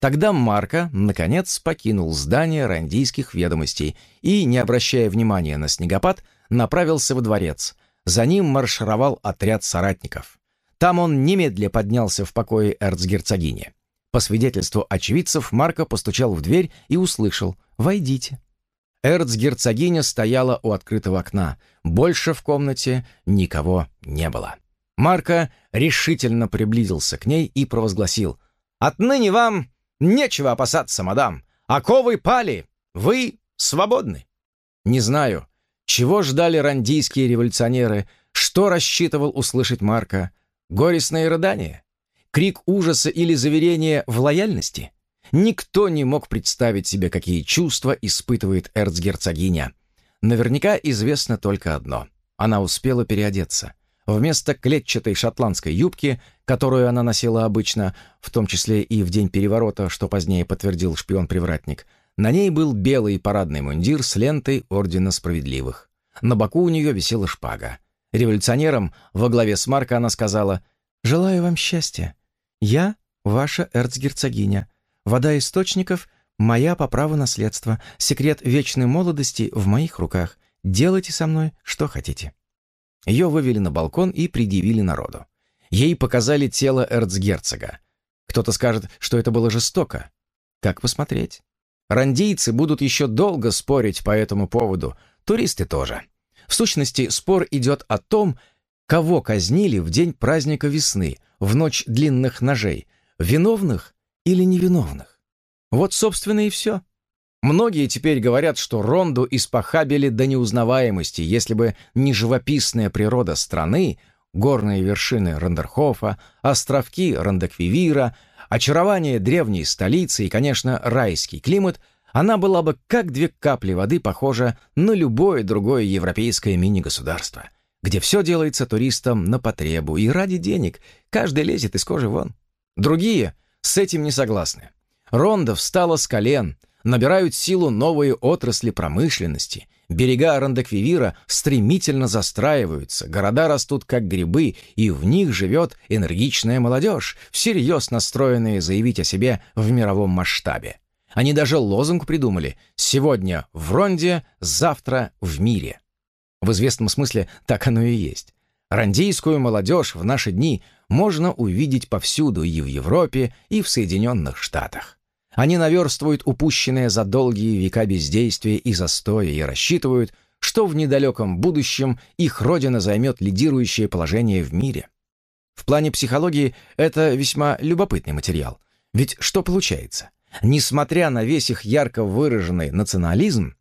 Speaker 1: Тогда Марка, наконец, покинул здание рандийских ведомостей и, не обращая внимания на снегопад, направился во дворец. За ним маршировал отряд соратников. Там он немедля поднялся в покое эрцгерцогини. По свидетельству очевидцев, Марко постучал в дверь и услышал «Войдите». Эрцгерцогиня стояла у открытого окна. Больше в комнате никого не было. Марко решительно приблизился к ней и провозгласил «Отныне вам нечего опасаться, мадам. Оковы пали. Вы свободны». Не знаю, чего ждали рандийские революционеры, что рассчитывал услышать Марко, Горестное рыдание? Крик ужаса или заверение в лояльности? Никто не мог представить себе, какие чувства испытывает эрцгерцогиня. Наверняка известно только одно. Она успела переодеться. Вместо клетчатой шотландской юбки, которую она носила обычно, в том числе и в день переворота, что позднее подтвердил шпион-привратник, на ней был белый парадный мундир с лентой Ордена Справедливых. На боку у нее висела шпага. Революционерам во главе с Марко она сказала «Желаю вам счастья. Я ваша эрцгерцогиня. Вода источников — моя по праву наследства. Секрет вечной молодости в моих руках. Делайте со мной, что хотите». Ее вывели на балкон и предъявили народу. Ей показали тело эрцгерцога. Кто-то скажет, что это было жестоко. Как посмотреть? Рандийцы будут еще долго спорить по этому поводу, туристы тоже. В сущности, спор идет о том, кого казнили в день праздника весны, в ночь длинных ножей, виновных или невиновных. Вот, собственно, и все. Многие теперь говорят, что Ронду испохабили до неузнаваемости, если бы не живописная природа страны, горные вершины Рандерхофа, островки Рандеквивира, очарование древней столицы и, конечно, райский климат – она была бы как две капли воды похожа на любое другое европейское мини-государство, где все делается туристам на потребу и ради денег, каждый лезет из кожи вон. Другие с этим не согласны. Ронда встала с колен, набирают силу новые отрасли промышленности, берега Рандеквивира стремительно застраиваются, города растут как грибы, и в них живет энергичная молодежь, всерьез настроенная заявить о себе в мировом масштабе. Они даже лозунг придумали «Сегодня в Ронде, завтра в мире». В известном смысле так оно и есть. Рандейскую молодежь в наши дни можно увидеть повсюду и в Европе, и в Соединенных Штатах. Они наверстывают упущенное за долгие века бездействия и застоя и рассчитывают, что в недалеком будущем их родина займет лидирующее положение в мире. В плане психологии это весьма любопытный материал. Ведь что получается? Несмотря на весь их ярко выраженный национализм,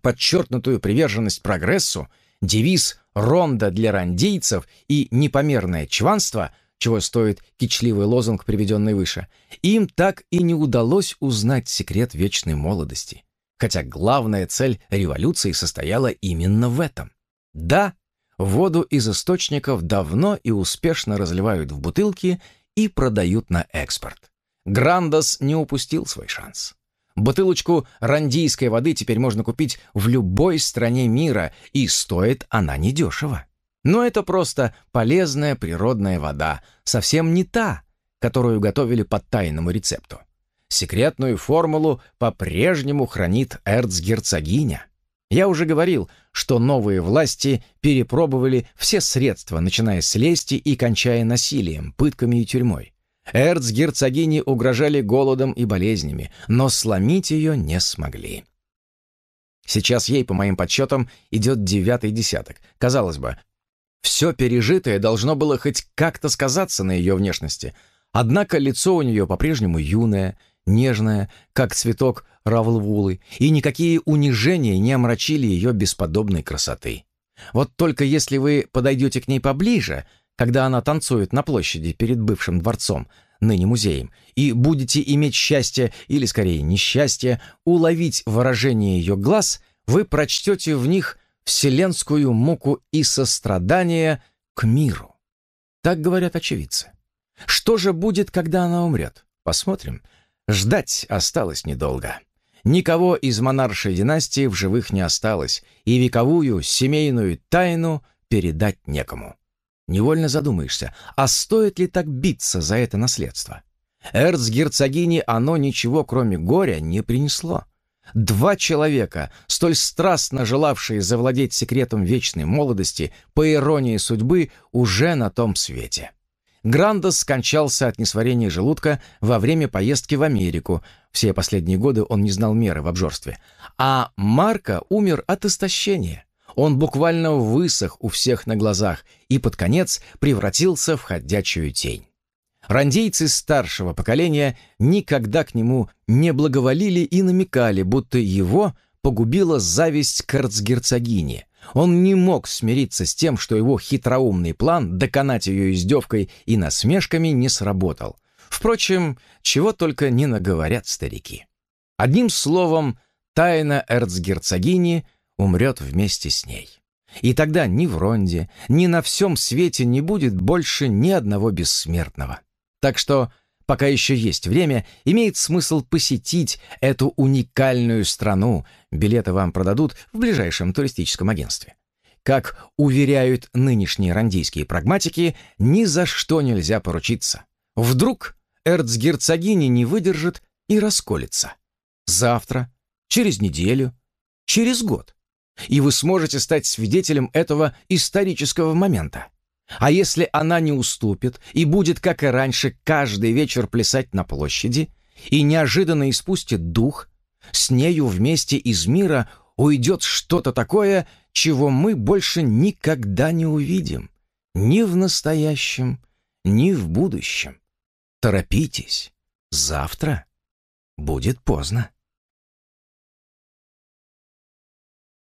Speaker 1: подчеркнутую приверженность прогрессу, девиз «Ронда для рандейцев» и непомерное чванство, чего стоит кичливый лозунг, приведенный выше, им так и не удалось узнать секрет вечной молодости. Хотя главная цель революции состояла именно в этом. Да, воду из источников давно и успешно разливают в бутылки и продают на экспорт. Грандос не упустил свой шанс. Бутылочку рандийской воды теперь можно купить в любой стране мира, и стоит она недешево. Но это просто полезная природная вода, совсем не та, которую готовили по тайному рецепту. Секретную формулу по-прежнему хранит эрцгерцогиня. Я уже говорил, что новые власти перепробовали все средства, начиная с лести и кончая насилием, пытками и тюрьмой. Эрцгерцогини угрожали голодом и болезнями, но сломить ее не смогли. Сейчас ей, по моим подсчетам, идет девятый десяток. Казалось бы, все пережитое должно было хоть как-то сказаться на ее внешности. Однако лицо у нее по-прежнему юное, нежное, как цветок равлвулы, и никакие унижения не омрачили ее бесподобной красоты. Вот только если вы подойдете к ней поближе, когда она танцует на площади перед бывшим дворцом, ныне музеем, и будете иметь счастье, или скорее несчастье, уловить выражение ее глаз, вы прочтете в них вселенскую муку и сострадание к миру. Так говорят очевидцы. Что же будет, когда она умрет? Посмотрим. Ждать осталось недолго. Никого из монаршей династии в живых не осталось, и вековую семейную тайну передать некому. Невольно задумаешься, а стоит ли так биться за это наследство? Эрцгерцогине оно ничего, кроме горя, не принесло. Два человека, столь страстно желавшие завладеть секретом вечной молодости, по иронии судьбы, уже на том свете. Грандос скончался от несварения желудка во время поездки в Америку. Все последние годы он не знал меры в обжорстве. А Марко умер от истощения. Он буквально высох у всех на глазах и под конец превратился в ходячую тень. Рандейцы старшего поколения никогда к нему не благоволили и намекали, будто его погубила зависть к эрцгерцогине. Он не мог смириться с тем, что его хитроумный план доконать ее издевкой и насмешками не сработал. Впрочем, чего только не наговорят старики. Одним словом, тайна эрцгерцогини умрет вместе с ней. И тогда ни в Ронде, ни на всем свете не будет больше ни одного бессмертного. Так что, пока еще есть время, имеет смысл посетить эту уникальную страну. Билеты вам продадут в ближайшем туристическом агентстве. Как уверяют нынешние рандийские прагматики, ни за что нельзя поручиться. Вдруг эрцгерцогиня не выдержит и расколется. Завтра, через неделю, через год. И вы сможете стать свидетелем этого исторического момента. А если она не уступит и будет, как и раньше, каждый вечер плясать на площади и неожиданно испустит дух, с нею вместе из мира уйдет что-то такое, чего мы больше никогда не увидим. Ни в настоящем, ни в будущем. Торопитесь, завтра будет поздно.